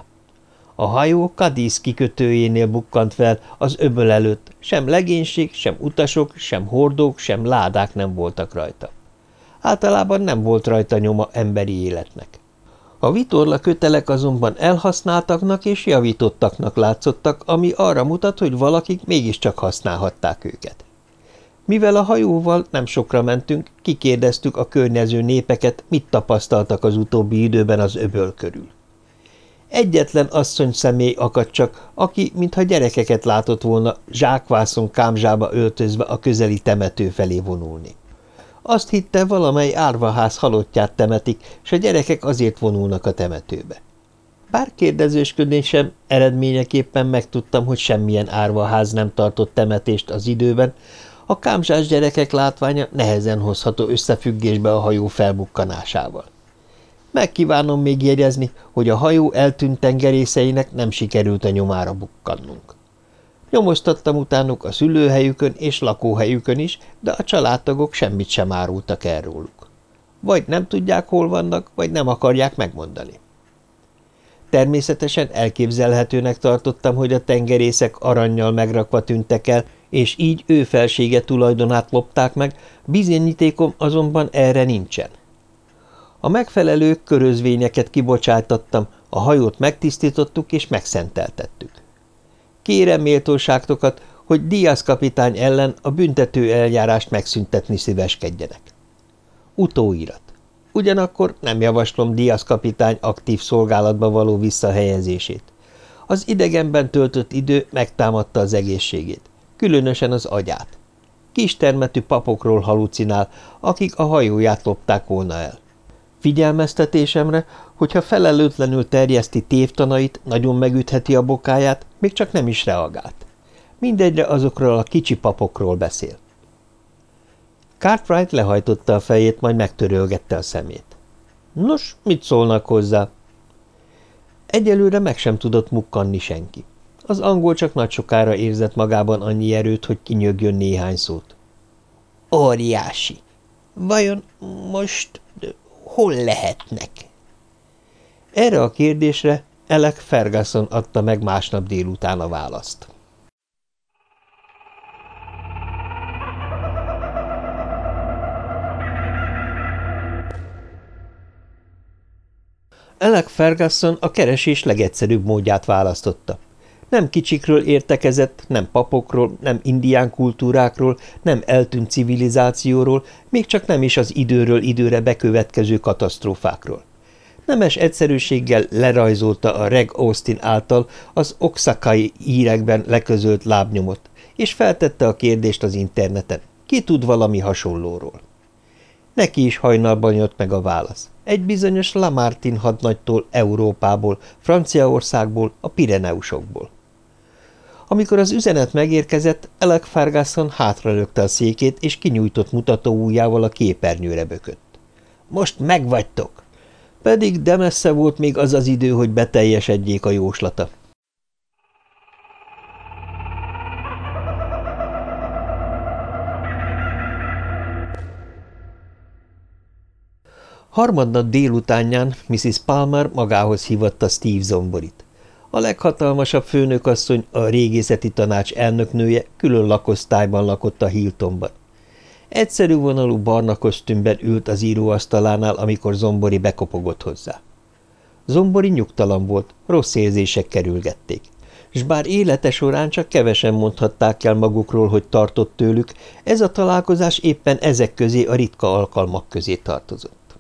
A hajó Cadiz kikötőjénél bukkant fel az öböl előtt, sem legénység, sem utasok, sem hordók, sem ládák nem voltak rajta. Általában nem volt rajta nyoma emberi életnek. A vitorla kötelek azonban elhasználtaknak és javítottaknak látszottak, ami arra mutat, hogy valakik mégiscsak használhatták őket. Mivel a hajóval nem sokra mentünk, kikérdeztük a környező népeket, mit tapasztaltak az utóbbi időben az öböl körül. Egyetlen asszony személy akadt csak, aki, mintha gyerekeket látott volna, zsákvászon kámzsába öltözve a közeli temető felé vonulni. Azt hitte, valamely árvaház halottját temetik, és a gyerekek azért vonulnak a temetőbe. Bár kérdezősködésem eredményeképpen megtudtam, hogy semmilyen árvaház nem tartott temetést az időben, a kámzsás gyerekek látványa nehezen hozható összefüggésbe a hajó felbukkanásával. Megkívánom még jegyezni, hogy a hajó eltűnt tengerészeinek nem sikerült a nyomára bukkannunk. Nyomoztattam utánuk a szülőhelyükön és lakóhelyükön is, de a családtagok semmit sem árultak el róluk. Vagy nem tudják, hol vannak, vagy nem akarják megmondani. Természetesen elképzelhetőnek tartottam, hogy a tengerészek aranyjal megrakva tűntek el, és így ő felsége tulajdonát lopták meg, bizonyítékom azonban erre nincsen. A megfelelő körözvényeket kibocsátattam, a hajót megtisztítottuk és megszenteltettük. Kérem méltóságtokat, hogy Diaz kapitány ellen a büntető eljárást megszüntetni szíveskedjenek. Utóirat. Ugyanakkor nem javaslom Diaz kapitány aktív szolgálatba való visszahelyezését. Az idegenben töltött idő megtámadta az egészségét, különösen az agyát. Kistermetű papokról halucinál, akik a hajóját lopták volna el. Figyelmeztetésemre, hogyha felelőtlenül terjeszti tévtanait, nagyon megütheti a bokáját, még csak nem is reagált. Mindegyre azokról a kicsi papokról beszél. Cartwright lehajtotta a fejét, majd megtörölgette a szemét. Nos, mit szólnak hozzá? Egyelőre meg sem tudott mukkanni senki. Az angol csak nagy sokára érzett magában annyi erőt, hogy kinyögjön néhány szót. Óriási! Vajon most hol lehetnek? Erre a kérdésre Elek Ferguson adta meg másnap délután a választ. Elek Ferguson a keresés legegyszerűbb módját választotta. Nem kicsikről értekezett, nem papokról, nem indián kultúrákról, nem eltűnt civilizációról, még csak nem is az időről időre bekövetkező katasztrófákról. Nemes egyszerűséggel lerajzolta a Reg Austin által az oxakai írekben leközölt lábnyomot, és feltette a kérdést az interneten. Ki tud valami hasonlóról? Neki is hajnalban jött meg a válasz. Egy bizonyos Lamartin hadnagytól Európából, Franciaországból, a Pireneusokból. Amikor az üzenet megérkezett, Alec Ferguson hátralökte a székét, és kinyújtott mutató ujjával a képernyőre bökött. – Most megvagytok! Pedig de messze volt még az az idő, hogy beteljesedjék a jóslata. Harmadnap délutánján Mrs. Palmer magához hívatta Steve Zomborit. A leghatalmasabb főnökasszony, a régészeti tanács elnöknője külön lakosztályban lakott a Hiltonban. Egyszerű vonalú barna kosztümben ült az íróasztalánál, amikor Zombori bekopogott hozzá. Zombori nyugtalan volt, rossz érzések kerülgették. s bár élete során csak kevesen mondhatták el magukról, hogy tartott tőlük, ez a találkozás éppen ezek közé a ritka alkalmak közé tartozott.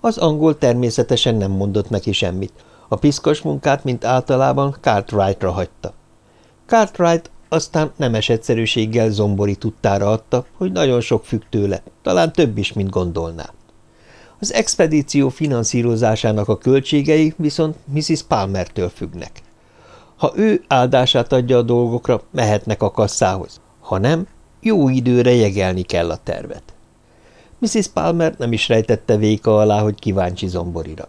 Az angol természetesen nem mondott neki semmit, a piszkos munkát, mint általában, Cartwrightra hagyta. Cartwright aztán nemes egyszerűséggel zombori tudtára adta, hogy nagyon sok függ tőle, talán több is, mint gondolná. Az expedíció finanszírozásának a költségei viszont Mrs. Palmertől függnek. Ha ő áldását adja a dolgokra, mehetnek a kasszához. Ha nem, jó időre jegelni kell a tervet. Mrs. Palmer nem is rejtette véka alá, hogy kíváncsi zomborira.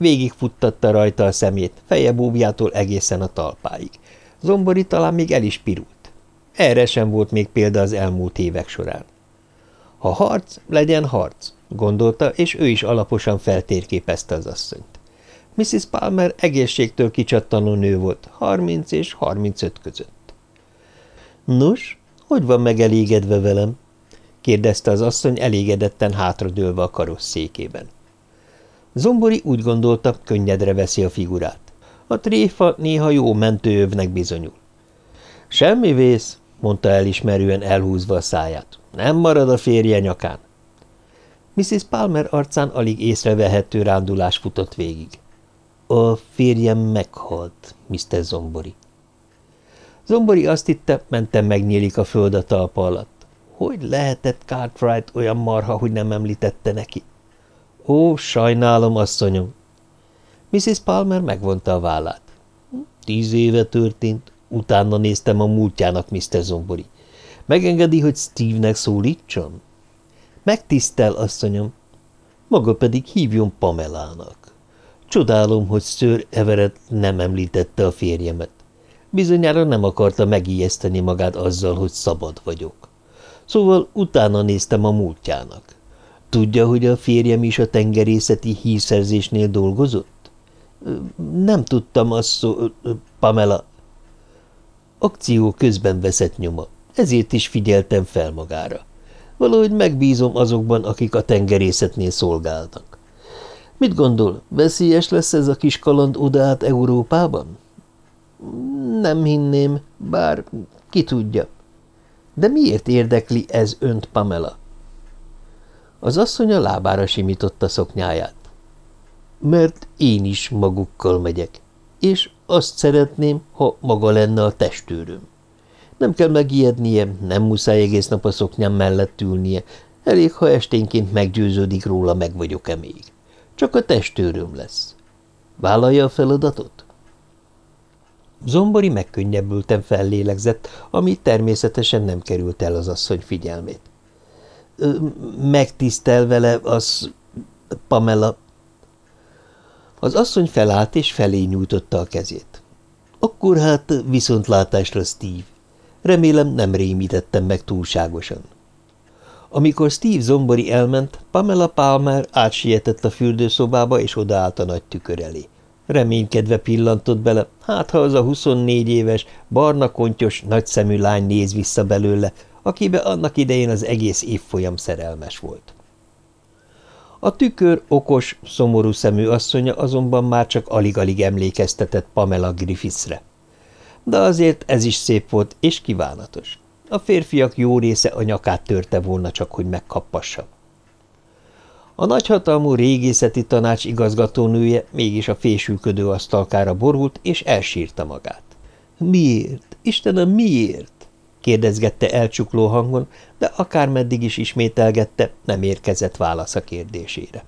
Végig futtatta rajta a szemét, feje búbjától egészen a talpáig. Zombori talán még el is pirult. Erre sem volt még példa az elmúlt évek során. Ha harc, legyen harc, gondolta, és ő is alaposan feltérképezte az asszonyt. Mrs. Palmer egészségtől kicsattanó nő volt, 30 és 35 között. – Nos, hogy van megelégedve velem? – kérdezte az asszony elégedetten hátradőlve a karosszékében. Zombori úgy gondolta, könnyedre veszi a figurát. A tréfa néha jó mentőövnek bizonyul. – Semmi vész – mondta elismerően elhúzva a száját. – Nem marad a férje nyakán. Mrs. Palmer arcán alig észrevehető rándulás futott végig. A férjem meghalt, Mr. Zombori. Zombori azt hitte, mentem megnyílik a föld a talpa alatt. Hogy lehetett Cartwright olyan marha, hogy nem említette neki? Ó, sajnálom, asszonyom. Mrs. Palmer megvonta a vállát. Tíz éve történt, utána néztem a múltjának, Mr. Zombori. Megengedi, hogy Steve-nek szólítson? Megtisztel, asszonyom. Maga pedig hívjon Pamelának. Csodálom, hogy Sir Everett nem említette a férjemet. Bizonyára nem akarta megijeszteni magát azzal, hogy szabad vagyok. Szóval utána néztem a múltjának. Tudja, hogy a férjem is a tengerészeti hírszerzésnél dolgozott? Nem tudtam azt szó... Pamela. Akció közben veszett nyoma, ezért is figyeltem fel magára. Valahogy megbízom azokban, akik a tengerészetnél szolgálnak. Mit gondol, veszélyes lesz ez a kis kaland odaát Európában? Nem hinném, bár ki tudja. De miért érdekli ez önt, Pamela? Az asszony a lábára simította szoknyáját. Mert én is magukkal megyek, és azt szeretném, ha maga lenne a testőröm. Nem kell megijednie, nem muszáj egész nap a szoknyám mellett ülnie, elég, ha esténként meggyőződik róla, meg vagyok-e még. Csak a testőröm lesz. Vállalja a feladatot? Zombori megkönnyebbülten fellélegzett, ami természetesen nem került el az asszony figyelmét. Megtisztel vele az Pamela. Az asszony felállt és felé nyújtotta a kezét. Akkor hát viszontlátásra, Steve. Remélem nem rémítettem meg túlságosan. Amikor Steve Zombori elment, Pamela Palmer átsietett a fürdőszobába, és odaállt a nagy tükör elé. Reménykedve pillantott bele, hát ha az a 24 éves, barna kontyos, nagyszemű lány néz vissza belőle, akibe annak idején az egész évfolyam szerelmes volt. A tükör okos, szomorú szemű asszonya azonban már csak alig-alig emlékeztetett Pamela Griffithsre. De azért ez is szép volt és kívánatos. A férfiak jó része a nyakát törte volna csak, hogy megkappassa. A nagyhatalmú régészeti tanács igazgatónője mégis a fésülködő asztalkára borult, és elsírta magát. Miért? Istenem, miért? Kérdezgette elcsukló hangon, de akármeddig is ismételgette, nem érkezett válasz a kérdésére.